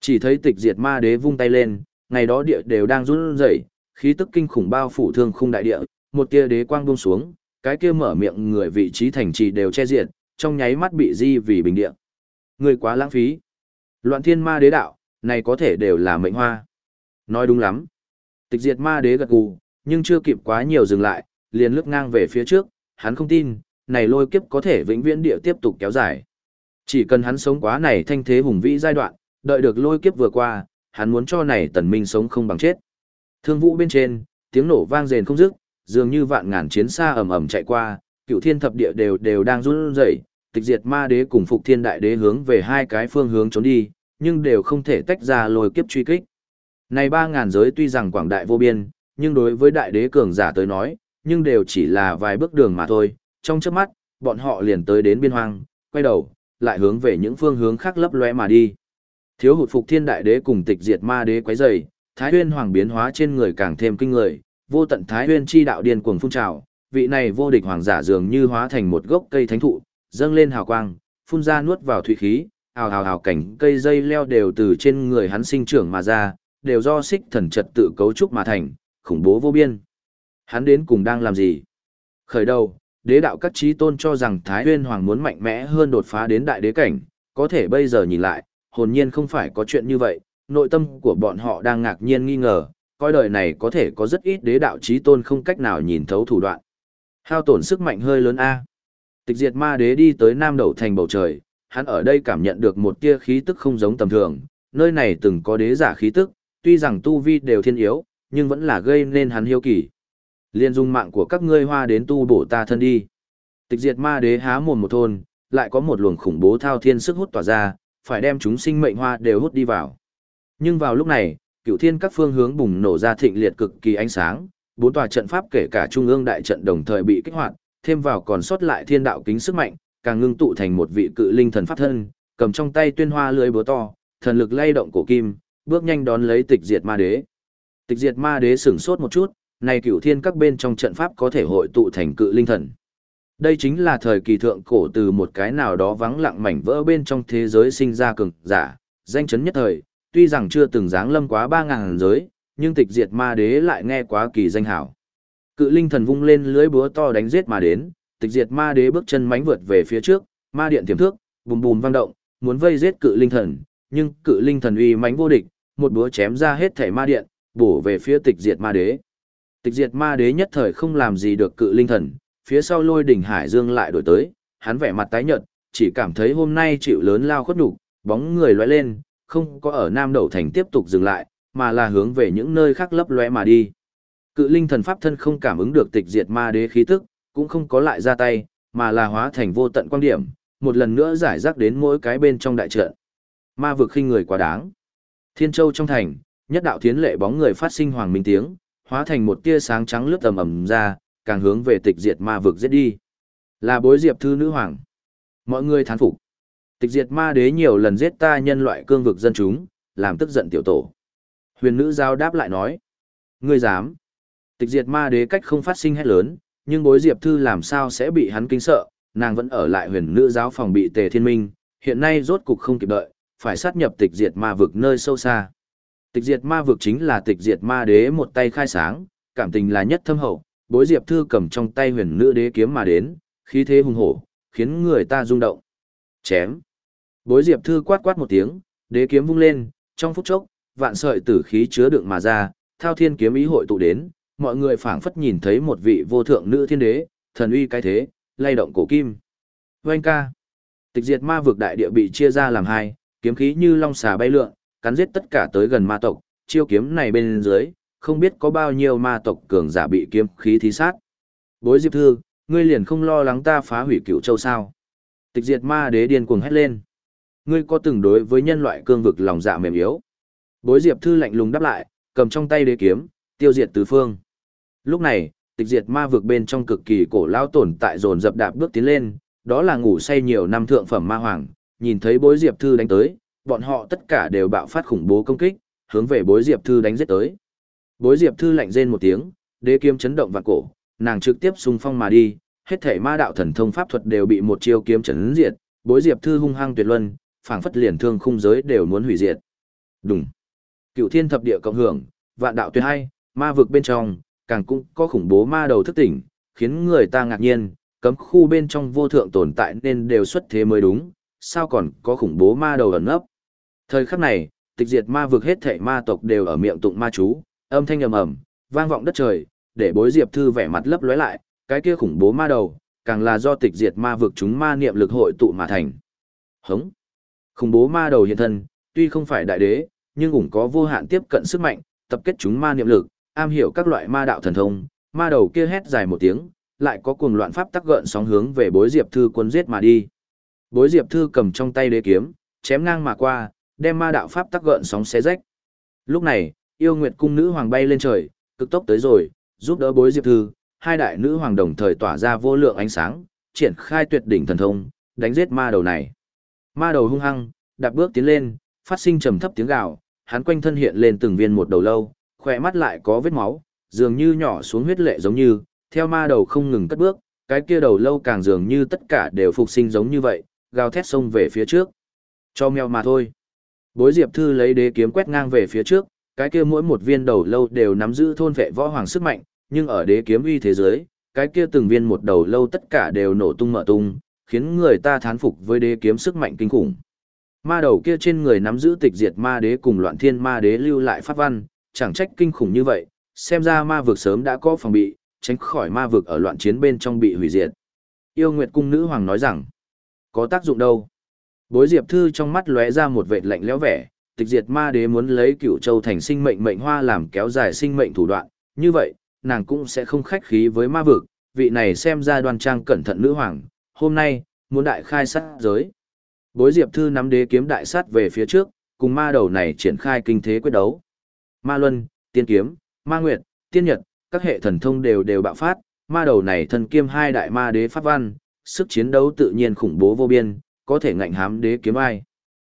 S1: Chỉ thấy tịch diệt ma đế vung tay lên, ngày đó địa đều đang run rẩy, khí tức kinh khủng bao phủ thương khung đại địa, một tia đế quang buông xuống, cái kia mở miệng người vị trí thành trì đều che diệt, trong nháy mắt bị di vì bình địa. Người quá lãng phí. Loạn thiên ma đế đạo, này có thể đều là mệnh hoa. Nói đúng lắm. Tịch diệt ma đế gật gù, nhưng chưa kịp quá nhiều dừng lại, liền lướt ngang về phía trước, hắn không tin, này lôi kiếp có thể vĩnh viễn địa tiếp tục kéo dài. Chỉ cần hắn sống quá này thanh thế hùng vĩ giai đoạn, đợi được lôi kiếp vừa qua, hắn muốn cho này tần minh sống không bằng chết. Thương vũ bên trên, tiếng nổ vang rền không dứt, dường như vạn ngàn chiến xa ầm ầm chạy qua, cựu thiên thập địa đều đều đang run rẩy, tịch diệt ma đế cùng phục thiên đại đế hướng về hai cái phương hướng trốn đi, nhưng đều không thể tách ra lôi kiếp truy kích. Này ba ngàn giới tuy rằng quảng đại vô biên, nhưng đối với đại đế cường giả tới nói, nhưng đều chỉ là vài bước đường mà thôi, trong chớp mắt, bọn họ liền tới đến biên hoang, quay đầu, lại hướng về những phương hướng khác lấp lóe mà đi. Thiếu hụt phục thiên đại đế cùng tịch diệt ma đế quấy rầy, thái huyên hoàng biến hóa trên người càng thêm kinh người, vô tận thái nguyên chi đạo điên cuồng phun trào, vị này vô địch hoàng giả dường như hóa thành một gốc cây thánh thụ, dâng lên hào quang, phun ra nuốt vào thủy khí, hào hào hào cảnh cây dây leo đều từ trên người hắn sinh trưởng mà ra, đều do xích thần trật tự cấu trúc mà thành, khủng bố vô biên. Hắn đến cùng đang làm gì? Khởi đầu, đế đạo các trí tôn cho rằng Thái Huyên Hoàng muốn mạnh mẽ hơn đột phá đến đại đế cảnh, có thể bây giờ nhìn lại, hồn nhiên không phải có chuyện như vậy, nội tâm của bọn họ đang ngạc nhiên nghi ngờ, coi đời này có thể có rất ít đế đạo trí tôn không cách nào nhìn thấu thủ đoạn. Hao tổn sức mạnh hơi lớn A. Tịch diệt ma đế đi tới nam đầu thành bầu trời, hắn ở đây cảm nhận được một tia khí tức không giống tầm thường, nơi này từng có đế giả khí tức, tuy rằng tu vi đều thiên yếu, nhưng vẫn là gây nên hắn hiếu kỳ. Liên dung mạng của các ngươi hoa đến tu bổ ta thân đi. Tịch diệt ma đế há mồm một thôn, lại có một luồng khủng bố thao thiên sức hút tỏa ra, phải đem chúng sinh mệnh hoa đều hút đi vào. Nhưng vào lúc này, cựu thiên các phương hướng bùng nổ ra thịnh liệt cực kỳ ánh sáng, bốn tòa trận pháp kể cả trung ương đại trận đồng thời bị kích hoạt, thêm vào còn sót lại thiên đạo kính sức mạnh, càng ngưng tụ thành một vị cự linh thần pháp thân, cầm trong tay tuyên hoa lưới búa to, thần lực lay động cổ kim, bước nhanh đón lấy tịch diệt ma đế. Tịch diệt ma đế sửng sốt một chút, này cửu thiên các bên trong trận pháp có thể hội tụ thành cự linh thần. Đây chính là thời kỳ thượng cổ từ một cái nào đó vắng lặng mảnh vỡ bên trong thế giới sinh ra cường giả, danh chấn nhất thời, tuy rằng chưa từng dáng lâm quá 3.000 giới, nhưng tịch diệt ma đế lại nghe quá kỳ danh hảo. Cự linh thần vung lên lưới búa to đánh giết mà đến, tịch diệt ma đế bước chân mánh vượt về phía trước, ma điện tiềm thước, bùm bùm vang động, muốn vây giết cự linh thần, nhưng cự linh thần uy mánh vô địch, một búa chém ra hết thể ma điện, bổ về phía tịch diệt ma đế. Tịch diệt ma đế nhất thời không làm gì được cự linh thần, phía sau lôi đỉnh hải dương lại đổi tới, hắn vẻ mặt tái nhợt, chỉ cảm thấy hôm nay chịu lớn lao khuất nhục, bóng người lóe lên, không có ở Nam Đầu Thành tiếp tục dừng lại, mà là hướng về những nơi khác lấp lóe mà đi. Cự linh thần pháp thân không cảm ứng được tịch diệt ma đế khí tức, cũng không có lại ra tay, mà là hóa thành vô tận quan điểm, một lần nữa giải rác đến mỗi cái bên trong đại trận. Ma vực khinh người quá đáng. Thiên Châu trong thành, nhất đạo thiến lệ bóng người phát sinh hoàng minh tiếng, hóa thành một tia sáng trắng lướt tầm ầm ra, càng hướng về tịch diệt ma vực giết đi. Là bối diệp thư nữ hoàng. Mọi người thán phục. Tịch diệt ma đế nhiều lần giết ta nhân loại cương vực dân chúng, làm tức giận tiểu tổ. Huyền nữ giao đáp lại nói. Ngươi dám. Tịch diệt ma đế cách không phát sinh hết lớn, nhưng bối diệp thư làm sao sẽ bị hắn kinh sợ, nàng vẫn ở lại huyền nữ giáo phòng bị tề thiên minh, hiện nay rốt cục không kịp đợi, phải sát nhập tịch diệt ma vực nơi sâu xa. Tịch diệt ma vực chính là tịch diệt ma đế một tay khai sáng, cảm tình là nhất thâm hậu, bối diệp thư cầm trong tay huyền nữ đế kiếm mà đến, khí thế hùng hổ, khiến người ta rung động. Chém. Bối diệp thư quát quát một tiếng, đế kiếm vung lên, trong phút chốc, vạn sợi tử khí chứa đựng mà ra, thao thiên kiếm ý hội tụ đến, mọi người phảng phất nhìn thấy một vị vô thượng nữ thiên đế, thần uy cái thế, lay động cổ kim. Oanh ca. Tịch diệt ma vực đại địa bị chia ra làm hai, kiếm khí như long xà bay lượn, cắn giết tất cả tới gần ma tộc, chiêu kiếm này bên dưới, không biết có bao nhiêu ma tộc cường giả bị kiếm khí thí sát. Bối Diệp Thư, ngươi liền không lo lắng ta phá hủy cựu châu sao. Tịch diệt ma đế điên cuồng hét lên. Ngươi có từng đối với nhân loại cương vực lòng dạ mềm yếu. Bối Diệp Thư lạnh lùng đáp lại, cầm trong tay đế kiếm, tiêu diệt tứ phương. Lúc này, tịch diệt ma vực bên trong cực kỳ cổ lao tồn tại dồn dập đạp bước tiến lên, đó là ngủ say nhiều năm thượng phẩm ma hoàng, nhìn thấy bối Diệp Thư đánh tới, bọn họ tất cả đều bạo phát khủng bố công kích, hướng về bối Diệp Thư đánh giết tới. Bối Diệp Thư lạnh rên một tiếng, đế kiếm chấn động vạn cổ, nàng trực tiếp xung phong mà đi, hết thể ma đạo thần thông pháp thuật đều bị một chiêu kiếm chấn diệt, bối Diệp Thư hung hăng tuyệt luân, phảng phất liền thương khung giới đều muốn hủy diệt. Đùng. Cửu Thiên thập địa cộng hưởng, vạn đạo tuyệt hay, ma vực bên trong, càng cũng có khủng bố ma đầu thức tỉnh, khiến người ta ngạc nhiên, cấm khu bên trong vô thượng tồn tại nên đều xuất thế mới đúng, sao còn có khủng bố ma đầu ẩn nấp. Thời khắc này, tịch diệt ma vực hết thảy ma tộc đều ở miệng tụng ma chú, âm thanh ầm ầm, vang vọng đất trời, để bối diệp thư vẻ mặt lấp lóe lại, cái kia khủng bố ma đầu, càng là do tịch diệt ma vực chúng ma niệm lực hội tụ mà thành. Hống! Khủng bố ma đầu hiện thân, tuy không phải đại đế, nhưng cũng có vô hạn tiếp cận sức mạnh, tập kết chúng ma niệm lực, am hiểu các loại ma đạo thần thông, ma đầu kia hét dài một tiếng, lại có cuồng loạn pháp tắc gợn sóng hướng về bối diệp thư quân giết mà đi. Bối diệp thư cầm trong tay đế kiếm, chém ngang mà qua, đem ma đạo pháp tắc gợn sóng xé rách. Lúc này, yêu nguyệt cung nữ hoàng bay lên trời, cực tốc tới rồi, giúp đỡ bối diệp thư, hai đại nữ hoàng đồng thời tỏa ra vô lượng ánh sáng, triển khai tuyệt đỉnh thần thông, đánh giết ma đầu này. Ma đầu hung hăng, đạp bước tiến lên, phát sinh trầm thấp tiếng gào, hắn quanh thân hiện lên từng viên một đầu lâu, khỏe mắt lại có vết máu, dường như nhỏ xuống huyết lệ giống như, theo ma đầu không ngừng cất bước, cái kia đầu lâu càng dường như tất cả đều phục sinh giống như vậy, gào thét xông về phía trước. Cho mèo mà thôi. Bối Diệp Thư lấy đế kiếm quét ngang về phía trước, cái kia mỗi một viên đầu lâu đều nắm giữ thôn vệ võ hoàng sức mạnh, nhưng ở đế kiếm uy thế giới, cái kia từng viên một đầu lâu tất cả đều nổ tung mở tung, khiến người ta thán phục với đế kiếm sức mạnh kinh khủng. Ma đầu kia trên người nắm giữ tịch diệt ma đế cùng loạn thiên ma đế lưu lại pháp văn, chẳng trách kinh khủng như vậy, xem ra ma vực sớm đã có phòng bị, tránh khỏi ma vực ở loạn chiến bên trong bị hủy diệt. Yêu Nguyệt cung nữ hoàng nói rằng, có tác dụng đâu? Bối Diệp Thư trong mắt lóe ra một vệt lạnh lẽo vẻ, tịch diệt ma đế muốn lấy cửu châu thành sinh mệnh mệnh hoa làm kéo dài sinh mệnh thủ đoạn, như vậy, nàng cũng sẽ không khách khí với ma vực, vị này xem ra đoan trang cẩn thận nữ hoàng, hôm nay, muốn đại khai sát giới. Bối Diệp Thư nắm đế kiếm đại sát về phía trước, cùng ma đầu này triển khai kinh thế quyết đấu. Ma Luân, Tiên Kiếm, Ma Nguyệt, Tiên Nhật, các hệ thần thông đều đều bạo phát, ma đầu này thần kiêm hai đại ma đế pháp văn, sức chiến đấu tự nhiên khủng bố vô biên, có thể ngạnh hám đế kiếm ai.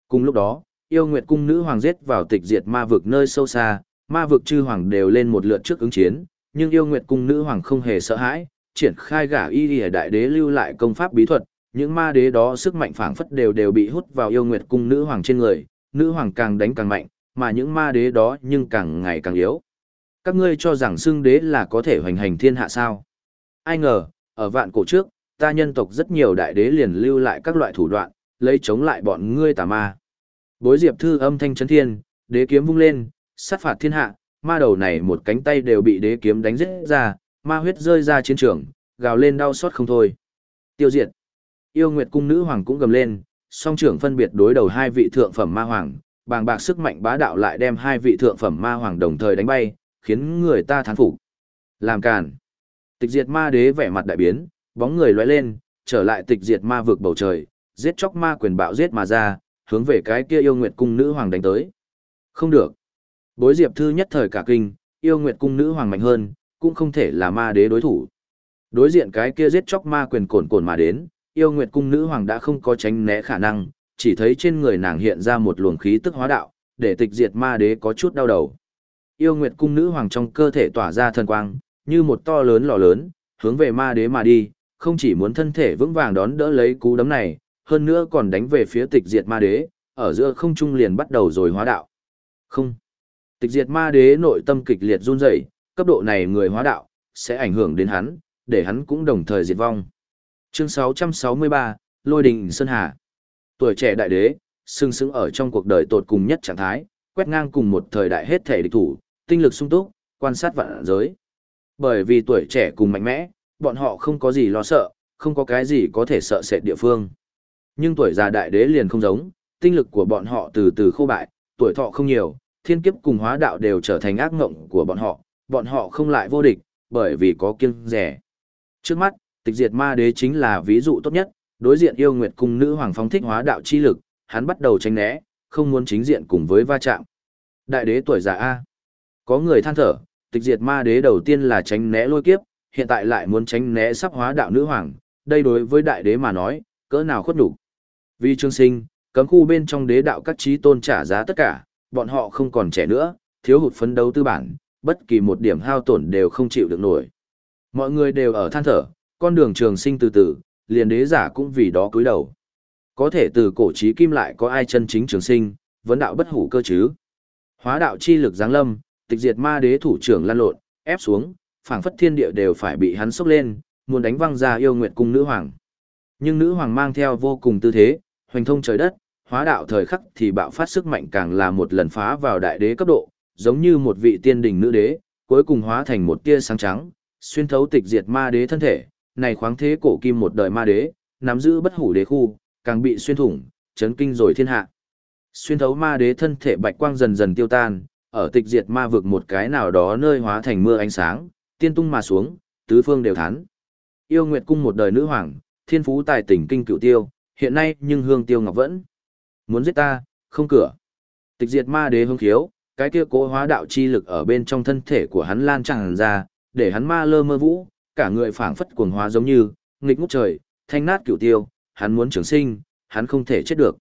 S1: Cùng lúc đó, yêu nguyệt cung nữ hoàng giết vào tịch diệt ma vực nơi sâu xa, ma vực chư hoàng đều lên một lượt trước ứng chiến, nhưng yêu nguyệt cung nữ hoàng không hề sợ hãi, triển khai gả y y đại đế lưu lại công pháp bí thuật, những ma đế đó sức mạnh phảng phất đều đều bị hút vào yêu nguyệt cung nữ hoàng trên người, nữ hoàng càng đánh càng mạnh, mà những ma đế đó nhưng càng ngày càng yếu. Các ngươi cho rằng xưng đế là có thể hoành hành thiên hạ sao? Ai ngờ, ở vạn cổ trước, ta nhân tộc rất nhiều đại đế liền lưu lại các loại thủ đoạn, lấy chống lại bọn ngươi tà ma. Bối diệp thư âm thanh chấn thiên, đế kiếm vung lên, sát phạt thiên hạ, ma đầu này một cánh tay đều bị đế kiếm đánh rứt ra, ma huyết rơi ra chiến trường, gào lên đau xót không thôi. Tiêu diệt. Yêu Nguyệt cung nữ hoàng cũng gầm lên, song trưởng phân biệt đối đầu hai vị thượng phẩm ma hoàng, bàng bạc sức mạnh bá đạo lại đem hai vị thượng phẩm ma hoàng đồng thời đánh bay, khiến người ta thán phục. Làm càn. Tịch diệt ma đế vẻ mặt đại biến, bóng người lóe lên, trở lại tịch diệt ma vực bầu trời, giết chóc ma quyền bạo giết mà ra, hướng về cái kia yêu nguyệt cung nữ hoàng đánh tới. Không được. Bối diệp thư nhất thời cả kinh, yêu nguyệt cung nữ hoàng mạnh hơn, cũng không thể là ma đế đối thủ. Đối diện cái kia giết chóc ma quyền cồn cồn mà đến, yêu nguyệt cung nữ hoàng đã không có tránh né khả năng, chỉ thấy trên người nàng hiện ra một luồng khí tức hóa đạo, để tịch diệt ma đế có chút đau đầu. Yêu nguyệt cung nữ hoàng trong cơ thể tỏa ra thần quang, như một to lớn lò lớn, hướng về ma đế mà đi, không chỉ muốn thân thể vững vàng đón đỡ lấy cú đấm này, hơn nữa còn đánh về phía tịch diệt ma đế, ở giữa không trung liền bắt đầu rồi hóa đạo. Không. Tịch diệt ma đế nội tâm kịch liệt run rẩy, cấp độ này người hóa đạo, sẽ ảnh hưởng đến hắn, để hắn cũng đồng thời diệt vong. Chương 663, Lôi đình Sơn Hà. Tuổi trẻ đại đế, sưng sững ở trong cuộc đời tột cùng nhất trạng thái, quét ngang cùng một thời đại hết thể địch thủ, tinh lực sung túc, quan sát vạn giới. Bởi vì tuổi trẻ cùng mạnh mẽ, bọn họ không có gì lo sợ, không có cái gì có thể sợ sệt địa phương. Nhưng tuổi già đại đế liền không giống, tinh lực của bọn họ từ từ khô bại, tuổi thọ không nhiều, thiên kiếp cùng hóa đạo đều trở thành ác ngộng của bọn họ, bọn họ không lại vô địch, bởi vì có kiêng rẻ. Trước mắt, tịch diệt ma đế chính là ví dụ tốt nhất, đối diện yêu nguyệt cung nữ hoàng phong thích hóa đạo chi lực, hắn bắt đầu tránh né, không muốn chính diện cùng với va chạm. Đại đế tuổi già A. Có người than thở, tịch diệt ma đế đầu tiên là tránh né lôi kiếp, hiện tại lại muốn tránh né sắp hóa đạo nữ hoàng, đây đối với đại đế mà nói, cỡ nào khuất đủ. Vì trương sinh, cấm khu bên trong đế đạo các trí tôn trả giá tất cả, bọn họ không còn trẻ nữa, thiếu hụt phấn đấu tư bản, bất kỳ một điểm hao tổn đều không chịu được nổi. Mọi người đều ở than thở, con đường trường sinh từ từ, liền đế giả cũng vì đó cúi đầu. Có thể từ cổ chí kim lại có ai chân chính trường sinh, vấn đạo bất hủ cơ chứ. Hóa đạo chi lực giáng lâm, tịch diệt ma đế thủ trưởng lan lộn, ép xuống, phảng phất thiên địa đều phải bị hắn sốc lên, muốn đánh văng ra yêu nguyệt cung nữ hoàng. Nhưng nữ hoàng mang theo vô cùng tư thế, hoành thông trời đất, hóa đạo thời khắc thì bạo phát sức mạnh càng là một lần phá vào đại đế cấp độ, giống như một vị tiên đình nữ đế, cuối cùng hóa thành một tia sáng trắng, xuyên thấu tịch diệt ma đế thân thể, này khoáng thế cổ kim một đời ma đế, nắm giữ bất hủ đế khu, càng bị xuyên thủng, chấn kinh rồi thiên hạ. Xuyên thấu ma đế thân thể bạch quang dần dần tiêu tan, ở tịch diệt ma vực một cái nào đó nơi hóa thành mưa ánh sáng, tiên tung mà xuống, tứ phương đều thán. Yêu Nguyệt cung một đời nữ hoàng, thiên phú tài tỉnh kinh cựu tiêu, hiện nay nhưng hương tiêu ngọc vẫn. Muốn giết ta, không cửa. Tịch diệt ma đế hương khiếu, cái kia cố hóa đạo chi lực ở bên trong thân thể của hắn lan tràn ra, để hắn ma lơ mơ vũ, cả người phảng phất cuồng hóa giống như, nghịch ngút trời, thanh nát cửu tiêu, hắn muốn trường sinh, hắn không thể chết được.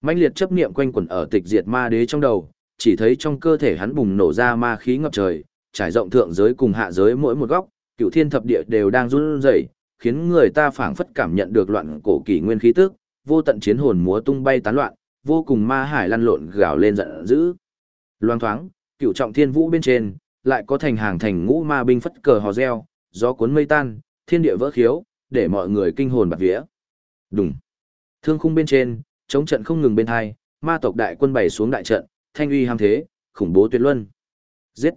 S1: Mãnh liệt chấp niệm quanh quẩn ở tịch diệt ma đế trong đầu, chỉ thấy trong cơ thể hắn bùng nổ ra ma khí ngập trời, trải rộng thượng giới cùng hạ giới mỗi một góc, cựu thiên thập địa đều đang run rẩy, khiến người ta phảng phất cảm nhận được loạn cổ kỷ nguyên khí tức, vô tận chiến hồn múa tung bay tán loạn, vô cùng ma hải lăn lộn gào lên giận dữ. Loang thoáng, cựu trọng thiên vũ bên trên, lại có thành hàng thành ngũ ma binh phất cờ hò reo, gió cuốn mây tan, thiên địa vỡ khiếu, để mọi người kinh hồn bạt vía. Đùng. Thương khung bên trên, chống trận không ngừng bên hai, ma tộc đại quân bày xuống đại trận, thanh uy ham thế, khủng bố tuyệt luân. Giết.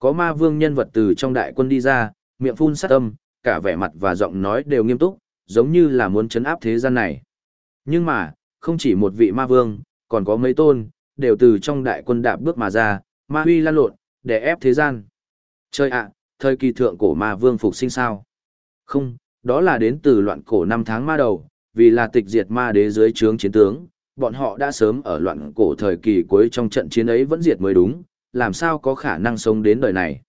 S1: Có ma vương nhân vật từ trong đại quân đi ra, miệng phun sát âm, cả vẻ mặt và giọng nói đều nghiêm túc, giống như là muốn chấn áp thế gian này. Nhưng mà, không chỉ một vị ma vương, còn có mấy tôn, đều từ trong đại quân đạp bước mà ra, ma huy lan lộn, để ép thế gian. Chơi ạ, thời kỳ thượng cổ ma vương phục sinh sao? Không, đó là đến từ loạn cổ năm tháng ma đầu, vì là tịch diệt ma đế dưới trướng chiến tướng, bọn họ đã sớm ở loạn cổ thời kỳ cuối trong trận chiến ấy vẫn diệt mới đúng, làm sao có khả năng sống đến đời này.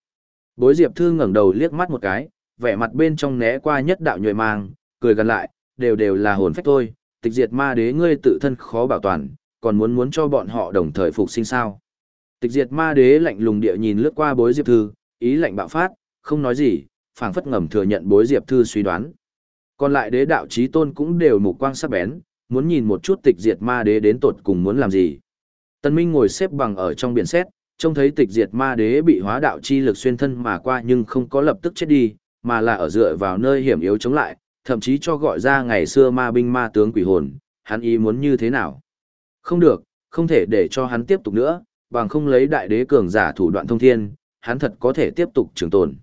S1: Bối Diệp Thư ngẩng đầu liếc mắt một cái, vẻ mặt bên trong né qua nhất đạo nhuệ mang, cười gần lại, đều đều là hồn phách thôi, tịch diệt ma đế ngươi tự thân khó bảo toàn, còn muốn muốn cho bọn họ đồng thời phục sinh sao. Tịch diệt ma đế lạnh lùng địa nhìn lướt qua bối Diệp Thư, ý lạnh bạo phát, không nói gì, phảng phất ngầm thừa nhận bối Diệp Thư suy đoán. Còn lại đế đạo chí tôn cũng đều mục quang sắc bén, muốn nhìn một chút tịch diệt ma đế đến tột cùng muốn làm gì. Tân Minh ngồi xếp bằng ở trong biển xét, trông thấy tịch diệt ma đế bị hóa đạo chi lực xuyên thân mà qua nhưng không có lập tức chết đi, mà là ở dựa vào nơi hiểm yếu chống lại, thậm chí cho gọi ra ngày xưa ma binh ma tướng quỷ hồn, hắn ý muốn như thế nào. Không được, không thể để cho hắn tiếp tục nữa, bằng không lấy đại đế cường giả thủ đoạn thông thiên, hắn thật có thể tiếp tục trường tồn.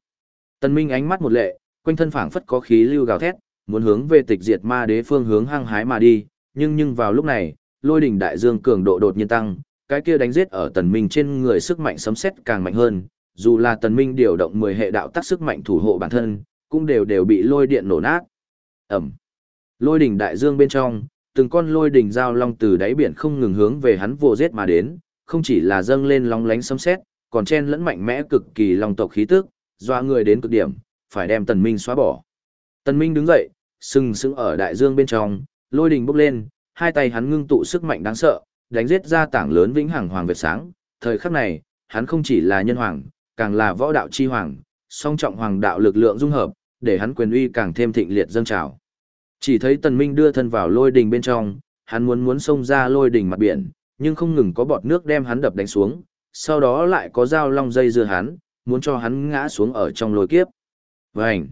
S1: Tân Minh ánh mắt một lệ, quanh thân phảng phất có khí lưu gào thét, muốn hướng về tịch diệt ma đế phương hướng hăng hái mà đi, nhưng nhưng vào lúc này, lôi đỉnh đại dương cường độ đột nhiên tăng, cái kia đánh giết ở tần minh trên người sức mạnh sấm sét càng mạnh hơn, dù là tần minh điều động 10 hệ đạo tác sức mạnh thủ hộ bản thân, cũng đều đều bị lôi điện nổ nát. Ẩm. Lôi đỉnh đại dương bên trong, từng con lôi đỉnh giao long từ đáy biển không ngừng hướng về hắn vô giết mà đến, không chỉ là dâng lên long lánh sấm sét, còn chen lẫn mạnh mẽ cực kỳ long tộc khí tức, doa người đến cực điểm, phải đem tần minh xóa bỏ. Tần minh đứng dậy, sừng sững ở đại dương bên trong, lôi đỉnh bốc lên, hai tay hắn ngưng tụ sức mạnh đáng sợ, đánh giết ra tảng lớn vĩnh hằng hoàng việt sáng. Thời khắc này, hắn không chỉ là nhân hoàng, càng là võ đạo chi hoàng, song trọng hoàng đạo lực lượng dung hợp, để hắn quyền uy càng thêm thịnh liệt dâng trào. Chỉ thấy tần minh đưa thân vào lôi đình bên trong, hắn muốn muốn xông ra lôi đình mặt biển, nhưng không ngừng có bọt nước đem hắn đập đánh xuống, sau đó lại có dao long dây dưa hắn, muốn cho hắn ngã xuống ở trong lôi kiếp. Vành!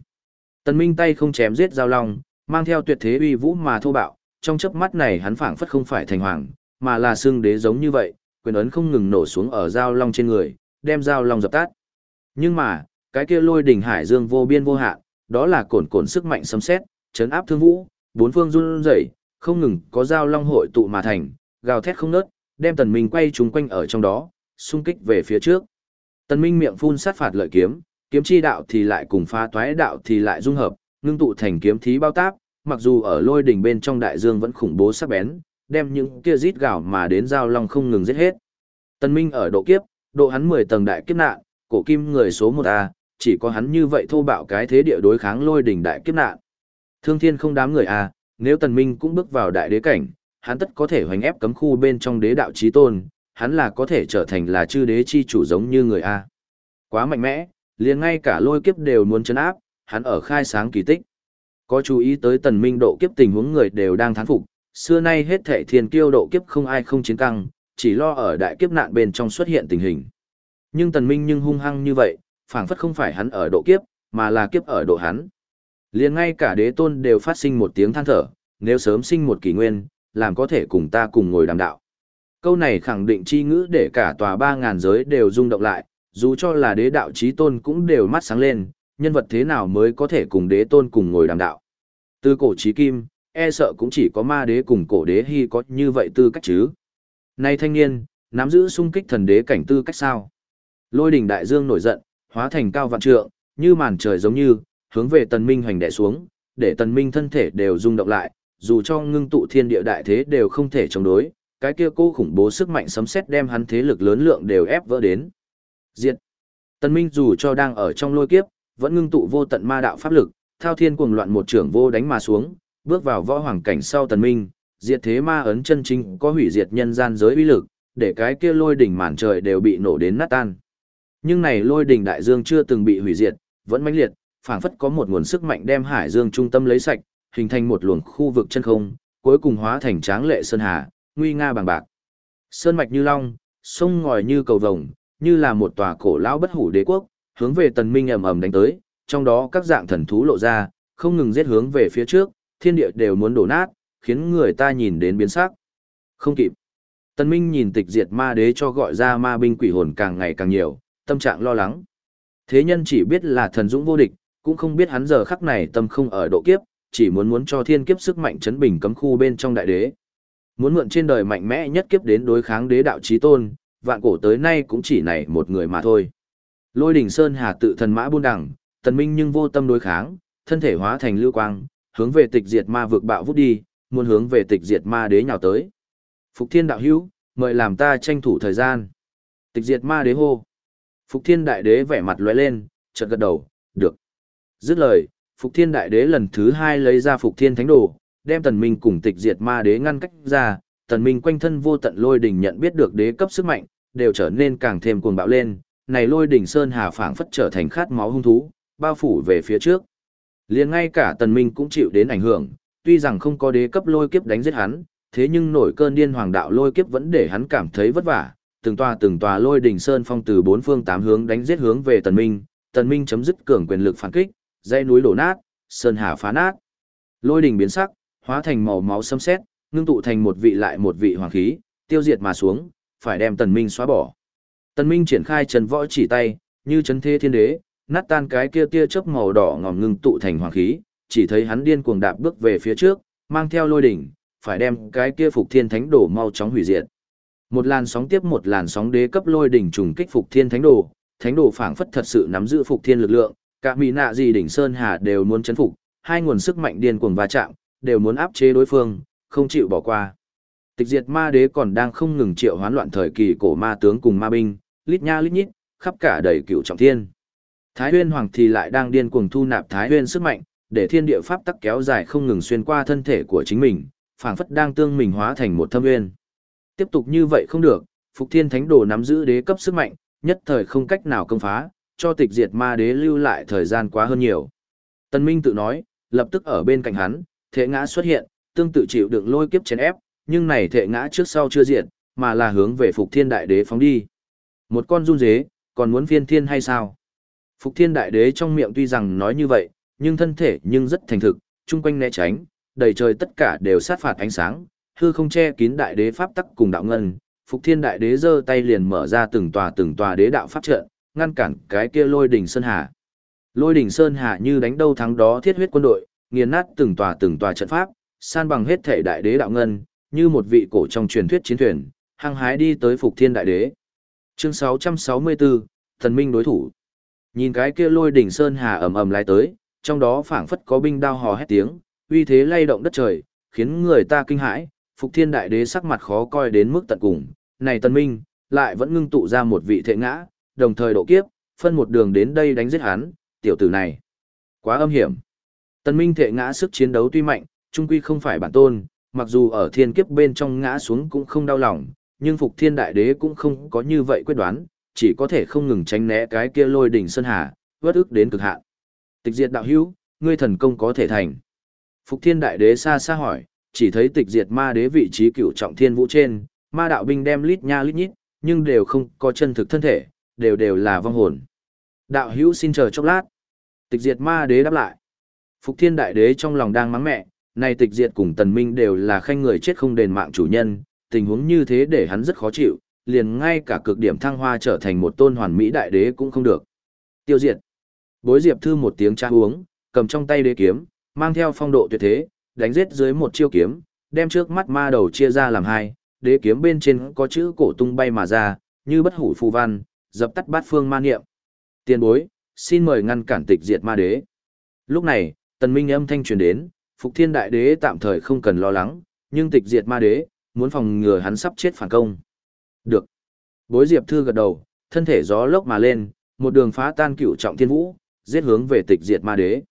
S1: Tần Minh tay không chém giết dao long, mang theo tuyệt thế uy vũ mà thô bạo, trong chớp mắt này hắn phảng phất không phải thành hoàng, mà là xương đế giống như vậy, quyền ấn không ngừng nổ xuống ở giao long trên người, đem giao long dập tắt. Nhưng mà, cái kia lôi đỉnh hải dương vô biên vô hạn, đó là cồn cồn sức mạnh sấm sét, chấn áp thương vũ, bốn phương run rẩy, không ngừng có giao long hội tụ mà thành, gào thét không nớt, đem Tần Minh quay trúng quanh ở trong đó, xung kích về phía trước. Tần Minh miệng phun sát phạt lợi kiếm, kiếm chi đạo thì lại cùng phá toái đạo thì lại dung hợp, ngưng tụ thành kiếm thí bao táp, mặc dù ở lôi đỉnh bên trong đại dương vẫn khủng bố sắc bén, đem những kia rít gạo mà đến giao long không ngừng giết hết. Tân Minh ở độ kiếp, độ hắn 10 tầng đại kiếp nạn, cổ kim người số 1A, chỉ có hắn như vậy thô bạo cái thế địa đối kháng lôi đỉnh đại kiếp nạn. Thương thiên không đám người A, nếu Tần Minh cũng bước vào đại đế cảnh, hắn tất có thể hoành ép cấm khu bên trong đế đạo chí tôn, hắn là có thể trở thành là chư đế chi chủ giống như người A. Quá mạnh mẽ, liền ngay cả lôi kiếp đều muốn chấn áp, hắn ở khai sáng kỳ tích. Có chú ý tới tần minh độ kiếp tình huống người đều đang thán phục, xưa nay hết thệ thiên kiêu độ kiếp không ai không chiến căng, chỉ lo ở đại kiếp nạn bên trong xuất hiện tình hình. Nhưng tần minh nhưng hung hăng như vậy, phảng phất không phải hắn ở độ kiếp, mà là kiếp ở độ hắn. Liền ngay cả đế tôn đều phát sinh một tiếng than thở, nếu sớm sinh một kỷ nguyên, làm có thể cùng ta cùng ngồi đàm đạo. Câu này khẳng định chi ngữ để cả tòa ba ngàn giới đều rung động lại, dù cho là đế đạo chí tôn cũng đều mắt sáng lên, nhân vật thế nào mới có thể cùng đế tôn cùng ngồi đàm đạo. Từ cổ chí kim, e sợ cũng chỉ có ma đế cùng cổ đế hy có như vậy tư cách chứ. Nay thanh niên, nắm giữ sung kích thần đế cảnh tư cách sao. Lôi đỉnh đại dương nổi giận, hóa thành cao vạn trượng, như màn trời giống như, hướng về tần minh hoành đè xuống, để tần minh thân thể đều rung động lại, dù cho ngưng tụ thiên địa đại thế đều không thể chống đối, cái kia cô khủng bố sức mạnh sấm sét đem hắn thế lực lớn lượng đều ép vỡ đến. Diệt. Tần Minh dù cho đang ở trong lôi kiếp, vẫn ngưng tụ vô tận ma đạo pháp lực, thao thiên cuồng loạn một trưởng vô đánh mà xuống, bước vào võ hoàng cảnh sau Tần Minh, diệt thế ma ấn chân chính có hủy diệt nhân gian giới uy lực, để cái kia lôi đỉnh màn trời đều bị nổ đến nát tan. Nhưng này lôi đỉnh đại dương chưa từng bị hủy diệt, vẫn mãnh liệt, phảng phất có một nguồn sức mạnh đem hải dương trung tâm lấy sạch, hình thành một luồng khu vực chân không, cuối cùng hóa thành tráng lệ sơn hà, nguy nga bằng bạc. Sơn mạch như long, sông ngòi như cầu vồng, như là một tòa cổ lão bất hủ đế quốc, hướng về tần minh ầm ầm đánh tới, trong đó các dạng thần thú lộ ra, không ngừng giết hướng về phía trước, thiên địa đều muốn đổ nát, khiến người ta nhìn đến biến sắc. Không kịp. Tần Minh nhìn tịch diệt ma đế cho gọi ra ma binh quỷ hồn càng ngày càng nhiều, tâm trạng lo lắng. Thế nhân chỉ biết là thần dũng vô địch, cũng không biết hắn giờ khắc này tâm không ở độ kiếp, chỉ muốn muốn cho thiên kiếp sức mạnh chấn bình cấm khu bên trong đại đế. Muốn mượn trên đời mạnh mẽ nhất kiếp đến đối kháng đế đạo chí tôn, vạn cổ tới nay cũng chỉ này một người mà thôi. Lôi đỉnh sơn hà tự thần mã buôn đẳng, tần minh nhưng vô tâm đối kháng, thân thể hóa thành lưu quang, hướng về tịch diệt ma vượt bạo vút đi, muốn hướng về tịch diệt ma đế nhào tới. Phục thiên đạo hữu, mời làm ta tranh thủ thời gian. Tịch diệt ma đế hô. Phục thiên đại đế vẻ mặt lóe lên, chợt gật đầu, được. Dứt lời, Phục thiên đại đế lần thứ hai lấy ra Phục thiên thánh đồ, đem tần minh cùng tịch diệt ma đế ngăn cách ra, tần minh quanh thân vô tận lôi đỉnh nhận biết được đế cấp sức mạnh, đều trở nên càng thêm cuồng bạo lên, này lôi đỉnh sơn hà phảng phất trở thành khát máu hung thú, bao phủ về phía trước. Liền ngay cả tần minh cũng chịu đến ảnh hưởng, tuy rằng không có đế cấp lôi kiếp đánh giết hắn, thế nhưng nổi cơn điên hoàng đạo lôi kiếp vẫn để hắn cảm thấy vất vả, từng tòa từng tòa lôi đỉnh sơn phong từ bốn phương tám hướng đánh giết hướng về tần minh, tần minh chấm dứt cường quyền lực phản kích, dãy núi đổ nát, sơn hà phá nát. Lôi đỉnh biến sắc, hóa thành màu máu xâm xét, ngưng tụ thành một vị lại một vị hoàng khí, tiêu diệt mà xuống, phải đem tần minh xóa bỏ. Tần minh triển khai trần võ chỉ tay, như chấn thế thiên đế, nát tan cái kia tia chớp màu đỏ ngòm ngưng tụ thành hoàng khí, chỉ thấy hắn điên cuồng đạp bước về phía trước, mang theo lôi đỉnh, phải đem cái kia phục thiên thánh đồ mau chóng hủy diệt. Một làn sóng tiếp một làn sóng đế cấp lôi đỉnh trùng kích phục thiên thánh đồ, thánh đồ phảng phất thật sự nắm giữ phục thiên lực lượng, cả mỹ nạ gì đỉnh sơn hà đều muốn chấn phục, hai nguồn sức mạnh điên cuồng va chạm, đều muốn áp chế đối phương, không chịu bỏ qua. Tịch diệt ma đế còn đang không ngừng triệu hoán loạn thời kỳ cổ ma tướng cùng ma binh, lít nha lít nhít, khắp cả đầy cựu trọng thiên. Thái Huyên Hoàng thì lại đang điên cuồng thu nạp Thái Huyên sức mạnh, để thiên địa pháp tắc kéo dài không ngừng xuyên qua thân thể của chính mình, phảng phất đang tương mình hóa thành một thâm nguyên. Tiếp tục như vậy không được, Phục Thiên Thánh Đồ nắm giữ đế cấp sức mạnh, nhất thời không cách nào công phá, cho tịch diệt ma đế lưu lại thời gian quá hơn nhiều. Tân Minh tự nói, lập tức ở bên cạnh hắn, thể ngã xuất hiện, tương tự chịu đựng lôi kiếp chấn ép, nhưng này thể ngã trước sau chưa diệt, mà là hướng về Phục Thiên Đại Đế phóng đi. Một con run dế, còn muốn phiên thiên hay sao? Phục Thiên Đại Đế trong miệng tuy rằng nói như vậy, nhưng thân thể nhưng rất thành thực, chung quanh né tránh, đầy trời tất cả đều sát phạt ánh sáng, hư không che kín Đại Đế pháp tắc cùng đạo ngân. Phục Thiên Đại Đế giơ tay liền mở ra từng tòa từng tòa đế đạo pháp trận, ngăn cản cái kia lôi đỉnh sơn hà. Lôi đỉnh sơn hà như đánh đâu thắng đó thiết huyết quân đội, nghiền nát từng tòa từng tòa trận pháp, san bằng hết thể đại đế đạo ngân, như một vị cổ trong truyền thuyết chiến thuyền, hăng hái đi tới Phục Thiên Đại Đế. Chương 664, Thần Minh đối thủ. Nhìn cái kia lôi đỉnh sơn hà ầm ầm lái tới, trong đó phảng phất có binh đao hò hét tiếng, uy thế lay động đất trời, khiến người ta kinh hãi, Phục Thiên Đại Đế sắc mặt khó coi đến mức tận cùng, này Tân Minh, lại vẫn ngưng tụ ra một vị thệ ngã, đồng thời độ kiếp, phân một đường đến đây đánh giết hắn, tiểu tử này. Quá âm hiểm. Tân Minh thệ ngã sức chiến đấu tuy mạnh, trung quy không phải bản tôn, mặc dù ở thiên kiếp bên trong ngã xuống cũng không đau lòng, nhưng Phục Thiên Đại Đế cũng không có như vậy quyết đoán, chỉ có thể không ngừng tránh né cái kia lôi đỉnh sơn hà, vất ức đến cực hạn. Tịch diệt đạo hữu, ngươi thần công có thể thành. Phục Thiên Đại Đế xa xa hỏi, chỉ thấy tịch diệt ma đế vị trí cửu trọng thiên vũ trên, ma đạo binh đem lít nha lít nhít, nhưng đều không có chân thực thân thể, đều đều là vong hồn. Đạo hữu xin chờ chốc lát. Tịch diệt ma đế đáp lại. Phục Thiên Đại Đế trong lòng đang mắng mẹ, này tịch diệt cùng tần minh đều là khanh người chết không đền mạng chủ nhân, tình huống như thế để hắn rất khó chịu, liền ngay cả cực điểm thăng hoa trở thành một tôn hoàn mỹ đại đế cũng không được. Tiêu diệt. Bối diệp thư một tiếng tra uống, cầm trong tay đế kiếm, mang theo phong độ tuyệt thế, đánh giết dưới một chiêu kiếm, đem trước mắt ma đầu chia ra làm hai, đế kiếm bên trên có chữ cổ tung bay mà ra, như bất hủ phù văn, dập tắt bát phương ma niệm. Tiên bối, xin mời ngăn cản tịch diệt ma đế. Lúc này, tần minh âm thanh truyền đến, Phục Thiên Đại Đế tạm thời không cần lo lắng, nhưng tịch diệt ma đế, muốn phòng ngừa hắn sắp chết phản công. Được. Bối Diệp Thư gật đầu, thân thể gió lốc mà lên, một đường phá tan cựu trọng thiên vũ, giết hướng về tịch diệt ma đế.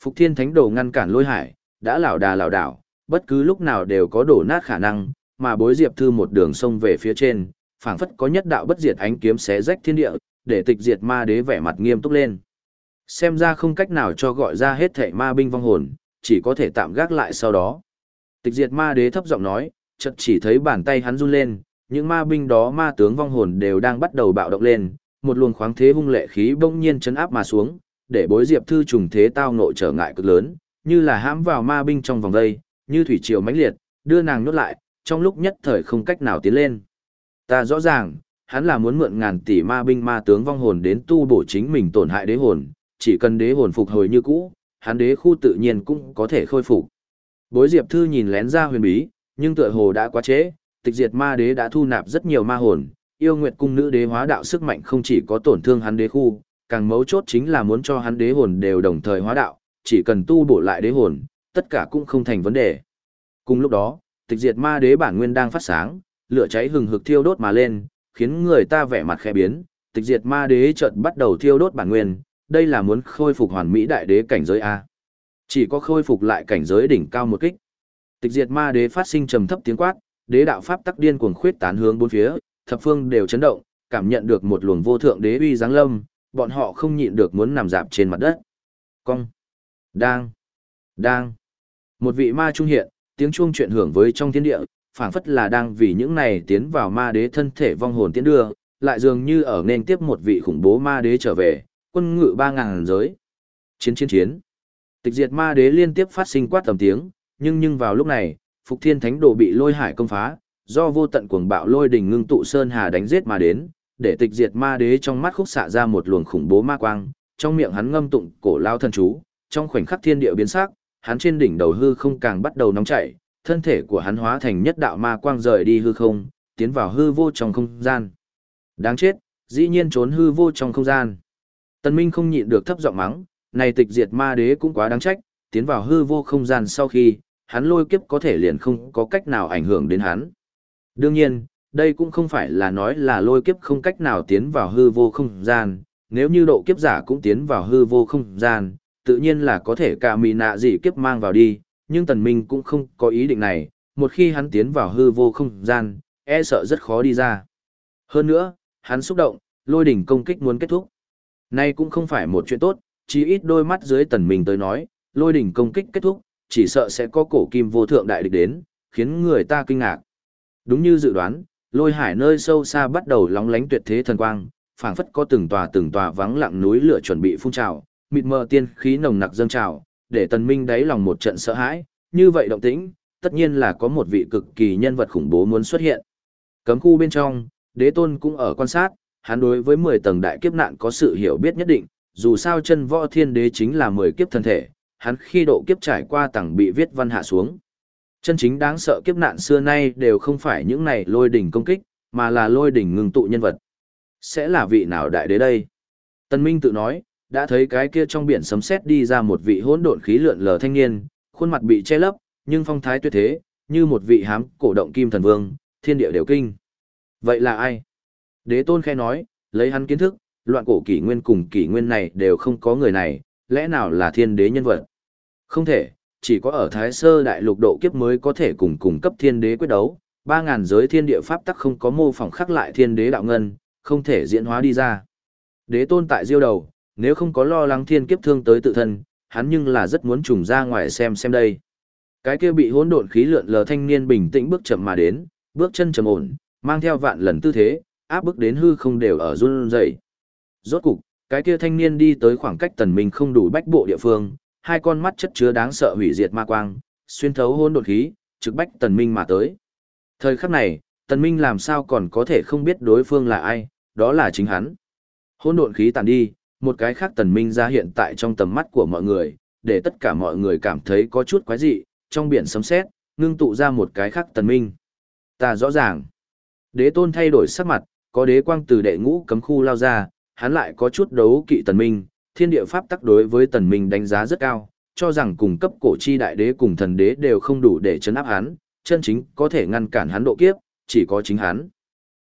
S1: Phục Thiên Thánh Đồ ngăn cản lôi hải, đã lảo đà lảo đảo, bất cứ lúc nào đều có đổ nát khả năng, mà bối Diệp Thư một đường sông về phía trên, phảng phất có nhất đạo bất diệt ánh kiếm xé rách thiên địa, để tịch diệt ma đế vẻ mặt nghiêm túc lên. Xem ra không cách nào cho gọi ra hết thảy ma binh vong hồn, chỉ có thể tạm gác lại sau đó. Tịch diệt ma đế thấp giọng nói, chợt chỉ thấy bàn tay hắn run lên, những ma binh đó ma tướng vong hồn đều đang bắt đầu bạo động lên, một luồng khoáng thế hung lệ khí bỗng nhiên chấn áp mà xuống, để bối diệp thư trùng thế tao nội trở ngại cực lớn, như là hãm vào ma binh trong vòng đây, như thủy triều mãnh liệt, đưa nàng nhốt lại, trong lúc nhất thời không cách nào tiến lên. Ta rõ ràng, hắn là muốn mượn ngàn tỷ ma binh ma tướng vong hồn đến tu bổ chính mình tổn hại đế hồn, chỉ cần đế hồn phục hồi như cũ, hắn đế khu tự nhiên cũng có thể khôi phục. Bối Diệp Thư nhìn lén ra huyền bí, nhưng tựa hồ đã quá trễ, tịch diệt ma đế đã thu nạp rất nhiều ma hồn, yêu nguyệt cung nữ đế hóa đạo sức mạnh không chỉ có tổn thương hắn đế khu, càng mấu chốt chính là muốn cho hắn đế hồn đều đồng thời hóa đạo, chỉ cần tu bổ lại đế hồn, tất cả cũng không thành vấn đề. Cùng lúc đó, tịch diệt ma đế bản nguyên đang phát sáng, lửa cháy hừng hực thiêu đốt mà lên, khiến người ta vẻ mặt khẽ biến, tịch diệt ma đế chợt bắt đầu thiêu đốt bản nguyên, đây là muốn khôi phục hoàn mỹ đại đế cảnh giới a. Chỉ có khôi phục lại cảnh giới đỉnh cao một kích. Tịch diệt ma đế phát sinh trầm thấp tiếng quát, đế đạo pháp tắc điên cuồng khuyết tán hướng bốn phía, thập phương đều chấn động, cảm nhận được một luồng vô thượng đế uy giáng lâm, bọn họ không nhịn được muốn nằm dạp trên mặt đất. Cong, đang, đang. Một vị ma trung hiện, tiếng chuông chuyện hưởng với trong thiên địa, phảng phất là đang vì những này tiến vào ma đế thân thể vong hồn tiến đưa, lại dường như ở nên tiếp một vị khủng bố ma đế trở về, quân ngự ba ngàn giới. Chiến chiến chiến. Tịch diệt ma đế liên tiếp phát sinh quát tầm tiếng, nhưng nhưng vào lúc này, Phục Thiên Thánh Đồ bị lôi hải công phá, do vô tận cuồng bạo lôi đỉnh ngưng tụ sơn hà đánh giết mà đến, để tịch diệt ma đế trong mắt khúc xạ ra một luồng khủng bố ma quang, trong miệng hắn ngâm tụng cổ lao thần chú, trong khoảnh khắc thiên địa biến sắc, hắn trên đỉnh đầu hư không càng bắt đầu nóng chảy, thân thể của hắn hóa thành nhất đạo ma quang rời đi hư không, tiến vào hư vô trong không gian. Đáng chết, dĩ nhiên trốn hư vô trong không gian. Tần Minh không nhịn được thấp giọng mắng, này tịch diệt ma đế cũng quá đáng trách, tiến vào hư vô không gian sau khi, hắn lôi kiếp có thể liền không có cách nào ảnh hưởng đến hắn. Đương nhiên, đây cũng không phải là nói là lôi kiếp không cách nào tiến vào hư vô không gian, nếu như độ kiếp giả cũng tiến vào hư vô không gian, tự nhiên là có thể cả mì nạ dị kiếp mang vào đi, nhưng tần minh cũng không có ý định này, một khi hắn tiến vào hư vô không gian, e sợ rất khó đi ra. Hơn nữa, hắn xúc động, lôi đỉnh công kích muốn kết thúc. Nay cũng không phải một chuyện tốt, chỉ ít đôi mắt dưới tần minh tới nói, lôi đỉnh công kích kết thúc, chỉ sợ sẽ có cổ kim vô thượng đại địch đến, khiến người ta kinh ngạc. Đúng như dự đoán, lôi hải nơi sâu xa bắt đầu lóng lánh tuyệt thế thần quang, phảng phất có từng tòa từng tòa vắng lặng núi lửa chuẩn bị phun trào, mịt mờ tiên khí nồng nặc dâng trào, để tần minh đáy lòng một trận sợ hãi, như vậy động tĩnh, tất nhiên là có một vị cực kỳ nhân vật khủng bố muốn xuất hiện. Cấm khu bên trong, đế tôn cũng ở quan sát, hắn đối với 10 tầng đại kiếp nạn có sự hiểu biết nhất định, dù sao chân võ thiên đế chính là 10 kiếp thân thể, hắn khi độ kiếp trải qua tầng bị viết văn hạ xuống. Chân chính đáng sợ kiếp nạn xưa nay đều không phải những này lôi đỉnh công kích, mà là lôi đỉnh ngừng tụ nhân vật. Sẽ là vị nào đại đế đây? Tân Minh tự nói, đã thấy cái kia trong biển sấm sét đi ra một vị hỗn độn khí lượn lờ thanh niên, khuôn mặt bị che lấp, nhưng phong thái tuyệt thế, như một vị hám cổ động kim thần vương, thiên địa đều kinh. Vậy là ai? Đế tôn khẽ nói, lấy hắn kiến thức, loạn cổ kỷ nguyên cùng kỷ nguyên này đều không có người này, lẽ nào là thiên đế nhân vật? Không thể, chỉ có ở Thái Sơ Đại Lục độ kiếp mới có thể cùng cùng cấp thiên đế quyết đấu, ba ngàn giới thiên địa pháp tắc không có mô phỏng khắc lại thiên đế đạo ngân, không thể diễn hóa đi ra. Đế tôn tại diêu đầu, nếu không có lo lắng thiên kiếp thương tới tự thân, hắn nhưng là rất muốn trùng ra ngoài xem xem đây. Cái kia bị hỗn độn khí lượn lờ thanh niên bình tĩnh bước chậm mà đến, bước chân trầm ổn, mang theo vạn lần tư thế, áp bức đến hư không đều ở run rẩy. Rốt cục, cái kia thanh niên đi tới khoảng cách tần minh không đủ bách bộ địa phương, hai con mắt chất chứa đáng sợ hủy diệt ma quang, xuyên thấu hôn đột khí, trực bách tần minh mà tới. Thời khắc này, tần minh làm sao còn có thể không biết đối phương là ai, đó là chính hắn. Hôn đột khí tàn đi, một cái khác tần minh ra hiện tại trong tầm mắt của mọi người, để tất cả mọi người cảm thấy có chút quái dị, trong biển sấm sét, ngưng tụ ra một cái khác tần minh. Ta rõ ràng. Đế tôn thay đổi sắc mặt, có đế quang từ đệ ngũ cấm khu lao ra, hắn lại có chút đấu kỵ tần minh, thiên địa pháp tắc đối với tần minh đánh giá rất cao, cho rằng cùng cấp cổ chi đại đế cùng thần đế đều không đủ để chấn áp hắn, chân chính có thể ngăn cản hắn độ kiếp, chỉ có chính hắn.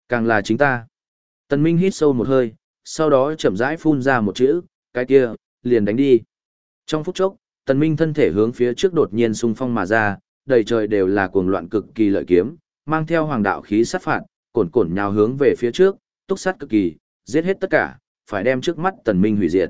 S1: Càng là chính ta. Tần minh hít sâu một hơi, sau đó chậm rãi phun ra một chữ, cái kia, liền đánh đi. Trong phút chốc, tần minh thân thể hướng phía trước đột nhiên xung phong mà ra, đầy trời đều là cuồng loạn cực kỳ lợi kiếm, mang theo hoàng đạo khí sát phạt, cồn cồn nhào hướng về phía trước, túc sát cực kỳ, giết hết tất cả, phải đem trước mắt tần minh hủy diệt.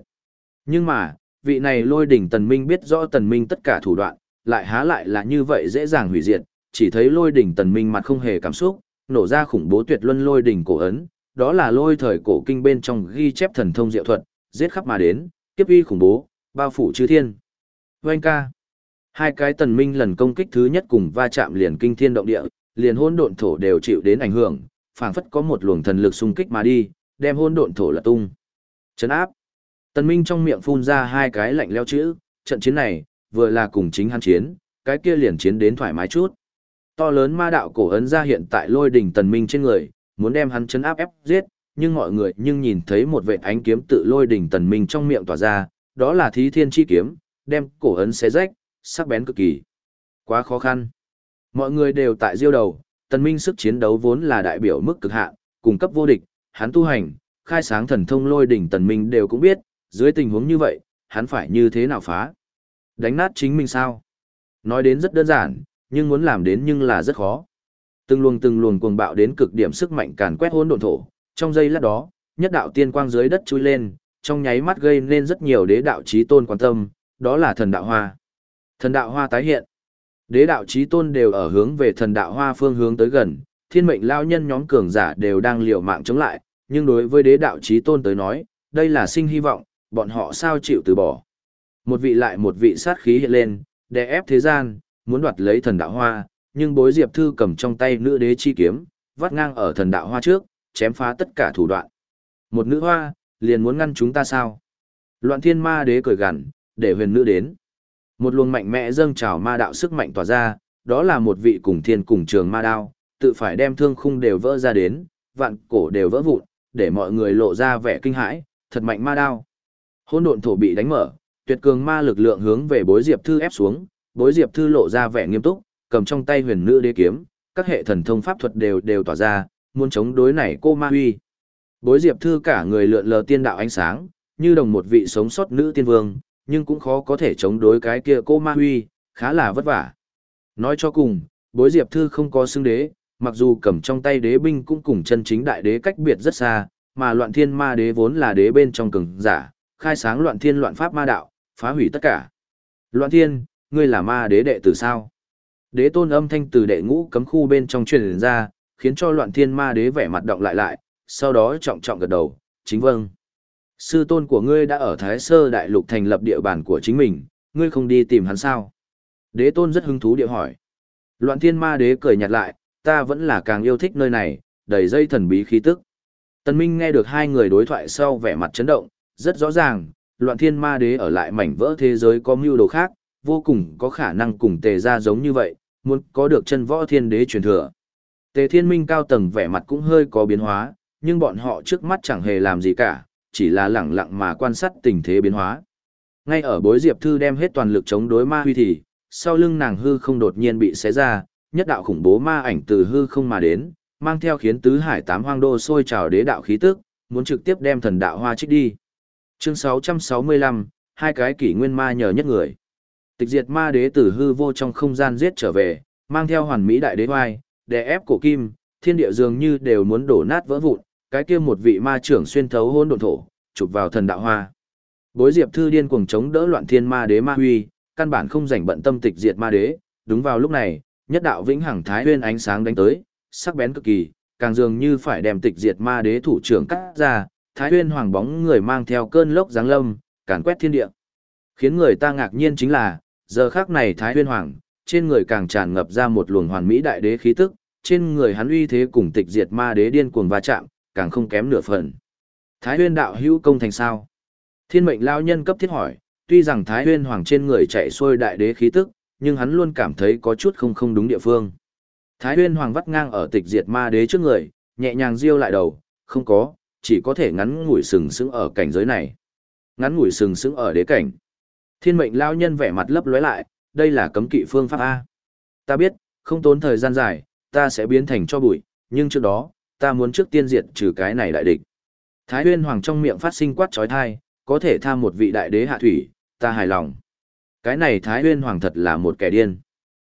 S1: Nhưng mà, vị này lôi đỉnh tần minh biết rõ tần minh tất cả thủ đoạn, lại há lại là như vậy dễ dàng hủy diệt, chỉ thấy lôi đỉnh tần minh mặt không hề cảm xúc, nổ ra khủng bố tuyệt luân lôi đỉnh cổ ấn, đó là lôi thời cổ kinh bên trong ghi chép thần thông diệu thuật, giết khắp mà đến, kiếp uy khủng bố, bao phủ chư thiên. Oanh ca. Hai cái tần minh lần công kích thứ nhất cùng va chạm liền kinh thiên động địa, liền hỗn độn thổ đều chịu đến ảnh hưởng, phảng phất có một luồng thần lực xung kích mà đi, đem hỗn độn thổ là tung. Chấn áp. Tần Minh trong miệng phun ra hai cái lạnh leo chữ, trận chiến này, vừa là cùng chính hắn chiến, cái kia liền chiến đến thoải mái chút. To lớn ma đạo cổ ấn ra hiện tại lôi đỉnh Tần Minh trên người, muốn đem hắn chấn áp ép giết, nhưng mọi người nhưng nhìn thấy một vệt ánh kiếm tự lôi đỉnh Tần Minh trong miệng tỏa ra, đó là thí thiên chi kiếm, đem cổ ấn xé rách, sắc bén cực kỳ. Quá khó khăn. Mọi người đều tại diêu đầu, Tần Minh sức chiến đấu vốn là đại biểu mức cực hạn, cung cấp vô địch, hắn tu hành, khai sáng thần thông lôi đỉnh Tần Minh đều cũng biết, dưới tình huống như vậy, hắn phải như thế nào phá? Đánh nát chính mình sao? Nói đến rất đơn giản, nhưng muốn làm đến nhưng là rất khó. Từng luồng từng luồng cuồng bạo đến cực điểm sức mạnh càn quét hỗn độn thổ, trong giây lát đó, nhất đạo tiên quang dưới đất chui lên, trong nháy mắt gây nên rất nhiều đế đạo chí tôn quan tâm, đó là thần đạo hoa. Thần đạo hoa tái hiện. Đế đạo chí tôn đều ở hướng về thần đạo hoa phương hướng tới gần, thiên mệnh lao nhân nhóm cường giả đều đang liều mạng chống lại, nhưng đối với đế đạo trí tôn tới nói, đây là sinh hy vọng, bọn họ sao chịu từ bỏ. Một vị lại một vị sát khí hiện lên, đè ép thế gian, muốn đoạt lấy thần đạo hoa, nhưng bối diệp thư cầm trong tay nữ đế chi kiếm, vắt ngang ở thần đạo hoa trước, chém phá tất cả thủ đoạn. Một nữ hoa, liền muốn ngăn chúng ta sao? Loạn thiên ma đế cười gằn, để huyền nữ đến. Một luồng mạnh mẽ dâng trào ma đạo sức mạnh tỏa ra, đó là một vị cùng thiên cùng trường ma đao, tự phải đem thương khung đều vỡ ra đến, vạn cổ đều vỡ vụn, để mọi người lộ ra vẻ kinh hãi, thật mạnh ma đao. Hỗn độn thổ bị đánh mở, tuyệt cường ma lực lượng hướng về Bối Diệp Thư ép xuống, Bối Diệp Thư lộ ra vẻ nghiêm túc, cầm trong tay huyền nữ đế kiếm, các hệ thần thông pháp thuật đều đều tỏa ra, muốn chống đối này cô ma huy. Bối Diệp Thư cả người lượn lờ tiên đạo ánh sáng, như đồng một vị sống sót nữ tiên vương, nhưng cũng khó có thể chống đối cái kia cô ma huy, khá là vất vả. Nói cho cùng, Bối Diệp Thư không có xưng đế, mặc dù cầm trong tay đế binh cũng cùng chân chính đại đế cách biệt rất xa, mà loạn thiên ma đế vốn là đế bên trong cường giả, khai sáng loạn thiên loạn pháp ma đạo, phá hủy tất cả. Loạn thiên, ngươi là ma đế đệ tử sao? Đế tôn âm thanh từ đệ ngũ cấm khu bên trong truyền ra, khiến cho loạn thiên ma đế vẻ mặt động lại lại, sau đó trọng trọng gật đầu, chính vâng. Sư tôn của ngươi đã ở Thái Sơ Đại Lục thành lập địa bàn của chính mình, ngươi không đi tìm hắn sao? Đế tôn rất hứng thú địa hỏi. Loạn thiên ma đế cười nhạt lại, ta vẫn là càng yêu thích nơi này, đầy dây thần bí khí tức. Tần Minh nghe được hai người đối thoại sau vẻ mặt chấn động, rất rõ ràng, loạn thiên ma đế ở lại mảnh vỡ thế giới có mưu đồ khác, vô cùng có khả năng cùng tề ra giống như vậy, muốn có được chân võ thiên đế truyền thừa. Tề thiên minh cao tầng vẻ mặt cũng hơi có biến hóa, nhưng bọn họ trước mắt chẳng hề làm gì cả, chỉ là lẳng lặng mà quan sát tình thế biến hóa. Ngay ở bối diệp thư đem hết toàn lực chống đối ma huy thì, sau lưng nàng hư không đột nhiên bị xé ra, nhất đạo khủng bố ma ảnh từ hư không mà đến, mang theo khiến tứ hải tám hoang đô sôi trào đế đạo khí tức, muốn trực tiếp đem thần đạo hoa trích đi. Chương 665, hai cái kỷ nguyên ma nhờ nhất người. Tịch diệt ma đế tử hư vô trong không gian giết trở về, mang theo hoàn mỹ đại đế hoai, đè ép cổ kim, thiên địa dường như đều muốn đổ nát vỡ vụn, cái kia một vị ma trưởng xuyên thấu hôn độn thổ, chụp vào thần đạo hoa. Bối diệp thư điên cuồng chống đỡ loạn thiên ma đế ma huy, căn bản không rảnh bận tâm tịch diệt ma đế, đúng vào lúc này, nhất đạo vĩnh hằng thái nguyên ánh sáng đánh tới, sắc bén cực kỳ, càng dường như phải đem tịch diệt ma đế thủ trưởng cắt ra, Thái Huyên Hoàng bóng người mang theo cơn lốc giáng lâm, càn quét thiên địa. Khiến người ta ngạc nhiên chính là, giờ khắc này Thái Huyên Hoàng, trên người càng tràn ngập ra một luồng hoàn mỹ đại đế khí tức, trên người hắn uy thế cùng tịch diệt ma đế điên cuồng va chạm, càng không kém nửa phần. Thái Huyên đạo hữu công thành sao? Thiên mệnh lao nhân cấp thiết hỏi, tuy rằng Thái Huyên Hoàng trên người chạy xuôi đại đế khí tức, nhưng hắn luôn cảm thấy có chút không không đúng địa phương. Thái Huyên Hoàng vắt ngang ở tịch diệt ma đế trước người, nhẹ nhàng riêu lại đầu, không có, chỉ có thể ngắn ngủi sừng sững ở cảnh giới này. Ngắn ngủi sừng sững ở đế cảnh. Thiên mệnh lao nhân vẻ mặt lấp lóe lại, đây là cấm kỵ phương pháp A. Ta biết, không tốn thời gian dài, ta sẽ biến thành cho bụi, nhưng trước đó, ta muốn trước tiên diệt trừ cái này đại địch. Thái Huyên Hoàng trong miệng phát sinh quát trói thai, có thể tham một vị đại đế hạ thủy, ta hài lòng. Cái này Thái Huyên Hoàng thật là một kẻ điên.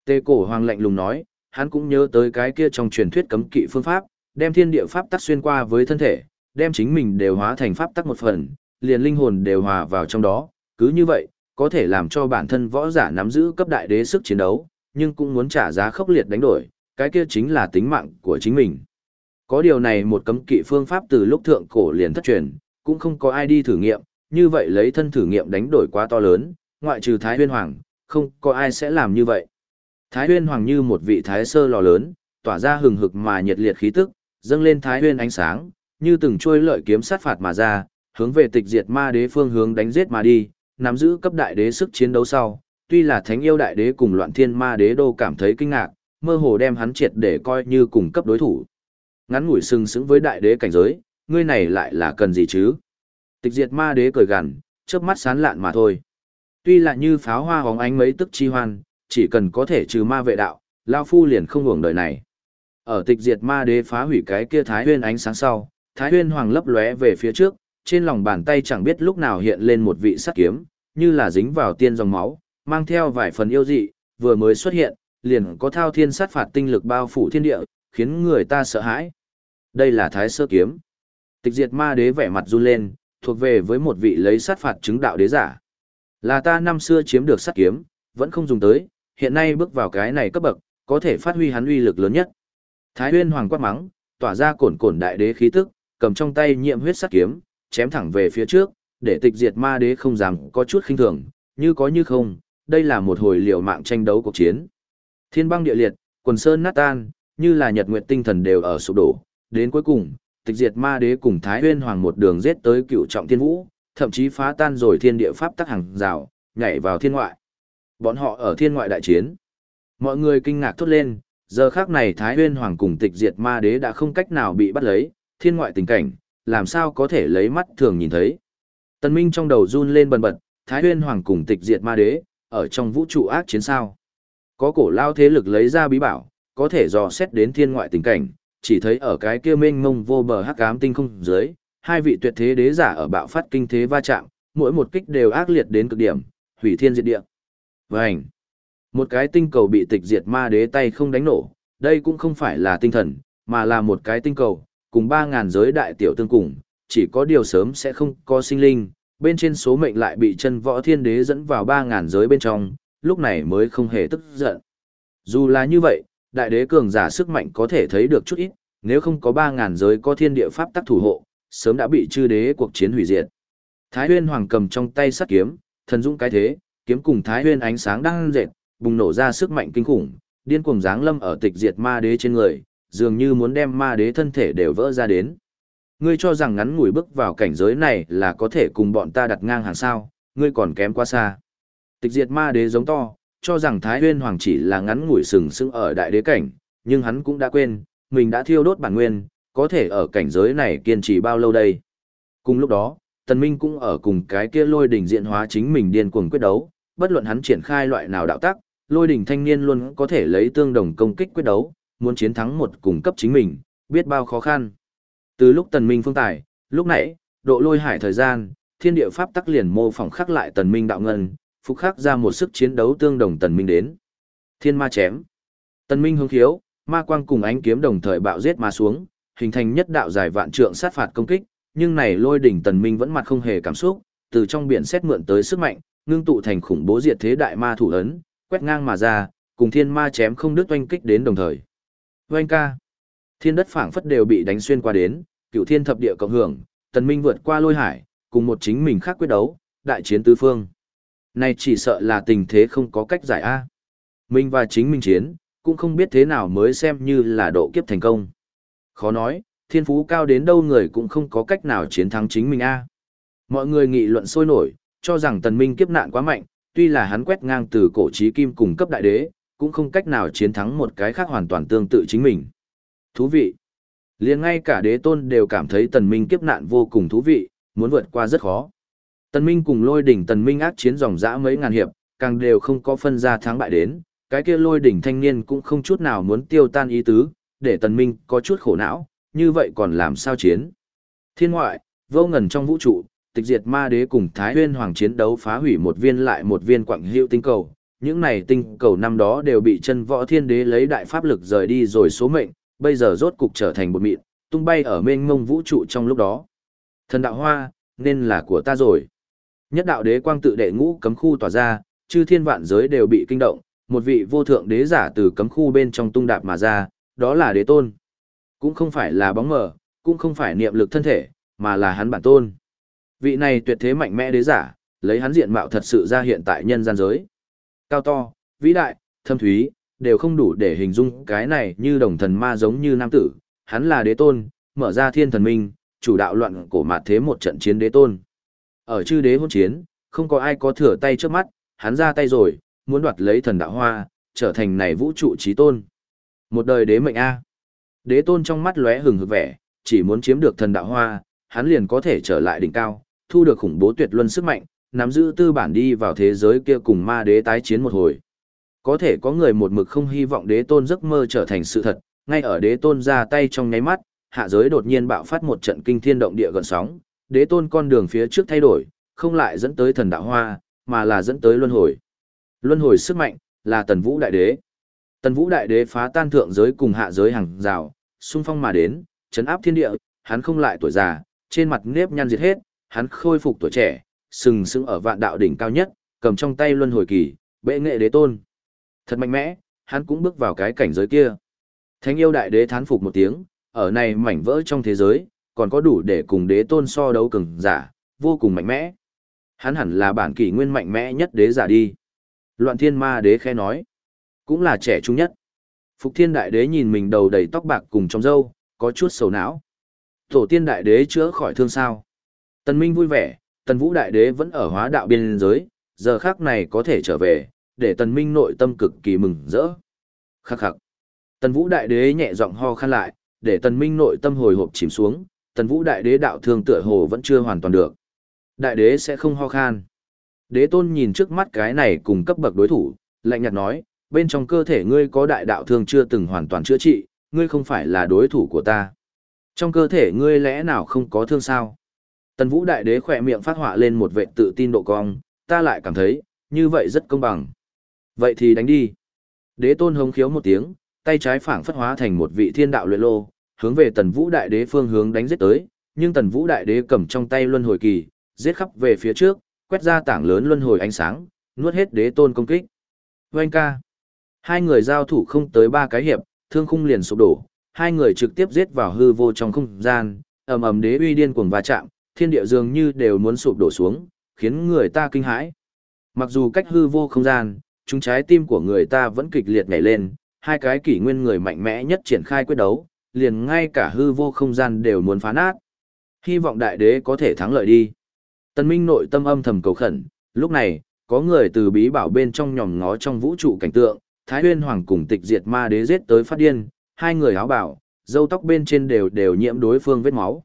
S1: Tê cổ Hoàng lạnh lùng nói, hắn cũng nhớ tới cái kia trong truyền thuyết cấm kỵ phương pháp, đem thiên địa pháp tắc xuyên qua với thân thể, đem chính mình đều hóa thành pháp tắc một phần, liền linh hồn đều hòa vào trong đó, cứ như vậy, có thể làm cho bản thân võ giả nắm giữ cấp đại đế sức chiến đấu, nhưng cũng muốn trả giá khốc liệt đánh đổi, cái kia chính là tính mạng của chính mình. Có điều này một cấm kỵ phương pháp từ lúc thượng cổ liền thất truyền, cũng không có ai đi thử nghiệm, như vậy lấy thân thử nghiệm đánh đổi quá to lớn, ngoại trừ Thái Huyên Hoàng, không có ai sẽ làm như vậy. Thái Huyên Hoàng như một vị thái sơ lò lớn, tỏa ra hừng hực mà nhiệt liệt khí tức, dâng lên Thái Huyên ánh sáng, như từng trôi lợi kiếm sát phạt mà ra, hướng về tịch diệt ma đế phương hướng đánh giết mà đi, nắm giữ cấp đại đế sức chiến đấu sau, tuy là thánh yêu đại đế cùng loạn thiên ma đế đô cảm thấy kinh ngạc, mơ hồ đem hắn triệt để coi như cùng cấp đối thủ. Ngắn ngủi sừng sững với đại đế cảnh giới, ngươi này lại là cần gì chứ? Tịch diệt ma đế cười gằn, chớp mắt sán lạn mà thôi. Tuy là như pháo hoa hóng ánh mấy tức chi hoan, chỉ cần có thể trừ ma vệ đạo, Lao Phu liền không hưởng đời này. Ở tịch diệt ma đế phá hủy cái kia Thái Huyên ánh sáng sau, Thái Huyên hoàng lấp lóe về phía trước, trên lòng bàn tay chẳng biết lúc nào hiện lên một vị sắt kiếm, như là dính vào tiên dòng máu, mang theo vài phần yêu dị, vừa mới xuất hiện, liền có thao thiên sát phạt tinh lực bao phủ thiên địa, khiến người ta sợ hãi. Đây là Thái Sơ kiếm. Tịch diệt ma đế vẻ mặt run lên, thuộc về với một vị lấy sát phạt chứng đạo đế giả. Là ta năm xưa chiếm được sát kiếm, vẫn không dùng tới, hiện nay bước vào cái này cấp bậc, có thể phát huy hắn uy lực lớn nhất. Thái Huyên hoàng quát mắng, tỏa ra cổn cổn đại đế khí tức, cầm trong tay nhiệm huyết sát kiếm, chém thẳng về phía trước, để tịch diệt ma đế không dám có chút khinh thường, như có như không, đây là một hồi liều mạng tranh đấu cuộc chiến. Thiên băng địa liệt, quần sơn nát tan, như là nhật nguyệt tinh thần đều ở sụp đổ, đến cuối cùng, tịch diệt ma đế cùng Thái Huyên Hoàng một đường giết tới cựu trọng thiên vũ, thậm chí phá tan rồi thiên địa pháp tắc hàng rào, nhảy vào thiên ngoại. Bọn họ ở thiên ngoại đại chiến. Mọi người kinh ngạc thốt lên, giờ khác này Thái Huyên Hoàng cùng tịch diệt ma đế đã không cách nào bị bắt lấy, thiên ngoại tình cảnh, làm sao có thể lấy mắt thường nhìn thấy. Tần Minh trong đầu run lên bần bật, Thái Huyên Hoàng cùng tịch diệt ma đế, ở trong vũ trụ ác chiến sao. Có cổ lao thế lực lấy ra bí bảo, có thể dò xét đến thiên ngoại tình cảnh, chỉ thấy ở cái kia mênh mông vô bờ hắc ám tinh không dưới, hai vị tuyệt thế đế giả ở bạo phát kinh thế va chạm, mỗi một kích đều ác liệt đến cực điểm, hủy thiên diệt địa. Vành. Một cái tinh cầu bị tịch diệt ma đế tay không đánh nổ, đây cũng không phải là tinh thần, mà là một cái tinh cầu, cùng ba ngàn giới đại tiểu tương cùng, chỉ có điều sớm sẽ không có sinh linh, bên trên số mệnh lại bị chân võ thiên đế dẫn vào ba ngàn giới bên trong, lúc này mới không hề tức giận. Dù là như vậy, đại đế cường giả sức mạnh có thể thấy được chút ít, nếu không có ba ngàn giới có thiên địa pháp tắc thủ hộ, sớm đã bị chư đế cuộc chiến hủy diệt. Thái Huyên Hoàng cầm trong tay sắt kiếm, thần dũng cái thế, kiếm cùng Thái Huyên ánh sáng đang dệt, bùng nổ ra sức mạnh kinh khủng, điên cuồng giáng lâm ở tịch diệt ma đế trên người, dường như muốn đem ma đế thân thể đều vỡ ra đến. Ngươi cho rằng ngắn ngủi bước vào cảnh giới này là có thể cùng bọn ta đặt ngang hàng sao, ngươi còn kém quá xa. Tịch diệt ma đế giống to, cho rằng Thái Huyên Hoàng chỉ là ngắn ngủi sừng sững ở đại đế cảnh, nhưng hắn cũng đã quên, mình đã thiêu đốt bản nguyên, có thể ở cảnh giới này kiên trì bao lâu đây. Cùng lúc đó, Tần Minh cũng ở cùng cái kia lôi đỉnh diện hóa chính mình điên cuồng quyết đấu, bất luận hắn triển khai loại nào đạo tác, lôi đỉnh thanh niên luôn có thể lấy tương đồng công kích quyết đấu, muốn chiến thắng một cùng cấp chính mình, biết bao khó khăn. Từ lúc Tần Minh phương tài, lúc nãy, độ lôi hải thời gian, thiên địa pháp tắc liền mô phỏng khắc lại Tần Minh đạo ngân, phục khắc ra một sức chiến đấu tương đồng Tần Minh đến. Thiên ma chém. Tần Minh hướng khiếu, ma quang cùng ánh kiếm đồng thời bạo giết mà xuống, hình thành nhất đạo dài vạn trượng sát phạt công kích, nhưng này lôi đỉnh Tần Minh vẫn mặt không hề cảm xúc, từ trong biển xét mượn tới sức mạnh, ngưng tụ thành khủng bố diệt thế đại ma thủ ấn, quét ngang mà ra, cùng thiên ma chém không đứt oanh kích đến đồng thời. Oanh ca. Thiên đất phảng phất đều bị đánh xuyên qua đến, cựu thiên thập địa cộng hưởng, tần minh vượt qua lôi hải, cùng một chính mình khác quyết đấu, đại chiến tứ phương. Này chỉ sợ là tình thế không có cách giải A. Minh và chính mình chiến, cũng không biết thế nào mới xem như là độ kiếp thành công. Khó nói, thiên phú cao đến đâu người cũng không có cách nào chiến thắng chính mình A. Mọi người nghị luận sôi nổi, cho rằng tần minh kiếp nạn quá mạnh, tuy là hắn quét ngang từ cổ chí kim cùng cấp đại đế, cũng không cách nào chiến thắng một cái khác hoàn toàn tương tự chính mình. Thú vị. liền ngay cả đế tôn đều cảm thấy tần minh kiếp nạn vô cùng thú vị, muốn vượt qua rất khó. Tần minh cùng lôi đỉnh tần minh ác chiến dòng dã mấy ngàn hiệp, càng đều không có phân ra thắng bại đến, cái kia lôi đỉnh thanh niên cũng không chút nào muốn tiêu tan ý tứ, để tần minh có chút khổ não, như vậy còn làm sao chiến. Thiên ngoại, vô ngần trong vũ trụ, tịch diệt ma đế cùng Thái Huyên Hoàng chiến đấu phá hủy một viên lại một viên quặng hiệu tinh cầu. Những này tinh cầu năm đó đều bị chân võ thiên đế lấy đại pháp lực rời đi rồi số mệnh, bây giờ rốt cục trở thành một mịn, tung bay ở mênh mông vũ trụ trong lúc đó. Thần đạo hoa, nên là của ta rồi. Nhất đạo đế quang tự đệ ngũ cấm khu tỏa ra, chư thiên vạn giới đều bị kinh động, một vị vô thượng đế giả từ cấm khu bên trong tung đạp mà ra, đó là đế tôn. Cũng không phải là bóng mờ, cũng không phải niệm lực thân thể, mà là hắn bản tôn. Vị này tuyệt thế mạnh mẽ đế giả, lấy hắn diện mạo thật sự ra hiện tại nhân gian giới. Cao to, vĩ đại, thâm thúy, đều không đủ để hình dung cái này như đồng thần ma giống như nam tử, hắn là đế tôn, mở ra thiên thần minh, chủ đạo loạn cổ mạt thế một trận chiến đế tôn. Ở chư đế hôn chiến, không có ai có thừa tay trước mắt, hắn ra tay rồi, muốn đoạt lấy thần đạo hoa, trở thành này vũ trụ trí tôn. Một đời đế mệnh A. Đế tôn trong mắt lóe hừng hực vẻ, chỉ muốn chiếm được thần đạo hoa, hắn liền có thể trở lại đỉnh cao, thu được khủng bố tuyệt luân sức mạnh, nắm giữ tư bản đi vào thế giới kia cùng ma đế tái chiến một hồi. Có thể có người một mực không hy vọng đế tôn giấc mơ trở thành sự thật, ngay ở đế tôn ra tay trong nháy mắt, hạ giới đột nhiên bạo phát một trận kinh thiên động địa gần sóng, đế tôn con đường phía trước thay đổi, không lại dẫn tới thần đạo hoa, mà là dẫn tới luân hồi. Luân hồi sức mạnh, là tần vũ đại đế. Tần vũ đại đế phá tan thượng giới cùng hạ giới hàng rào, xung phong mà đến, chấn áp thiên địa, hắn không lại tuổi già, trên mặt nếp nhăn diệt hết, hắn khôi phục tuổi trẻ, sừng sững ở vạn đạo đỉnh cao nhất, cầm trong tay luân hồi kỳ, bệ nghệ đế tôn. Thật mạnh mẽ, hắn cũng bước vào cái cảnh giới kia. Thánh yêu đại đế thán phục một tiếng, ở này mảnh vỡ trong thế giới, còn có đủ để cùng đế tôn so đấu cường giả, vô cùng mạnh mẽ. Hắn hẳn là bản kỷ nguyên mạnh mẽ nhất đế giả đi. Loạn thiên ma đế khẽ nói, cũng là trẻ trung nhất. Phục thiên đại đế nhìn mình đầu đầy tóc bạc cùng trong râu, có chút sầu não. Tổ tiên đại đế chữa khỏi thương sao. Tần Minh vui vẻ, tần vũ đại đế vẫn ở hóa đạo biên giới, giờ khác này có thể trở về, để tần minh nội tâm cực kỳ mừng rỡ. Khắc khắc. Tần vũ đại đế nhẹ giọng ho khăn lại, để tần minh nội tâm hồi hộp chìm xuống, tần vũ đại đế đạo thương tựa hồ vẫn chưa hoàn toàn được. Đại đế sẽ không ho khan. Đế tôn nhìn trước mắt cái này cùng cấp bậc đối thủ, lạnh nhạt nói, bên trong cơ thể ngươi có đại đạo thương chưa từng hoàn toàn chữa trị, ngươi không phải là đối thủ của ta. Trong cơ thể ngươi lẽ nào không có thương sao? Tần vũ đại đế khỏe miệng phát họa lên một vệ tự tin độ cong, ta lại cảm thấy, như vậy rất công bằng. Vậy thì đánh đi. Đế tôn hống khiếu một tiếng, tay trái phảng phất hóa thành một vị thiên đạo luyện lô, hướng về tần vũ đại đế phương hướng đánh giết tới, nhưng tần vũ đại đế cầm trong tay luân hồi kỳ, giết khắp về phía trước, quét ra tảng lớn luân hồi ánh sáng, nuốt hết đế tôn công kích. Oanh ca. Hai người giao thủ không tới ba cái hiệp, thương khung liền sụp đổ, hai người trực tiếp giết vào hư vô trong không gian, ầm ầm đế uy điên cuồng va chạm, thiên địa dường như đều muốn sụp đổ xuống, khiến người ta kinh hãi. Mặc dù cách hư vô không gian, chúng trái tim của người ta vẫn kịch liệt nhảy lên, hai cái kỷ nguyên người mạnh mẽ nhất triển khai quyết đấu, liền ngay cả hư vô không gian đều muốn phá nát. Hy vọng đại đế có thể thắng lợi đi. Tân Minh nội tâm âm thầm cầu khẩn, lúc này, có người từ bí bảo bên trong nhòm ngó trong vũ trụ cảnh tượng, Thái Huyên Hoàng cùng tịch diệt ma đế giết tới phát điên, hai người áo bảo, dâu tóc bên trên đều đều nhiễm đối phương vết máu.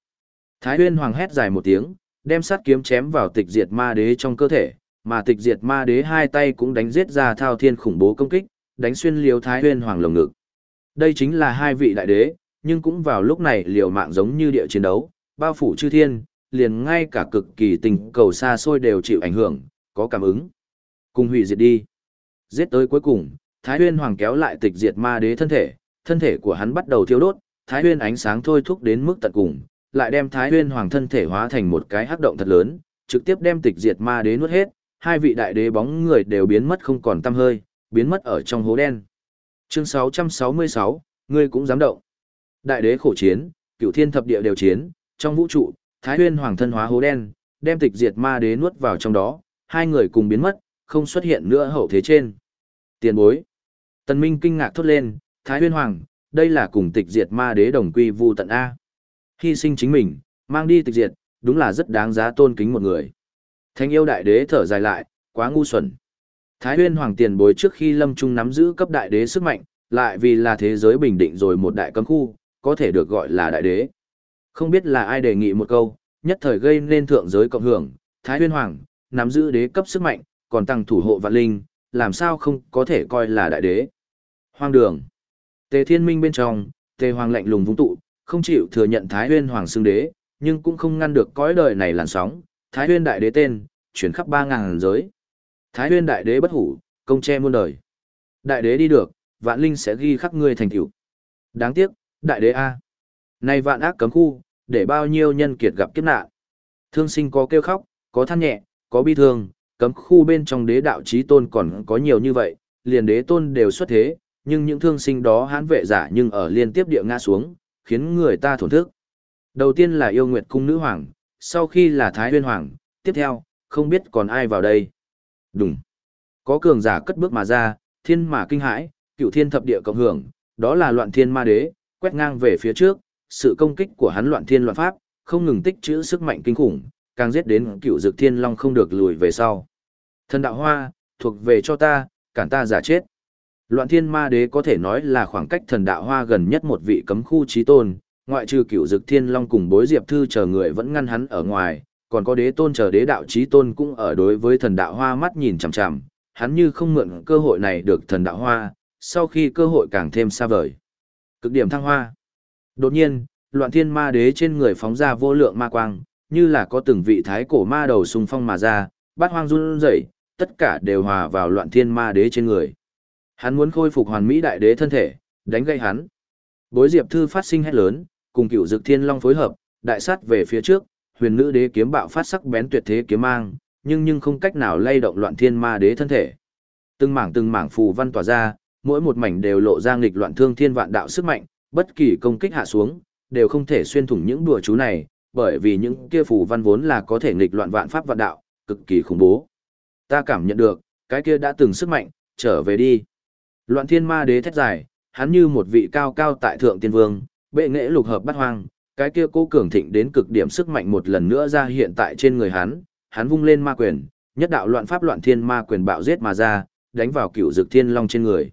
S1: Thái Huyên Hoàng hét dài một tiếng, đem sát kiếm chém vào tịch diệt ma đế trong cơ thể, mà tịch diệt ma đế hai tay cũng đánh giết ra thao thiên khủng bố công kích, đánh xuyên liều Thái Huyên Hoàng lồng ngực. Đây chính là hai vị đại đế, nhưng cũng vào lúc này liều mạng giống như địa chiến đấu, bao phủ chư thiên, liền ngay cả cực kỳ tình cầu xa xôi đều chịu ảnh hưởng, có cảm ứng. Cùng hủy diệt đi. Giết tới cuối cùng, Thái Huyên Hoàng kéo lại tịch diệt ma đế thân thể, thân thể của hắn bắt đầu thiêu đốt, Thái Huyên ánh sáng thôi thúc đến mức tận cùng, lại đem Thái Huyên Hoàng thân thể hóa thành một cái hắc động thật lớn, trực tiếp đem tịch diệt ma đế nuốt hết, hai vị đại đế bóng người đều biến mất không còn tăm hơi, biến mất ở trong hố đen. Chương 666, ngươi cũng dám động. Đại đế khổ chiến, cửu thiên thập địa đều chiến, trong vũ trụ, Thái Huyên Hoàng thân hóa hố đen, đem tịch diệt ma đế nuốt vào trong đó, hai người cùng biến mất, không xuất hiện nữa hậu thế trên. Tiền bối. Tần Minh kinh ngạc thốt lên, Thái Huyên Hoàng, đây là cùng tịch diệt ma đế đồng quy vu tận A. Hy sinh chính mình, mang đi tịch diệt, đúng là rất đáng giá tôn kính một người. Thánh yêu đại đế thở dài lại, quá ngu xuẩn. Thái Huyên Hoàng tiền bối trước khi lâm trung nắm giữ cấp đại đế sức mạnh, lại vì là thế giới bình định rồi một đại cấm khu, có thể được gọi là đại đế. Không biết là ai đề nghị một câu, nhất thời gây nên thượng giới cộng hưởng, Thái Huyên Hoàng, nắm giữ đế cấp sức mạnh, còn tăng thủ hộ vạn linh, làm sao không có thể coi là đại đế. Hoang đường. Tề thiên minh bên trong, tề hoàng lạnh lùng vung tụ, không chịu thừa nhận Thái Huyên Hoàng xưng đế, nhưng cũng không ngăn được cõi đời này làn sóng, Thái Huyên đại đế tên, chuyển khắp ba ngàn giới. Thái Huyên đại đế bất hủ, công che muôn đời. Đại đế đi được, vạn linh sẽ ghi khắc ngươi thành tựu. Đáng tiếc, đại đế A. Này vạn ác cấm khu, để bao nhiêu nhân kiệt gặp kiếp nạn. Thương sinh có kêu khóc, có than nhẹ, có bi thương, cấm khu bên trong đế đạo chí tôn còn có nhiều như vậy, liền đế tôn đều xuất thế, nhưng những thương sinh đó hãn vệ giả nhưng ở liên tiếp địa ngã xuống, khiến người ta thổn thức. Đầu tiên là yêu nguyệt cung nữ hoàng, sau khi là thái huyên hoàng, tiếp theo, không biết còn ai vào đây. Đúng. Có cường giả cất bước mà ra, thiên mà kinh hãi, cựu thiên thập địa cộng hưởng, đó là loạn thiên ma đế, quét ngang về phía trước, sự công kích của hắn loạn thiên loạn pháp, không ngừng tích trữ sức mạnh kinh khủng, càng giết đến cựu dực thiên long không được lùi về sau. Thần đạo hoa, thuộc về cho ta, cản ta giả chết. Loạn thiên ma đế có thể nói là khoảng cách thần đạo hoa gần nhất một vị cấm khu trí tôn, ngoại trừ cựu dực thiên long cùng bối diệp thư chờ người vẫn ngăn hắn ở ngoài, còn có đế tôn chờ đế đạo trí tôn cũng ở đối với thần đạo hoa mắt nhìn chằm chằm, hắn như không mượn cơ hội này được thần đạo hoa, sau khi cơ hội càng thêm xa vời. Cực điểm thăng hoa. Đột nhiên, loạn thiên ma đế trên người phóng ra vô lượng ma quang, như là có từng vị thái cổ ma đầu xung phong mà ra, bát hoang run rẩy, tất cả đều hòa vào loạn thiên ma đế trên người. Hắn muốn khôi phục hoàn mỹ đại đế thân thể, đánh gây hắn. Bối diệp thư phát sinh hét lớn, cùng cựu dực thiên long phối hợp, đại sát về phía trước, huyền nữ đế kiếm bạo phát sắc bén tuyệt thế kiếm mang, nhưng nhưng không cách nào lay động loạn thiên ma đế thân thể. Từng mảng từng mảng phù văn tỏa ra, mỗi một mảnh đều lộ ra nghịch loạn thương thiên vạn đạo sức mạnh, bất kỳ công kích hạ xuống, đều không thể xuyên thủng những đùa chú này, bởi vì những kia phù văn vốn là có thể nghịch loạn vạn pháp vạn đạo, cực kỳ khủng bố. Ta cảm nhận được, cái kia đã từng sức mạnh, trở về đi. Loạn thiên ma đế thét dài, hắn như một vị cao cao tại thượng tiên vương, bệ nghệ lục hợp bắt hoang, cái kia cố cường thịnh đến cực điểm sức mạnh một lần nữa ra hiện tại trên người hắn, hắn vung lên ma quyền, nhất đạo loạn pháp loạn thiên ma quyền bạo giết mà ra, đánh vào cựu dực thiên long trên người.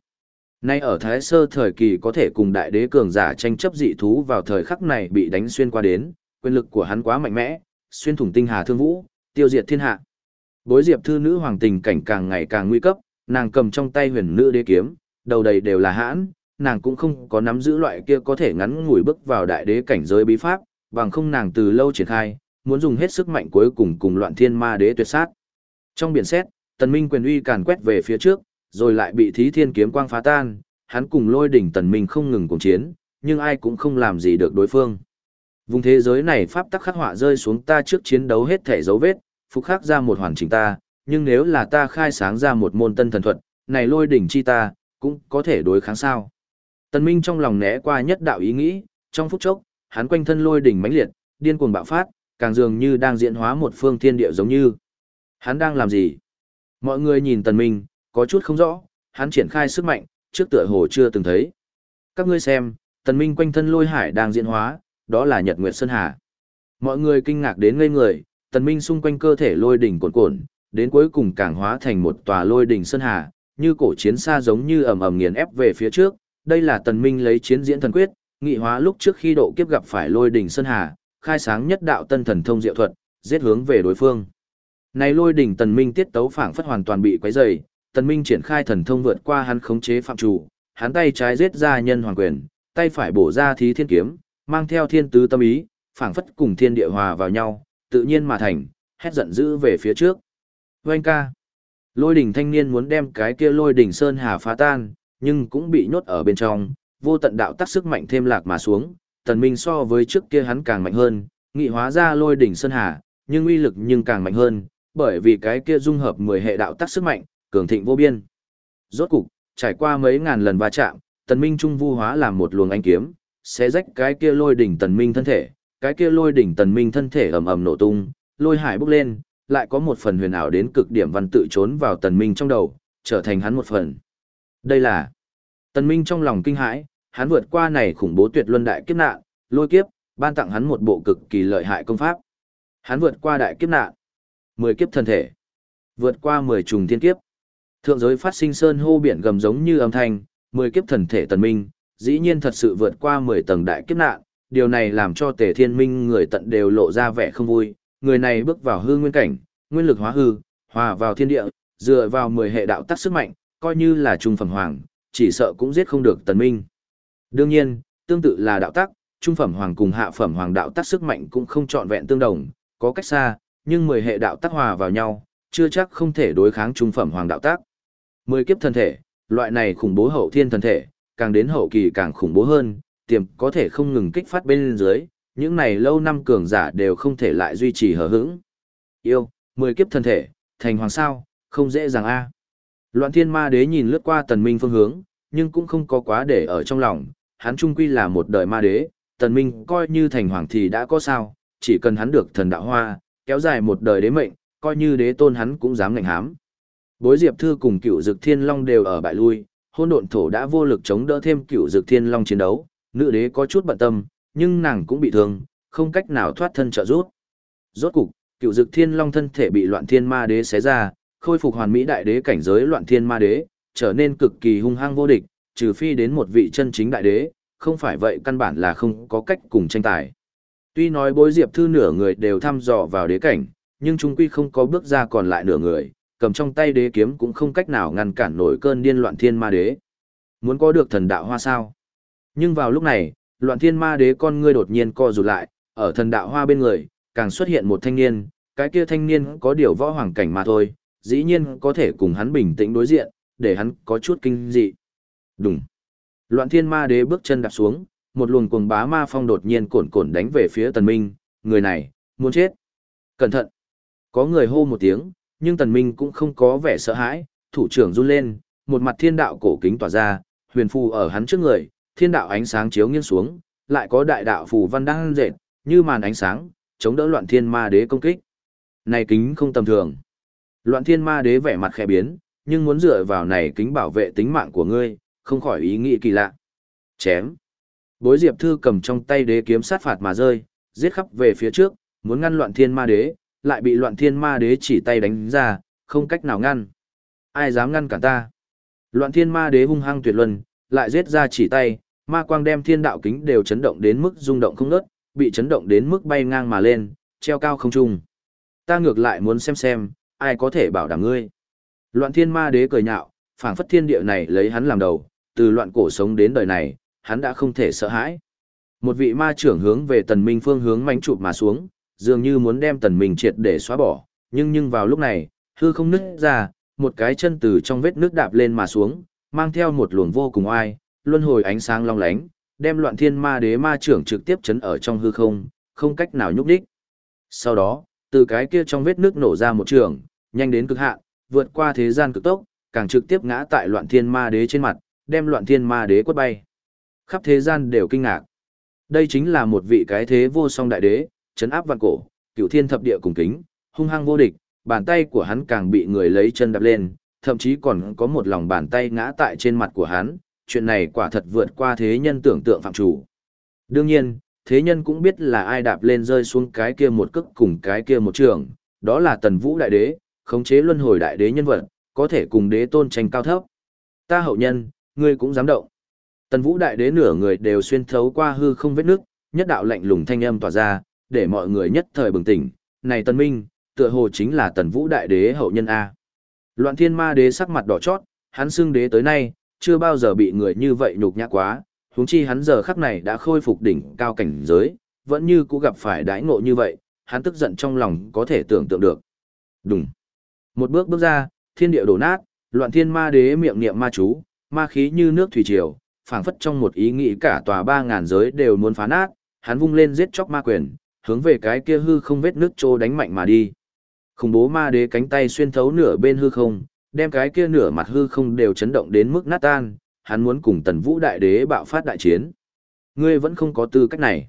S1: Nay ở Thái Sơ thời kỳ có thể cùng đại đế cường giả tranh chấp dị thú vào thời khắc này bị đánh xuyên qua đến, quyền lực của hắn quá mạnh mẽ, xuyên thủng tinh hà thương vũ, tiêu diệt thiên hạ. Bối Diệp thư nữ hoàng tình cảnh càng ngày càng nguy cấp, nàng cầm trong tay huyền nữ đế kiếm, đầu đầy đều là hãn, nàng cũng không có nắm giữ loại kia có thể ngắn ngủi bước vào đại đế cảnh giới bí pháp, bằng không nàng từ lâu triển khai, muốn dùng hết sức mạnh cuối cùng cùng loạn thiên ma đế tuyệt sát. Trong biển xét, tần minh quyền uy càn quét về phía trước, rồi lại bị thí thiên kiếm quang phá tan, hắn cùng lôi đỉnh tần minh không ngừng cùng chiến, nhưng ai cũng không làm gì được đối phương. Vùng thế giới này pháp tắc khắc họa rơi xuống ta trước chiến đấu hết thể dấu vết, phục khắc ra một hoàn chỉnh ta, nhưng nếu là ta khai sáng ra một môn tân thần thuật, này lôi đỉnh chi ta, cũng có thể đối kháng sao. Tần Minh trong lòng né qua nhất đạo ý nghĩ, trong phút chốc, hắn quanh thân lôi đỉnh mãnh liệt, điên cuồng bạo phát, càng dường như đang diễn hóa một phương thiên địa giống như. Hắn đang làm gì? Mọi người nhìn Tần Minh, có chút không rõ, hắn triển khai sức mạnh, trước tựa hồ chưa từng thấy. Các ngươi xem, Tần Minh quanh thân lôi hải đang diễn hóa, đó là Nhật Nguyệt Sơn Hà. Mọi người kinh ngạc đến ngây người, Tần Minh xung quanh cơ thể lôi đỉnh cuồn cuộn, đến cuối cùng càng hóa thành một tòa lôi đỉnh sơn hà, như cổ chiến xa giống như ầm ầm nghiền ép về phía trước, đây là tần minh lấy chiến diễn thần quyết, nghị hóa lúc trước khi độ kiếp gặp phải lôi đỉnh sơn hà, khai sáng nhất đạo tân thần thông diệu thuật, giết hướng về đối phương. Này lôi đỉnh tần minh tiết tấu phảng phất hoàn toàn bị quấy rầy, tần minh triển khai thần thông vượt qua hắn khống chế phạm chủ, hắn tay trái giết ra nhân hoàng quyền, tay phải bổ ra thí thiên kiếm, mang theo thiên tứ tâm ý, phảng phất cùng thiên địa hòa vào nhau, tự nhiên mà thành, hét giận dữ về phía trước. Oanh ca! Lôi đỉnh thanh niên muốn đem cái kia lôi đỉnh sơn hà phá tan, nhưng cũng bị nhốt ở bên trong, vô tận đạo tác sức mạnh thêm lạc mà xuống, tần minh so với trước kia hắn càng mạnh hơn, nghị hóa ra lôi đỉnh sơn hà, nhưng uy lực nhưng càng mạnh hơn, bởi vì cái kia dung hợp 10 hệ đạo tác sức mạnh, cường thịnh vô biên. Rốt cục, trải qua mấy ngàn lần va chạm, tần minh trung vu hóa làm một luồng ánh kiếm, xé rách cái kia lôi đỉnh tần minh thân thể, cái kia lôi đỉnh tần minh thân thể ầm ầm nổ tung, lôi hải bốc lên, lại có một phần huyền ảo đến cực điểm văn tự trốn vào tần minh trong đầu, trở thành hắn một phần. Đây là Tần Minh trong lòng kinh hãi, hắn vượt qua này khủng bố tuyệt luân đại kiếp nạn, lôi kiếp, ban tặng hắn một bộ cực kỳ lợi hại công pháp. Hắn vượt qua đại kiếp nạn, mười kiếp thân thể, vượt qua mười trùng thiên kiếp. Thượng giới phát sinh sơn hô biển gầm giống như âm thanh, mười kiếp thần thể Tần Minh, dĩ nhiên thật sự vượt qua mười tầng đại kiếp nạn, điều này làm cho Tề Thiên Minh người tận đều lộ ra vẻ không vui, người này bước vào hư nguyên cảnh, nguyên lực hóa hư, hòa vào thiên địa, dựa vào mười hệ đạo tắc sức mạnh, coi như là trung phẩm hoàng, chỉ sợ cũng giết không được tần minh. Đương nhiên, tương tự là đạo tắc, trung phẩm hoàng cùng hạ phẩm hoàng đạo tắc sức mạnh cũng không trọn vẹn tương đồng, có cách xa, nhưng mười hệ đạo tắc hòa vào nhau, chưa chắc không thể đối kháng trung phẩm hoàng đạo tắc. Mười kiếp thân thể, loại này khủng bố hậu thiên thân thể, càng đến hậu kỳ càng khủng bố hơn, tiềm có thể không ngừng kích phát bên dưới, những này lâu năm cường giả đều không thể lại duy trì hờ hững. Yêu, mười kiếp thân thể, thành hoàng sao, không dễ dàng a. Loạn thiên ma đế nhìn lướt qua tần minh phương hướng, nhưng cũng không có quá để ở trong lòng, hắn trung quy là một đời ma đế, tần minh coi như thành hoàng thì đã có sao, chỉ cần hắn được thần đạo hoa, kéo dài một đời đế mệnh, coi như đế tôn hắn cũng dám ngạnh hám. Bối Diệp Thư cùng cựu dực thiên long đều ở bại lui, hôn độn thổ đã vô lực chống đỡ thêm cựu dực thiên long chiến đấu, nữ đế có chút bận tâm, nhưng nàng cũng bị thương, không cách nào thoát thân trợ giúp. Rốt cục, cựu dực thiên long thân thể bị loạn thiên ma đế xé ra, khôi phục hoàn mỹ đại đế cảnh giới loạn thiên ma đế, trở nên cực kỳ hung hăng vô địch, trừ phi đến một vị chân chính đại đế, không phải vậy căn bản là không có cách cùng tranh tài. Tuy nói bối diệp thư nửa người đều thăm dò vào đế cảnh, nhưng chúng quy không có bước ra còn lại nửa người, cầm trong tay đế kiếm cũng không cách nào ngăn cản nổi cơn điên loạn thiên ma đế. Muốn có được thần đạo hoa sao? Nhưng vào lúc này, loạn thiên ma đế con ngươi đột nhiên co rụt lại, ở thần đạo hoa bên người, càng xuất hiện một thanh niên, cái kia thanh niên có điều võ hoàng cảnh mà thôi, dĩ nhiên có thể cùng hắn bình tĩnh đối diện, để hắn có chút kinh dị. Đúng. Loạn thiên ma đế bước chân đạp xuống, một luồng cuồng bá ma phong đột nhiên cồn cồn đánh về phía tần minh, người này, muốn chết. Cẩn thận. Có người hô một tiếng, nhưng tần minh cũng không có vẻ sợ hãi, thủ trưởng run lên, một mặt thiên đạo cổ kính tỏa ra, huyền phù ở hắn trước người, thiên đạo ánh sáng chiếu nghiêng xuống, lại có đại đạo phù văn đang dệt, như màn ánh sáng, chống đỡ loạn thiên ma đế công kích. Này kính không tầm thường. Loạn thiên ma đế vẻ mặt khẽ biến, nhưng muốn dựa vào này kính bảo vệ tính mạng của ngươi, không khỏi ý nghĩ kỳ lạ. Chém. Bối Diệp Thư cầm trong tay đế kiếm sát phạt mà rơi, giết khắp về phía trước, muốn ngăn loạn thiên ma đế, lại bị loạn thiên ma đế chỉ tay đánh ra, không cách nào ngăn. Ai dám ngăn cản ta? Loạn thiên ma đế hung hăng tuyệt luân, lại giết ra chỉ tay, ma quang đem thiên đạo kính đều chấn động đến mức rung động không ngớt, bị chấn động đến mức bay ngang mà lên, treo cao không trung. Ta ngược lại muốn xem xem, ai có thể bảo đảm ngươi. Loạn thiên ma đế cười nhạo, phảng phất thiên địa này lấy hắn làm đầu, từ loạn cổ sống đến đời này, hắn đã không thể sợ hãi. Một vị ma trưởng hướng về tần minh phương hướng mánh chụp mà xuống, dường như muốn đem tần minh triệt để xóa bỏ, nhưng nhưng vào lúc này, hư không nứt ra, một cái chân từ trong vết nước đạp lên mà xuống, mang theo một luồng vô cùng oai, luân hồi ánh sáng long lánh, đem loạn thiên ma đế ma trưởng trực tiếp chấn ở trong hư không, không cách nào nhúc đích. Sau đó, từ cái kia trong vết nước nổ ra một trường, nhanh đến cực hạn, vượt qua thế gian cực tốc, càng trực tiếp ngã tại loạn thiên ma đế trên mặt, đem loạn thiên ma đế quất bay. Khắp thế gian đều kinh ngạc. Đây chính là một vị cái thế vô song đại đế, chấn áp vạn cổ, cửu thiên thập địa cùng kính, hung hăng vô địch, bàn tay của hắn càng bị người lấy chân đạp lên, thậm chí còn có một lòng bàn tay ngã tại trên mặt của hắn, chuyện này quả thật vượt qua thế nhân tưởng tượng phạm chủ. Đương nhiên, thế nhân cũng biết là ai đạp lên rơi xuống cái kia một cước cùng cái kia một trường, đó là tần vũ đại đế, khống chế luân hồi đại đế nhân vật, có thể cùng đế tôn tranh cao thấp. Ta hậu nhân, ngươi cũng dám động. Tần vũ đại đế nửa người đều xuyên thấu qua hư không vết nước, nhất đạo lạnh lùng thanh âm tỏa ra, để mọi người nhất thời bừng tỉnh, này tần minh, tựa hồ chính là tần vũ đại đế hậu nhân A. Loạn thiên ma đế sắc mặt đỏ chót, hắn xưng đế tới nay, chưa bao giờ bị người như vậy nhục nhã quá, huống chi hắn giờ khắc này đã khôi phục đỉnh cao cảnh giới, vẫn như cũ gặp phải đãi ngộ như vậy, hắn tức giận trong lòng có thể tưởng tượng được. Đùng, Một bước bước ra, thiên địa đổ nát, loạn thiên ma đế miệng niệm ma chú, ma khí như nước thủy triều, phảng phất trong một ý nghĩ cả tòa ba ngàn giới đều muốn phá nát, hắn vung lên giết chóc ma quyền, hướng về cái kia hư không vết nước trô đánh mạnh mà đi. Khủng bố ma đế cánh tay xuyên thấu nửa bên hư không, đem cái kia nửa mặt hư không đều chấn động đến mức nát tan, hắn muốn cùng Tần Vũ Đại Đế bạo phát đại chiến. Ngươi vẫn không có tư cách này.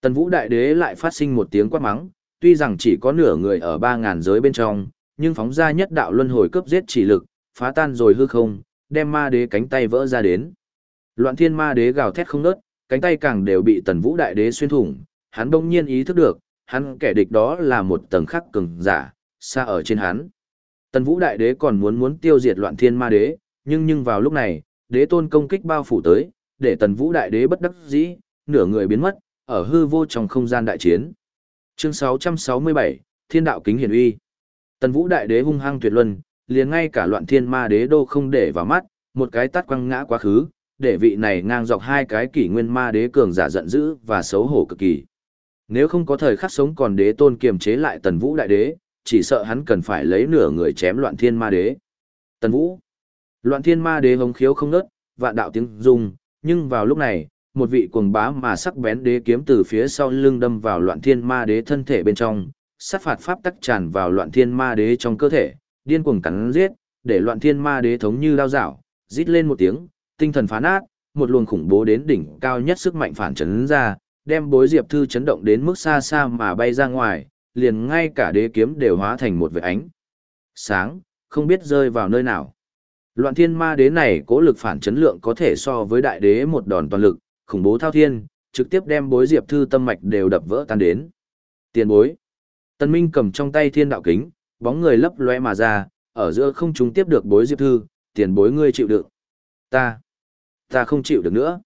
S1: Tần Vũ Đại Đế lại phát sinh một tiếng quát mắng, tuy rằng chỉ có nửa người ở ba ngàn giới bên trong, nhưng phóng ra nhất đạo luân hồi cướp giết chỉ lực, phá tan rồi hư không, đem ma đế cánh tay vỡ ra đến. Loạn thiên ma đế gào thét không nớt, cánh tay càng đều bị Tần Vũ Đại Đế xuyên thủng, hắn đông nhiên ý thức được, hắn kẻ địch đó là một tầng khắc cường giả, xa ở trên hắn. Tần Vũ Đại Đế còn muốn muốn tiêu diệt loạn thiên ma đế, nhưng nhưng vào lúc này, đế tôn công kích bao phủ tới, để Tần Vũ Đại Đế bất đắc dĩ, nửa người biến mất, ở hư vô trong không gian đại chiến. Chương 667, Thiên đạo kính hiển uy. Tần Vũ Đại Đế hung hăng tuyệt luân, liền ngay cả loạn thiên ma đế đô không để vào mắt, một cái tát quăng ngã quá khứ, để vị này ngang dọc hai cái kỷ nguyên ma đế cường giả giận dữ và xấu hổ cực kỳ. Nếu không có thời khắc sống còn đế tôn kiềm chế lại Tần Vũ Đại Đế, chỉ sợ hắn cần phải lấy nửa người chém loạn thiên ma đế. Tần Vũ. Loạn thiên ma đế hống khiếu không nớt, vạn đạo tiếng rung, nhưng vào lúc này, một vị cuồng bá mà sắc bén đế kiếm từ phía sau lưng đâm vào loạn thiên ma đế thân thể bên trong, sát phạt pháp tắc tràn vào loạn thiên ma đế trong cơ thể, điên cuồng cắn giết, để loạn thiên ma đế thống như lao dạo, rít lên một tiếng, tinh thần phá nát, một luồng khủng bố đến đỉnh cao nhất sức mạnh phản chấn ra, đem bối diệp thư chấn động đến mức xa xa mà bay ra ngoài, liền ngay cả đế kiếm đều hóa thành một vệt ánh. Sáng, không biết rơi vào nơi nào. Loạn thiên ma đế này cố lực phản chấn lượng có thể so với đại đế một đòn toàn lực, khủng bố thao thiên, trực tiếp đem bối diệp thư tâm mạch đều đập vỡ tan đến. Tiền bối. Tân Minh cầm trong tay thiên đạo kính, bóng người lấp lóe mà ra, ở giữa không chúng tiếp được bối diệp thư, tiền bối ngươi chịu được? Ta, ta không chịu được nữa.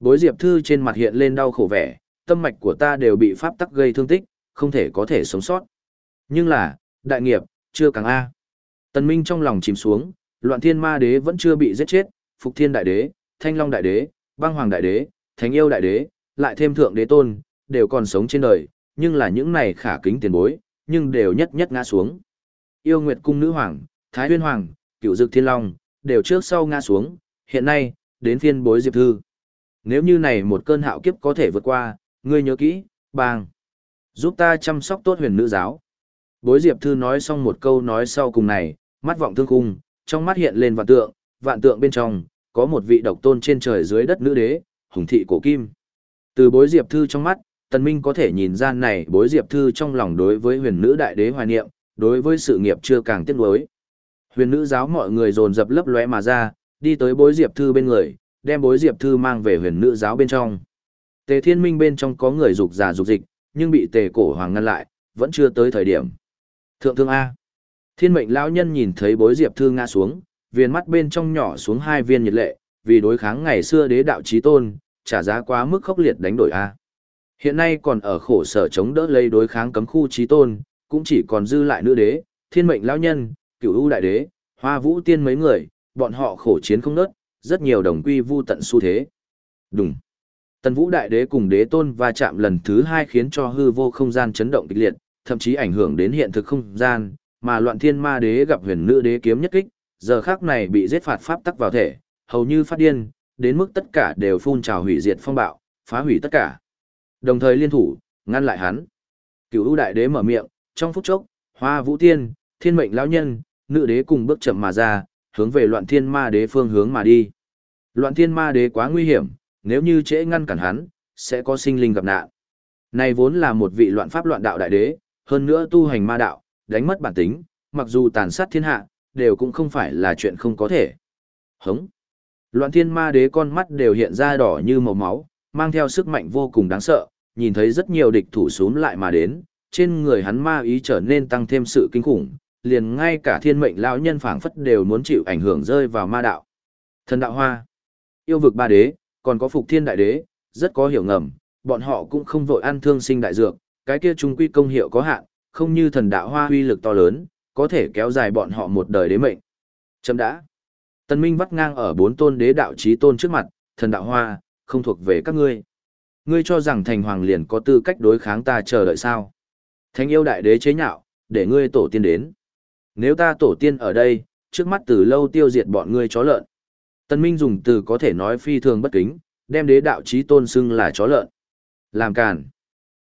S1: Bối diệp thư trên mặt hiện lên đau khổ vẻ, tâm mạch của ta đều bị pháp tắc gây thương tích, không thể có thể sống sót. Nhưng là, đại nghiệp, chưa càng A. Tần Minh trong lòng chìm xuống, loạn thiên ma đế vẫn chưa bị giết chết, phục thiên đại đế, thanh long đại đế, băng hoàng đại đế, thánh yêu đại đế, lại thêm thượng đế tôn, đều còn sống trên đời, nhưng là những này khả kính tiền bối, nhưng đều nhất nhất ngã xuống. Yêu Nguyệt cung nữ hoàng, Thái Huyên hoàng, Cửu Dực Thiên Long, đều trước sau ngã xuống, hiện nay, đến phiên bối Diệp Thư. Nếu như này một cơn hạo kiếp có thể vượt qua, ngươi nhớ kỹ, bang. Giúp ta chăm sóc tốt huyền nữ giáo. Bối Diệp Thư nói xong một câu nói sau cùng này, mắt vọng thương cung, trong mắt hiện lên vạn tượng, vạn tượng bên trong, có một vị độc tôn trên trời dưới đất nữ đế, hùng thị cổ kim. Từ bối Diệp Thư trong mắt, Tần Minh có thể nhìn ra này bối Diệp Thư trong lòng đối với huyền nữ đại đế hoài niệm, đối với sự nghiệp chưa càng tiếc nuối. Huyền nữ giáo mọi người dồn dập lấp lóe mà ra, đi tới bối Diệp Thư bên người, đem bối Diệp Thư mang về huyền nữ giáo bên trong. Tề Thiên Minh bên trong có người dục giả dục dịch, nhưng bị Tề Cổ Hoàng ngăn lại, vẫn chưa tới thời điểm. Thượng thương A. Thiên mệnh lão nhân nhìn thấy bối Diệp Thư ngã xuống, viên mắt bên trong nhỏ xuống hai viên nhiệt lệ, vì đối kháng ngày xưa đế đạo chí tôn, trả giá quá mức khốc liệt đánh đổi A. Hiện nay còn ở khổ sở chống đỡ lấy đối kháng cấm khu chí tôn, cũng chỉ còn dư lại nữ đế, thiên mệnh lão nhân, cửu u đại đế, hoa vũ tiên mấy người, bọn họ khổ chiến không nớt, rất nhiều đồng quy vu tận xu thế. Đúng. Tần vũ đại đế cùng đế tôn va chạm lần thứ hai khiến cho hư vô không gian chấn động kịch liệt, thậm chí ảnh hưởng đến hiện thực không gian, mà loạn thiên ma đế gặp huyền nữ đế kiếm nhất kích, giờ khắc này bị giết phạt pháp tắc vào thể, hầu như phát điên, đến mức tất cả đều phun trào hủy diệt phong bạo, phá hủy tất cả. Đồng thời liên thủ, ngăn lại hắn. Cửu ưu đại đế mở miệng, trong phút chốc, hoa vũ tiên, thiên mệnh lão nhân, nữ đế cùng bước chậm mà ra, hướng về loạn thiên ma đế phương hướng mà đi. Loạn thiên ma đế quá nguy hiểm, nếu như trễ ngăn cản hắn, sẽ có sinh linh gặp nạn. Này vốn là một vị loạn pháp loạn đạo đại đế, hơn nữa tu hành ma đạo, đánh mất bản tính, mặc dù tàn sát thiên hạ, đều cũng không phải là chuyện không có thể. Hống! Loạn thiên ma đế con mắt đều hiện ra đỏ như màu máu, mang theo sức mạnh vô cùng đáng sợ, nhìn thấy rất nhiều địch thủ xuống lại mà đến, trên người hắn ma ý trở nên tăng thêm sự kinh khủng, liền ngay cả thiên mệnh lão nhân phảng phất đều muốn chịu ảnh hưởng rơi vào ma đạo. Thần đạo hoa, yêu vực ba đế, còn có phục thiên đại đế, rất có hiểu ngầm, bọn họ cũng không vội ăn thương sinh đại dược, cái kia trung quy công hiệu có hạn, không như thần đạo hoa huy lực to lớn, có thể kéo dài bọn họ một đời đế mệnh. Chấm đã. Tân Minh vắt ngang ở bốn tôn đế đạo chí tôn trước mặt, thần đạo hoa, không thuộc về các ngươi. Ngươi cho rằng thành hoàng liền có tư cách đối kháng ta chờ đợi sao? Thánh yêu đại đế chế nhạo, để ngươi tổ tiên đến. Nếu ta tổ tiên ở đây, trước mắt từ lâu tiêu diệt bọn ngươi chó lợn. Tân Minh dùng từ có thể nói phi thường bất kính, đem đế đạo chí tôn xưng là chó lợn. Làm càn.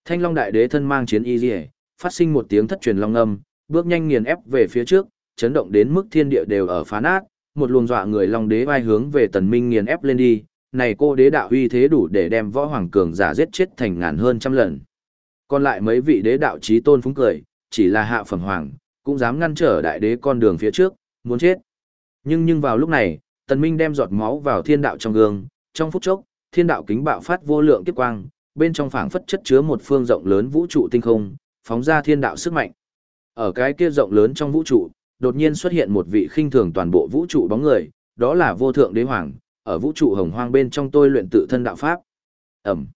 S1: Thanh Long đại đế thân mang chiến y liễu, phát sinh một tiếng thất truyền long âm, bước nhanh nghiền ép về phía trước, chấn động đến mức thiên địa đều ở phá nát, một luồng dọa người long đế vai hướng về tần minh nghiền ép lên đi, này cô đế đạo uy thế đủ để đem võ hoàng cường giả giết chết thành ngàn hơn trăm lần. Còn lại mấy vị đế đạo chí tôn phúng cười, chỉ là hạ phẩm hoàng, cũng dám ngăn trở đại đế con đường phía trước, muốn chết. Nhưng nhưng vào lúc này, tần minh đem giọt máu vào thiên đạo trong gương, trong phút chốc, thiên đạo kính bạo phát vô lượng kiếp quang, bên trong phảng phất chất chứa một phương rộng lớn vũ trụ tinh không, phóng ra thiên đạo sức mạnh. Ở cái kia rộng lớn trong vũ trụ, đột nhiên xuất hiện một vị khinh thường toàn bộ vũ trụ bóng người, đó là vô thượng đế hoàng, ở vũ trụ hồng hoang bên trong tôi luyện tự thân đạo pháp. Ầm,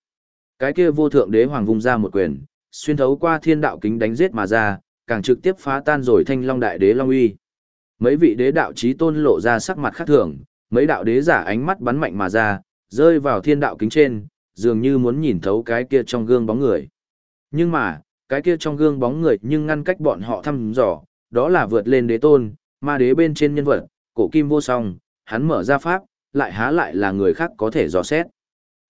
S1: Cái kia vô thượng đế hoàng vung ra một quyền, xuyên thấu qua thiên đạo kính đánh giết mà ra, càng trực tiếp phá tan rồi thanh long đại đế long uy. Mấy vị đế đạo chí tôn lộ ra sắc mặt khác thường, mấy đạo đế giả ánh mắt bắn mạnh mà ra, rơi vào thiên đạo kính trên, dường như muốn nhìn thấu cái kia trong gương bóng người. Nhưng mà, cái kia trong gương bóng người nhưng ngăn cách bọn họ thăm dò, đó là vượt lên đế tôn, ma đế bên trên nhân vật, cổ kim vô song, hắn mở ra pháp, lại há lại là người khác có thể dò xét.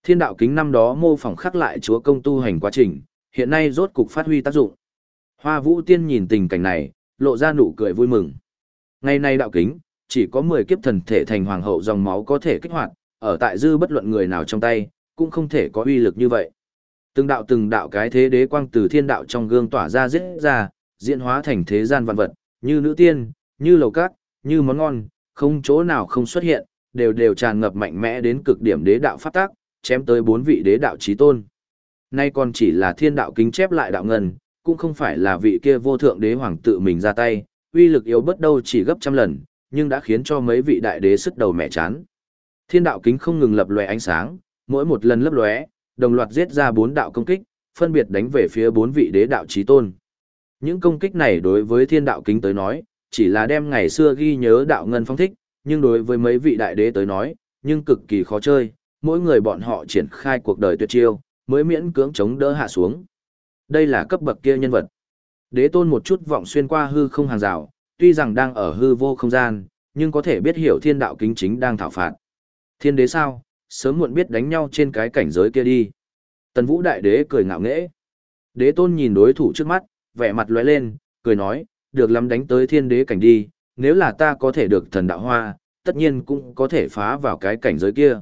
S1: Thiên đạo kính năm đó mô phỏng khắc lại chúa công tu hành quá trình, hiện nay rốt cục phát huy tác dụng. Hoa Vũ Tiên nhìn tình cảnh này, lộ ra nụ cười vui mừng. Ngày nay đạo kính, chỉ có 10 kiếp thần thể thành hoàng hậu dòng máu có thể kích hoạt, ở tại dư bất luận người nào trong tay, cũng không thể có uy lực như vậy. Từng đạo từng đạo cái thế đế quang từ thiên đạo trong gương tỏa ra giết ra, diễn hóa thành thế gian vạn vật, như nữ tiên, như lầu cát, như món ngon, không chỗ nào không xuất hiện, đều đều tràn ngập mạnh mẽ đến cực điểm đế đạo phát tác, chém tới bốn vị đế đạo chí tôn. Nay còn chỉ là thiên đạo kính chép lại đạo ngân, cũng không phải là vị kia vô thượng đế hoàng tự mình ra tay, uy lực yếu bất đâu chỉ gấp trăm lần, nhưng đã khiến cho mấy vị đại đế sức đầu mẹ chán. Thiên đạo kính không ngừng lập lòe ánh sáng, mỗi một lần lấp lóe, đồng loạt giết ra bốn đạo công kích, phân biệt đánh về phía bốn vị đế đạo chí tôn. Những công kích này đối với thiên đạo kính tới nói, chỉ là đem ngày xưa ghi nhớ đạo ngân phong thích, nhưng đối với mấy vị đại đế tới nói, nhưng cực kỳ khó chơi, mỗi người bọn họ triển khai cuộc đời tuyệt chiêu, mới miễn cưỡng chống đỡ hạ xuống. Đây là cấp bậc kia nhân vật. Đế tôn một chút vọng xuyên qua hư không hàng rào, tuy rằng đang ở hư vô không gian, nhưng có thể biết hiểu thiên đạo kính chính đang thảo phạt. Thiên đế sao, sớm muộn biết đánh nhau trên cái cảnh giới kia đi. Tần vũ đại đế cười ngạo nghễ. Đế tôn nhìn đối thủ trước mắt, vẻ mặt lóe lên, cười nói, được lắm đánh tới thiên đế cảnh đi, nếu là ta có thể được thần đạo hoa, tất nhiên cũng có thể phá vào cái cảnh giới kia.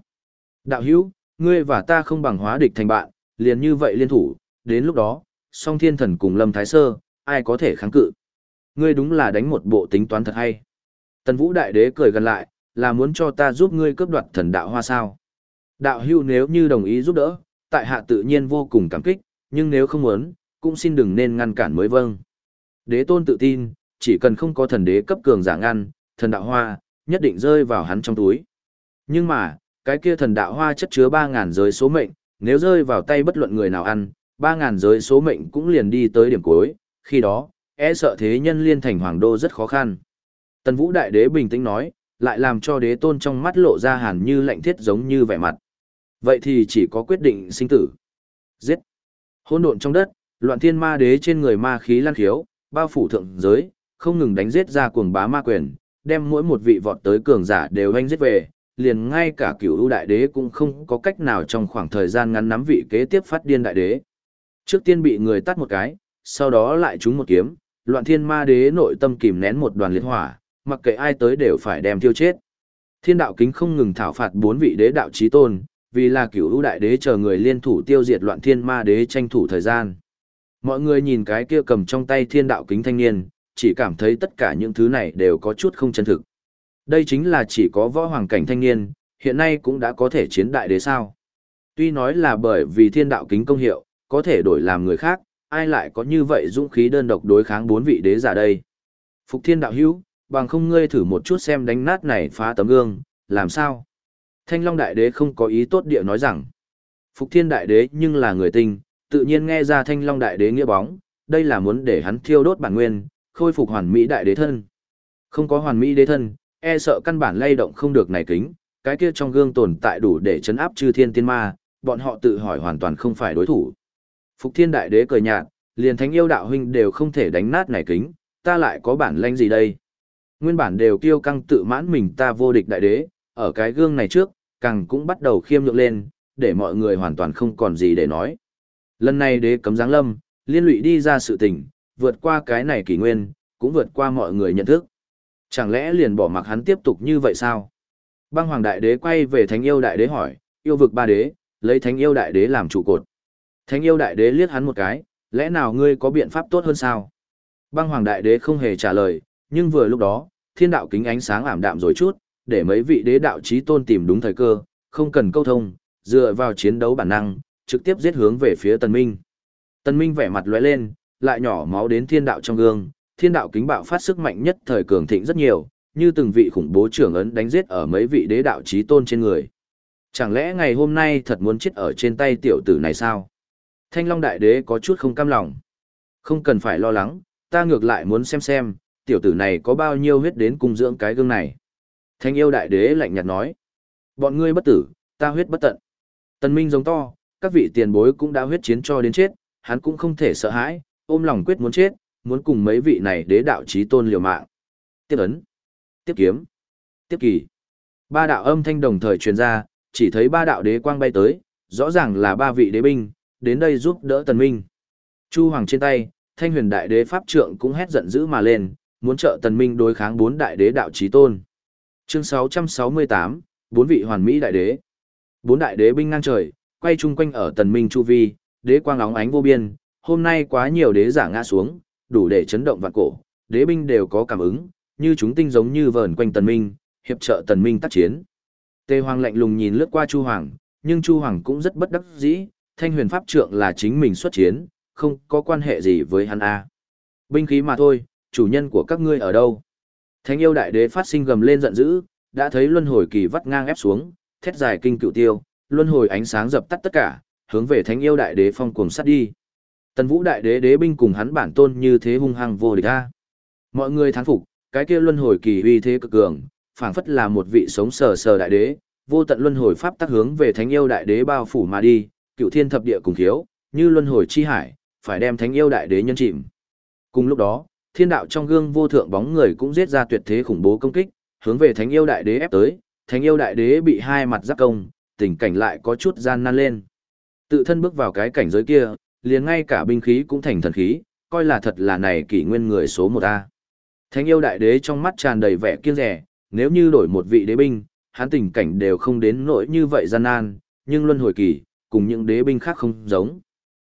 S1: Đạo hữu, ngươi và ta không bằng hóa địch thành bạn, liền như vậy liên thủ, đến lúc đó, song thiên thần cùng lâm thái sơ, ai có thể kháng cự. Ngươi đúng là đánh một bộ tính toán thật hay. Tần vũ đại đế cười gần lại, là muốn cho ta giúp ngươi cướp đoạt thần đạo hoa sao. Đạo Hưu nếu như đồng ý giúp đỡ, tại hạ tự nhiên vô cùng cảm kích, nhưng nếu không muốn, cũng xin đừng nên ngăn cản mới vâng. Đế tôn tự tin, chỉ cần không có thần đế cấp cường giả ngăn, thần đạo hoa, nhất định rơi vào hắn trong túi. Nhưng mà, cái kia thần đạo hoa chất chứa 3.000 giới số mệnh, nếu rơi vào tay bất luận người nào ăn, 3.000 giới số mệnh cũng liền đi tới điểm cuối, khi đó, e sợ thế nhân liên thành hoàng đô rất khó khăn. Tần Vũ Đại Đế bình tĩnh nói, lại làm cho đế tôn trong mắt lộ ra hàn như lạnh thiết giống như vẻ mặt. Vậy thì chỉ có quyết định sinh tử. Giết. Hôn độn trong đất, loạn thiên ma đế trên người ma khí lan khiếu, bao phủ thượng giới, không ngừng đánh giết ra cuồng bá ma quyền, đem mỗi một vị vọt tới cường giả đều anh giết về, liền ngay cả cửu ưu đại đế cũng không có cách nào trong khoảng thời gian ngắn nắm vị kế tiếp phát điên đại đế. Trước tiên bị người tắt một cái, sau đó lại trúng một kiếm, loạn thiên ma đế nội tâm kìm nén một đoàn liệt hỏa, mặc kệ ai tới đều phải đem tiêu chết. Thiên đạo kính không ngừng thảo phạt bốn vị đế đạo chí tôn, vì là cửu ưu đại đế chờ người liên thủ tiêu diệt loạn thiên ma đế tranh thủ thời gian. Mọi người nhìn cái kia cầm trong tay thiên đạo kính thanh niên, chỉ cảm thấy tất cả những thứ này đều có chút không chân thực. Đây chính là chỉ có võ hoàng cảnh thanh niên, hiện nay cũng đã có thể chiến đại đế sao. Tuy nói là bởi vì thiên đạo kính công hiệu, có thể đổi làm người khác, ai lại có như vậy dũng khí đơn độc đối kháng bốn vị đế giả đây. Phục thiên đạo hữu, bằng không ngươi thử một chút xem đánh nát này phá tấm gương, làm sao? Thanh Long Đại Đế không có ý tốt địa nói rằng, Phục Thiên Đại Đế nhưng là người tinh, tự nhiên nghe ra Thanh Long Đại Đế nghĩa bóng, đây là muốn để hắn thiêu đốt bản nguyên, khôi phục hoàn mỹ đại đế thân. Không có hoàn mỹ đế thân, e sợ căn bản lay động không được này kính, cái kia trong gương tồn tại đủ để chấn áp chư thiên tiên ma, bọn họ tự hỏi hoàn toàn không phải đối thủ. Phục Thiên Đại Đế cười nhạt, liền thánh yêu đạo huynh đều không thể đánh nát này kính, ta lại có bản lĩnh gì đây? Nguyên bản đều kiêu căng tự mãn mình ta vô địch đại đế, ở cái gương này trước, càng cũng bắt đầu khiêm nhượng lên, để mọi người hoàn toàn không còn gì để nói. Lần này đế cấm giáng lâm, liên lụy đi ra sự tình, vượt qua cái này kỷ nguyên, cũng vượt qua mọi người nhận thức. Chẳng lẽ liền bỏ mặc hắn tiếp tục như vậy sao? Băng hoàng đại đế quay về thánh yêu đại đế hỏi, yêu vực ba đế, lấy thánh yêu đại đế làm trụ cột. Thánh yêu đại đế liếc hắn một cái, lẽ nào ngươi có biện pháp tốt hơn sao? Băng hoàng đại đế không hề trả lời, nhưng vừa lúc đó, thiên đạo kính ánh sáng ảm đạm rồi chút, để mấy vị đế đạo chí tôn tìm đúng thời cơ, không cần câu thông, dựa vào chiến đấu bản năng, trực tiếp giết hướng về phía Tần Minh. Tần Minh vẻ mặt lóe lên, lại nhỏ máu đến thiên đạo trong gương, thiên đạo kính bạo phát sức mạnh nhất thời cường thịnh rất nhiều, như từng vị khủng bố trưởng ấn đánh giết ở mấy vị đế đạo chí tôn trên người. Chẳng lẽ ngày hôm nay thật muốn chết ở trên tay tiểu tử này sao? Thanh Long Đại Đế có chút không cam lòng. Không cần phải lo lắng, ta ngược lại muốn xem xem, tiểu tử này có bao nhiêu huyết đến cung dưỡng cái gương này. Thanh yêu đại đế lạnh nhạt nói. Bọn ngươi bất tử, ta huyết bất tận. Tần Minh giống to, các vị tiền bối cũng đã huyết chiến cho đến chết, hắn cũng không thể sợ hãi, ôm lòng quyết muốn chết, muốn cùng mấy vị này đế đạo chí tôn liều mạng. Tiếp ấn, tiếp kiếm, tiếp kỳ. Ba đạo âm thanh đồng thời truyền ra, chỉ thấy ba đạo đế quang bay tới, rõ ràng là ba vị đế binh, đến đây giúp đỡ tần minh. Chu Hoàng trên tay, thanh huyền đại đế pháp trượng cũng hét giận dữ mà lên, muốn trợ tần minh đối kháng bốn đại đế đạo chí tôn. Chương 668, bốn vị hoàn mỹ đại đế. Bốn đại đế binh ngang trời, quay chung quanh ở tần minh chu vi, đế quang óng ánh vô biên, hôm nay quá nhiều đế giả ngã xuống, đủ để chấn động vạn cổ, đế binh đều có cảm ứng, như chúng tinh giống như vờn quanh tần minh, hiệp trợ tần minh tác chiến. Tề Hoàng lạnh lùng nhìn lướt qua Chu Hoàng, nhưng Chu Hoàng cũng rất bất đắc dĩ, thanh huyền pháp trượng là chính mình xuất chiến, không có quan hệ gì với hắn a. Binh khí mà thôi, chủ nhân của các ngươi ở đâu? Thánh yêu đại đế phát sinh gầm lên giận dữ, đã thấy luân hồi kỳ vắt ngang ép xuống, thét dài kinh cựu tiêu, luân hồi ánh sáng dập tắt tất cả, hướng về thánh yêu đại đế phong cuồng sát đi. Tần Vũ đại đế đế binh cùng hắn bản tôn như thế hung hăng vô địch a. Mọi người thán phục, cái kia luân hồi kỳ uy thế cực cường, phảng phất là một vị sống sờ sờ đại đế, vô tận luân hồi pháp tác hướng về thánh yêu đại đế bao phủ mà đi, cựu thiên thập địa cùng thiếu, như luân hồi chi hải, phải đem thánh yêu đại đế nhân chìm. Cùng lúc đó, thiên đạo trong gương vô thượng bóng người cũng giết ra tuyệt thế khủng bố công kích, hướng về thánh yêu đại đế ép tới, thánh yêu đại đế bị hai mặt giáp công, tình cảnh lại có chút gian nan lên. Tự thân bước vào cái cảnh giới kia, liền ngay cả binh khí cũng thành thần khí, coi là thật là này kỷ nguyên người số một a. Thánh yêu đại đế trong mắt tràn đầy vẻ kiêng rẻ, nếu như đổi một vị đế binh, hắn tình cảnh đều không đến nỗi như vậy gian nan, nhưng luân hồi kỳ, cùng những đế binh khác không giống.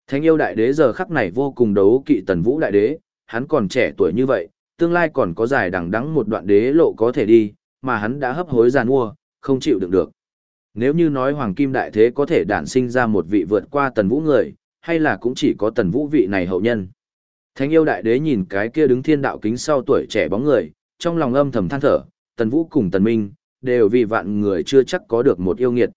S1: Thánh yêu đại đế giờ khắc này vô cùng đấu kỵ tần vũ đại đế, hắn còn trẻ tuổi như vậy, tương lai còn có dài đằng đẵng một đoạn đế lộ có thể đi, mà hắn đã hấp hối giàn mua, không chịu đựng được. Nếu như nói hoàng kim đại thế có thể đản sinh ra một vị vượt qua tần vũ người, hay là cũng chỉ có tần vũ vị này hậu nhân. Thánh yêu đại đế nhìn cái kia đứng thiên đạo kính sau tuổi trẻ bóng người, trong lòng âm thầm than thở, tần vũ cùng tần minh, đều vì vạn người chưa chắc có được một yêu nghiệt.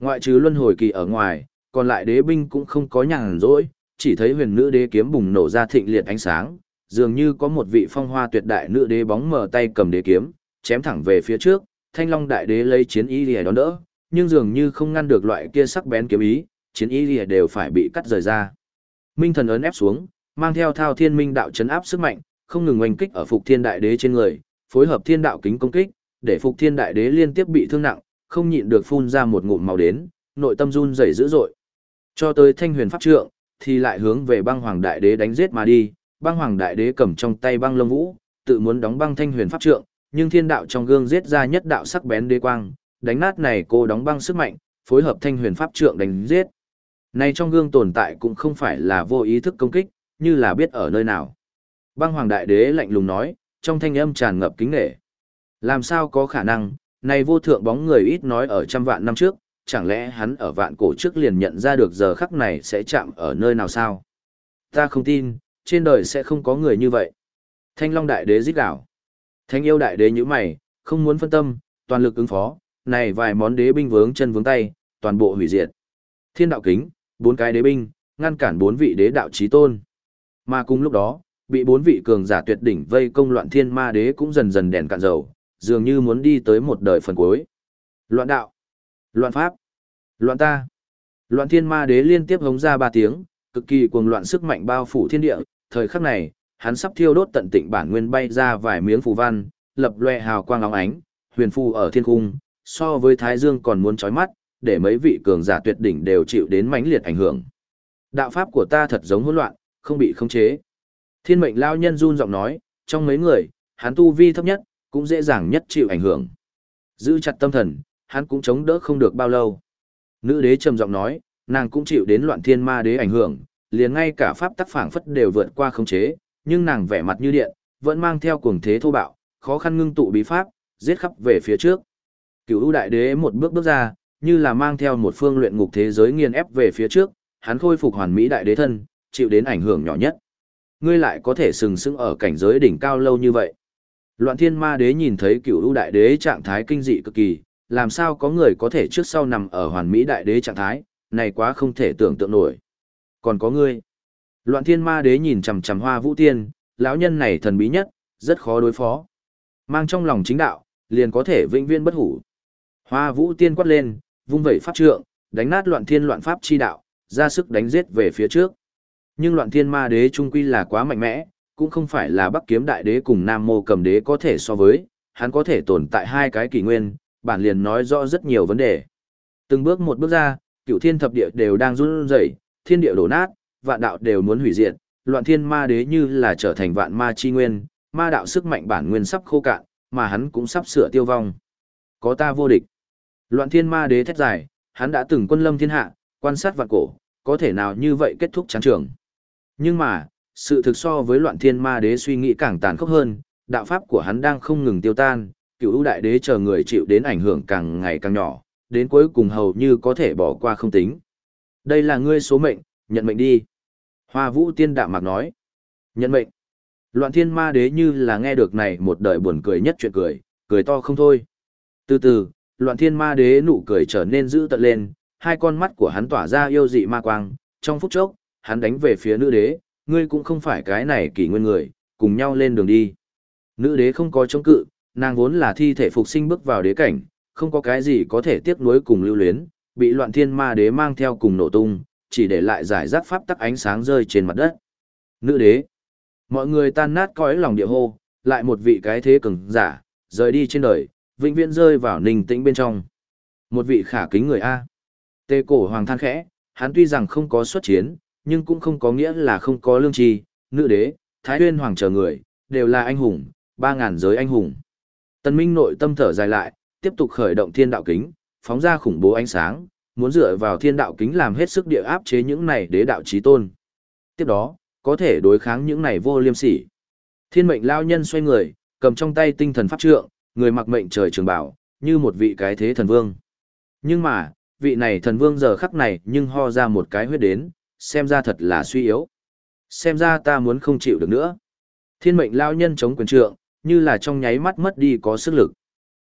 S1: Ngoại trừ luân hồi kỳ ở ngoài, còn lại đế binh cũng không có nhàn rỗi, chỉ thấy huyền nữ đế kiếm bùng nổ ra thịnh liệt ánh sáng, dường như có một vị phong hoa tuyệt đại nữ đế bóng mở tay cầm đế kiếm, chém thẳng về phía trước, thanh long đại đế lấy chiến ý lìa đón đỡ, nhưng dường như không ngăn được loại kia sắc bén kiếm ý, chiến ý lìa đều phải bị cắt rời ra. Minh thần ấn ép xuống, mang theo thao thiên minh đạo chấn áp sức mạnh, không ngừng oanh kích ở phục thiên đại đế trên người, phối hợp thiên đạo kính công kích, để phục thiên đại đế liên tiếp bị thương nặng, không nhịn được phun ra một ngụm màu đến, nội tâm run rẩy dữ dội. Cho tới thanh huyền pháp trượng, thì lại hướng về băng hoàng đại đế đánh giết mà đi, băng hoàng đại đế cầm trong tay băng lông vũ, tự muốn đóng băng thanh huyền pháp trượng, nhưng thiên đạo trong gương giết ra nhất đạo sắc bén đế quang, đánh nát này cô đóng băng sức mạnh, phối hợp thanh huyền pháp trượng đánh giết. Này trong gương tồn tại cũng không phải là vô ý thức công kích, như là biết ở nơi nào. Băng hoàng đại đế lạnh lùng nói, trong thanh âm tràn ngập kính nghệ. Làm sao có khả năng, này vô thượng bóng người ít nói ở trăm vạn năm trước, chẳng lẽ hắn ở vạn cổ trước liền nhận ra được giờ khắc này sẽ chạm ở nơi nào sao? Ta không tin, trên đời sẽ không có người như vậy. Thanh Long Đại Đế giết đảo. Thanh yêu Đại Đế như mày, không muốn phân tâm, toàn lực ứng phó, này vài món đế binh vướng chân vướng tay, toàn bộ hủy diệt. Thiên đạo kính, bốn cái đế binh, ngăn cản bốn vị đế đạo chí tôn. Mà cùng lúc đó, bị bốn vị cường giả tuyệt đỉnh vây công loạn thiên ma đế cũng dần dần đèn cạn dầu, dường như muốn đi tới một đời phần cuối. Loạn đạo, loạn pháp, loạn ta. Loạn thiên ma đế liên tiếp hống ra ba tiếng, cực kỳ cuồng loạn sức mạnh bao phủ thiên địa, thời khắc này, hắn sắp thiêu đốt tận tịnh bản nguyên bay ra vài miếng phù văn, lập loè hào quang óng ánh, huyền phù ở thiên cung, so với thái dương còn muốn chói mắt, để mấy vị cường giả tuyệt đỉnh đều chịu đến mãnh liệt ảnh hưởng. Đạo pháp của ta thật giống hỗn loạn, không bị khống chế. Thiên mệnh lao nhân run giọng nói, trong mấy người, hắn tu vi thấp nhất, cũng dễ dàng nhất chịu ảnh hưởng. Giữ chặt tâm thần, hắn cũng chống đỡ không được bao lâu. Nữ đế trầm giọng nói, nàng cũng chịu đến loạn thiên ma đế ảnh hưởng, liền ngay cả pháp tắc phảng phất đều vượt qua khống chế, nhưng nàng vẻ mặt như điện, vẫn mang theo cuồng thế thô bạo, khó khăn ngưng tụ bí pháp, giết khắp về phía trước. Cửu U đại đế một bước bước ra, như là mang theo một phương luyện ngục thế giới nghiền ép về phía trước, hắn khôi phục hoàn mỹ đại đế thân, chịu đến ảnh hưởng nhỏ nhất. Ngươi lại có thể sừng sững ở cảnh giới đỉnh cao lâu như vậy. Loạn thiên ma đế nhìn thấy Cựu ưu đại đế trạng thái kinh dị cực kỳ, làm sao có người có thể trước sau nằm ở hoàn mỹ đại đế trạng thái, này quá không thể tưởng tượng nổi. Còn có ngươi. Loạn thiên ma đế nhìn chằm chằm hoa vũ tiên, lão nhân này thần bí nhất, rất khó đối phó. Mang trong lòng chính đạo, liền có thể vĩnh viên bất hủ. Hoa vũ tiên quát lên, vung vẩy pháp trượng, đánh nát loạn thiên loạn pháp chi đạo, ra sức đánh giết về phía trước. Nhưng loạn thiên ma đế trung quy là quá mạnh mẽ, cũng không phải là Bắc Kiếm Đại Đế cùng Nam Mô Cầm Đế có thể so với, hắn có thể tồn tại hai cái kỷ nguyên, bản liền nói rõ rất nhiều vấn đề. Từng bước một bước ra, cựu thiên thập địa đều đang run rẩy, thiên địa đổ nát, vạn đạo đều muốn hủy diệt, loạn thiên ma đế như là trở thành vạn ma chi nguyên, ma đạo sức mạnh bản nguyên sắp khô cạn, mà hắn cũng sắp sửa tiêu vong. Có ta vô địch. Loạn thiên ma đế thét dài, hắn đã từng quân lâm thiên hạ, quan sát vạn cổ, có thể nào như vậy kết thúc chán trường. Nhưng mà, sự thực so với loạn thiên ma đế suy nghĩ càng tàn khốc hơn, đạo pháp của hắn đang không ngừng tiêu tan, cựu ưu đại đế chờ người chịu đến ảnh hưởng càng ngày càng nhỏ, đến cuối cùng hầu như có thể bỏ qua không tính. Đây là ngươi số mệnh, nhận mệnh đi. Hoa vũ tiên đạm mạc nói. Nhận mệnh. Loạn thiên ma đế như là nghe được này một đời buồn cười nhất chuyện cười, cười to không thôi. Từ từ, loạn thiên ma đế nụ cười trở nên dữ tận lên, hai con mắt của hắn tỏa ra yêu dị ma quang, trong phút chốc, hắn đánh về phía nữ đế, ngươi cũng không phải cái này kỷ nguyên người, cùng nhau lên đường đi. Nữ đế không có chống cự, nàng vốn là thi thể phục sinh bước vào đế cảnh, không có cái gì có thể tiếp nối cùng lưu luyến, bị loạn thiên ma đế mang theo cùng nổ tung, chỉ để lại giải rác pháp tắc ánh sáng rơi trên mặt đất. Nữ đế. Mọi người tan nát cõi lòng địa hô, lại một vị cái thế cường giả, rời đi trên đời, vĩnh viễn rơi vào ninh tĩnh bên trong. Một vị khả kính người A. Tê cổ hoàng than khẽ, hắn tuy rằng không có xuất chiến, nhưng cũng không có nghĩa là không có lương tri, nữ đế, thái huyên hoàng chờ người, đều là anh hùng, ba ngàn giới anh hùng. Tần Minh nội tâm thở dài lại, tiếp tục khởi động thiên đạo kính, phóng ra khủng bố ánh sáng, muốn dựa vào thiên đạo kính làm hết sức địa áp chế những này đế đạo chí tôn. Tiếp đó, có thể đối kháng những này vô liêm sỉ. Thiên mệnh lao nhân xoay người, cầm trong tay tinh thần pháp trượng, người mặc mệnh trời trường bảo, như một vị cái thế thần vương. Nhưng mà, vị này thần vương giờ khắc này nhưng ho ra một cái huyết đến, xem ra thật là suy yếu. Xem ra ta muốn không chịu được nữa. Thiên mệnh lao nhân chống quyền trượng, như là trong nháy mắt mất đi có sức lực.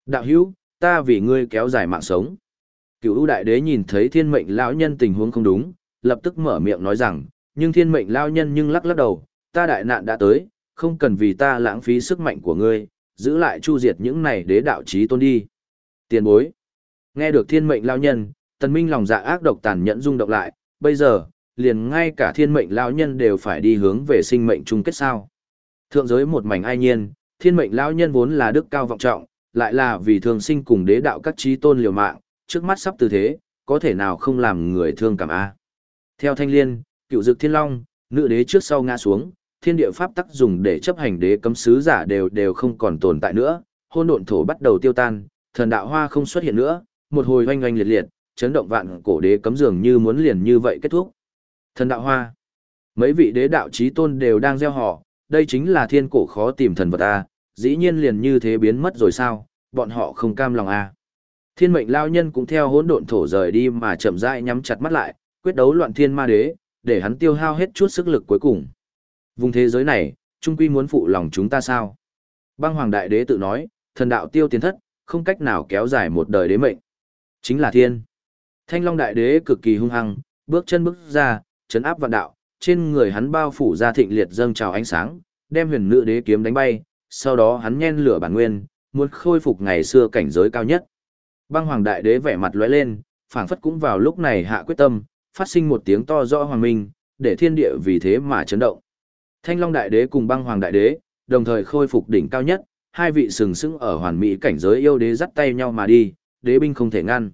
S1: Đạo hữu, ta vì ngươi kéo dài mạng sống. Cựu ưu đại đế nhìn thấy thiên mệnh lão nhân tình huống không đúng, lập tức mở miệng nói rằng, nhưng thiên mệnh lão nhân nhưng lắc lắc đầu, ta đại nạn đã tới, không cần vì ta lãng phí sức mạnh của ngươi, giữ lại chu diệt những này đế đạo chí tôn đi. Tiền bối. Nghe được thiên mệnh lão nhân, tần minh lòng dạ ác độc tàn nhẫn rung động lại, bây giờ, liền ngay cả thiên mệnh lão nhân đều phải đi hướng về sinh mệnh chung kết sao. Thượng giới một mảnh ai nhiên, thiên mệnh lão nhân vốn là đức cao vọng trọng, lại là vì thường sinh cùng đế đạo các trí tôn liều mạng, trước mắt sắp từ thế, có thể nào không làm người thương cảm a. Theo thanh liên, cựu dực thiên long, nữ đế trước sau ngã xuống, thiên địa pháp tắc dùng để chấp hành đế cấm sứ giả đều đều không còn tồn tại nữa, hôn độn thổ bắt đầu tiêu tan, thần đạo hoa không xuất hiện nữa, một hồi oanh oanh liệt liệt, chấn động vạn cổ đế cấm dường như muốn liền như vậy kết thúc. Thần đạo hoa. Mấy vị đế đạo chí tôn đều đang gieo họ, đây chính là thiên cổ khó tìm thần vật a, dĩ nhiên liền như thế biến mất rồi sao, bọn họ không cam lòng a. Thiên mệnh lao nhân cũng theo hỗn độn thổ rời đi mà chậm rãi nhắm chặt mắt lại, quyết đấu loạn thiên ma đế, để hắn tiêu hao hết chút sức lực cuối cùng. Vùng thế giới này, trung quy muốn phụ lòng chúng ta sao? Băng hoàng đại đế tự nói, thần đạo tiêu tiến thất, không cách nào kéo dài một đời đế mệnh. Chính là thiên. Thanh long đại đế cực kỳ hung hăng, bước chân bước ra, chấn áp vạn đạo, trên người hắn bao phủ ra thịnh liệt dâng trào ánh sáng, đem huyền nữ đế kiếm đánh bay, sau đó hắn nhen lửa bản nguyên, muốn khôi phục ngày xưa cảnh giới cao nhất. Băng hoàng đại đế vẻ mặt lóe lên, phảng phất cũng vào lúc này hạ quyết tâm, phát sinh một tiếng to rõ hoàng minh, để thiên địa vì thế mà chấn động. Thanh Long đại đế cùng băng hoàng đại đế, đồng thời khôi phục đỉnh cao nhất, hai vị sừng sững ở hoàn mỹ cảnh giới yêu đế dắt tay nhau mà đi, đế binh không thể ngăn.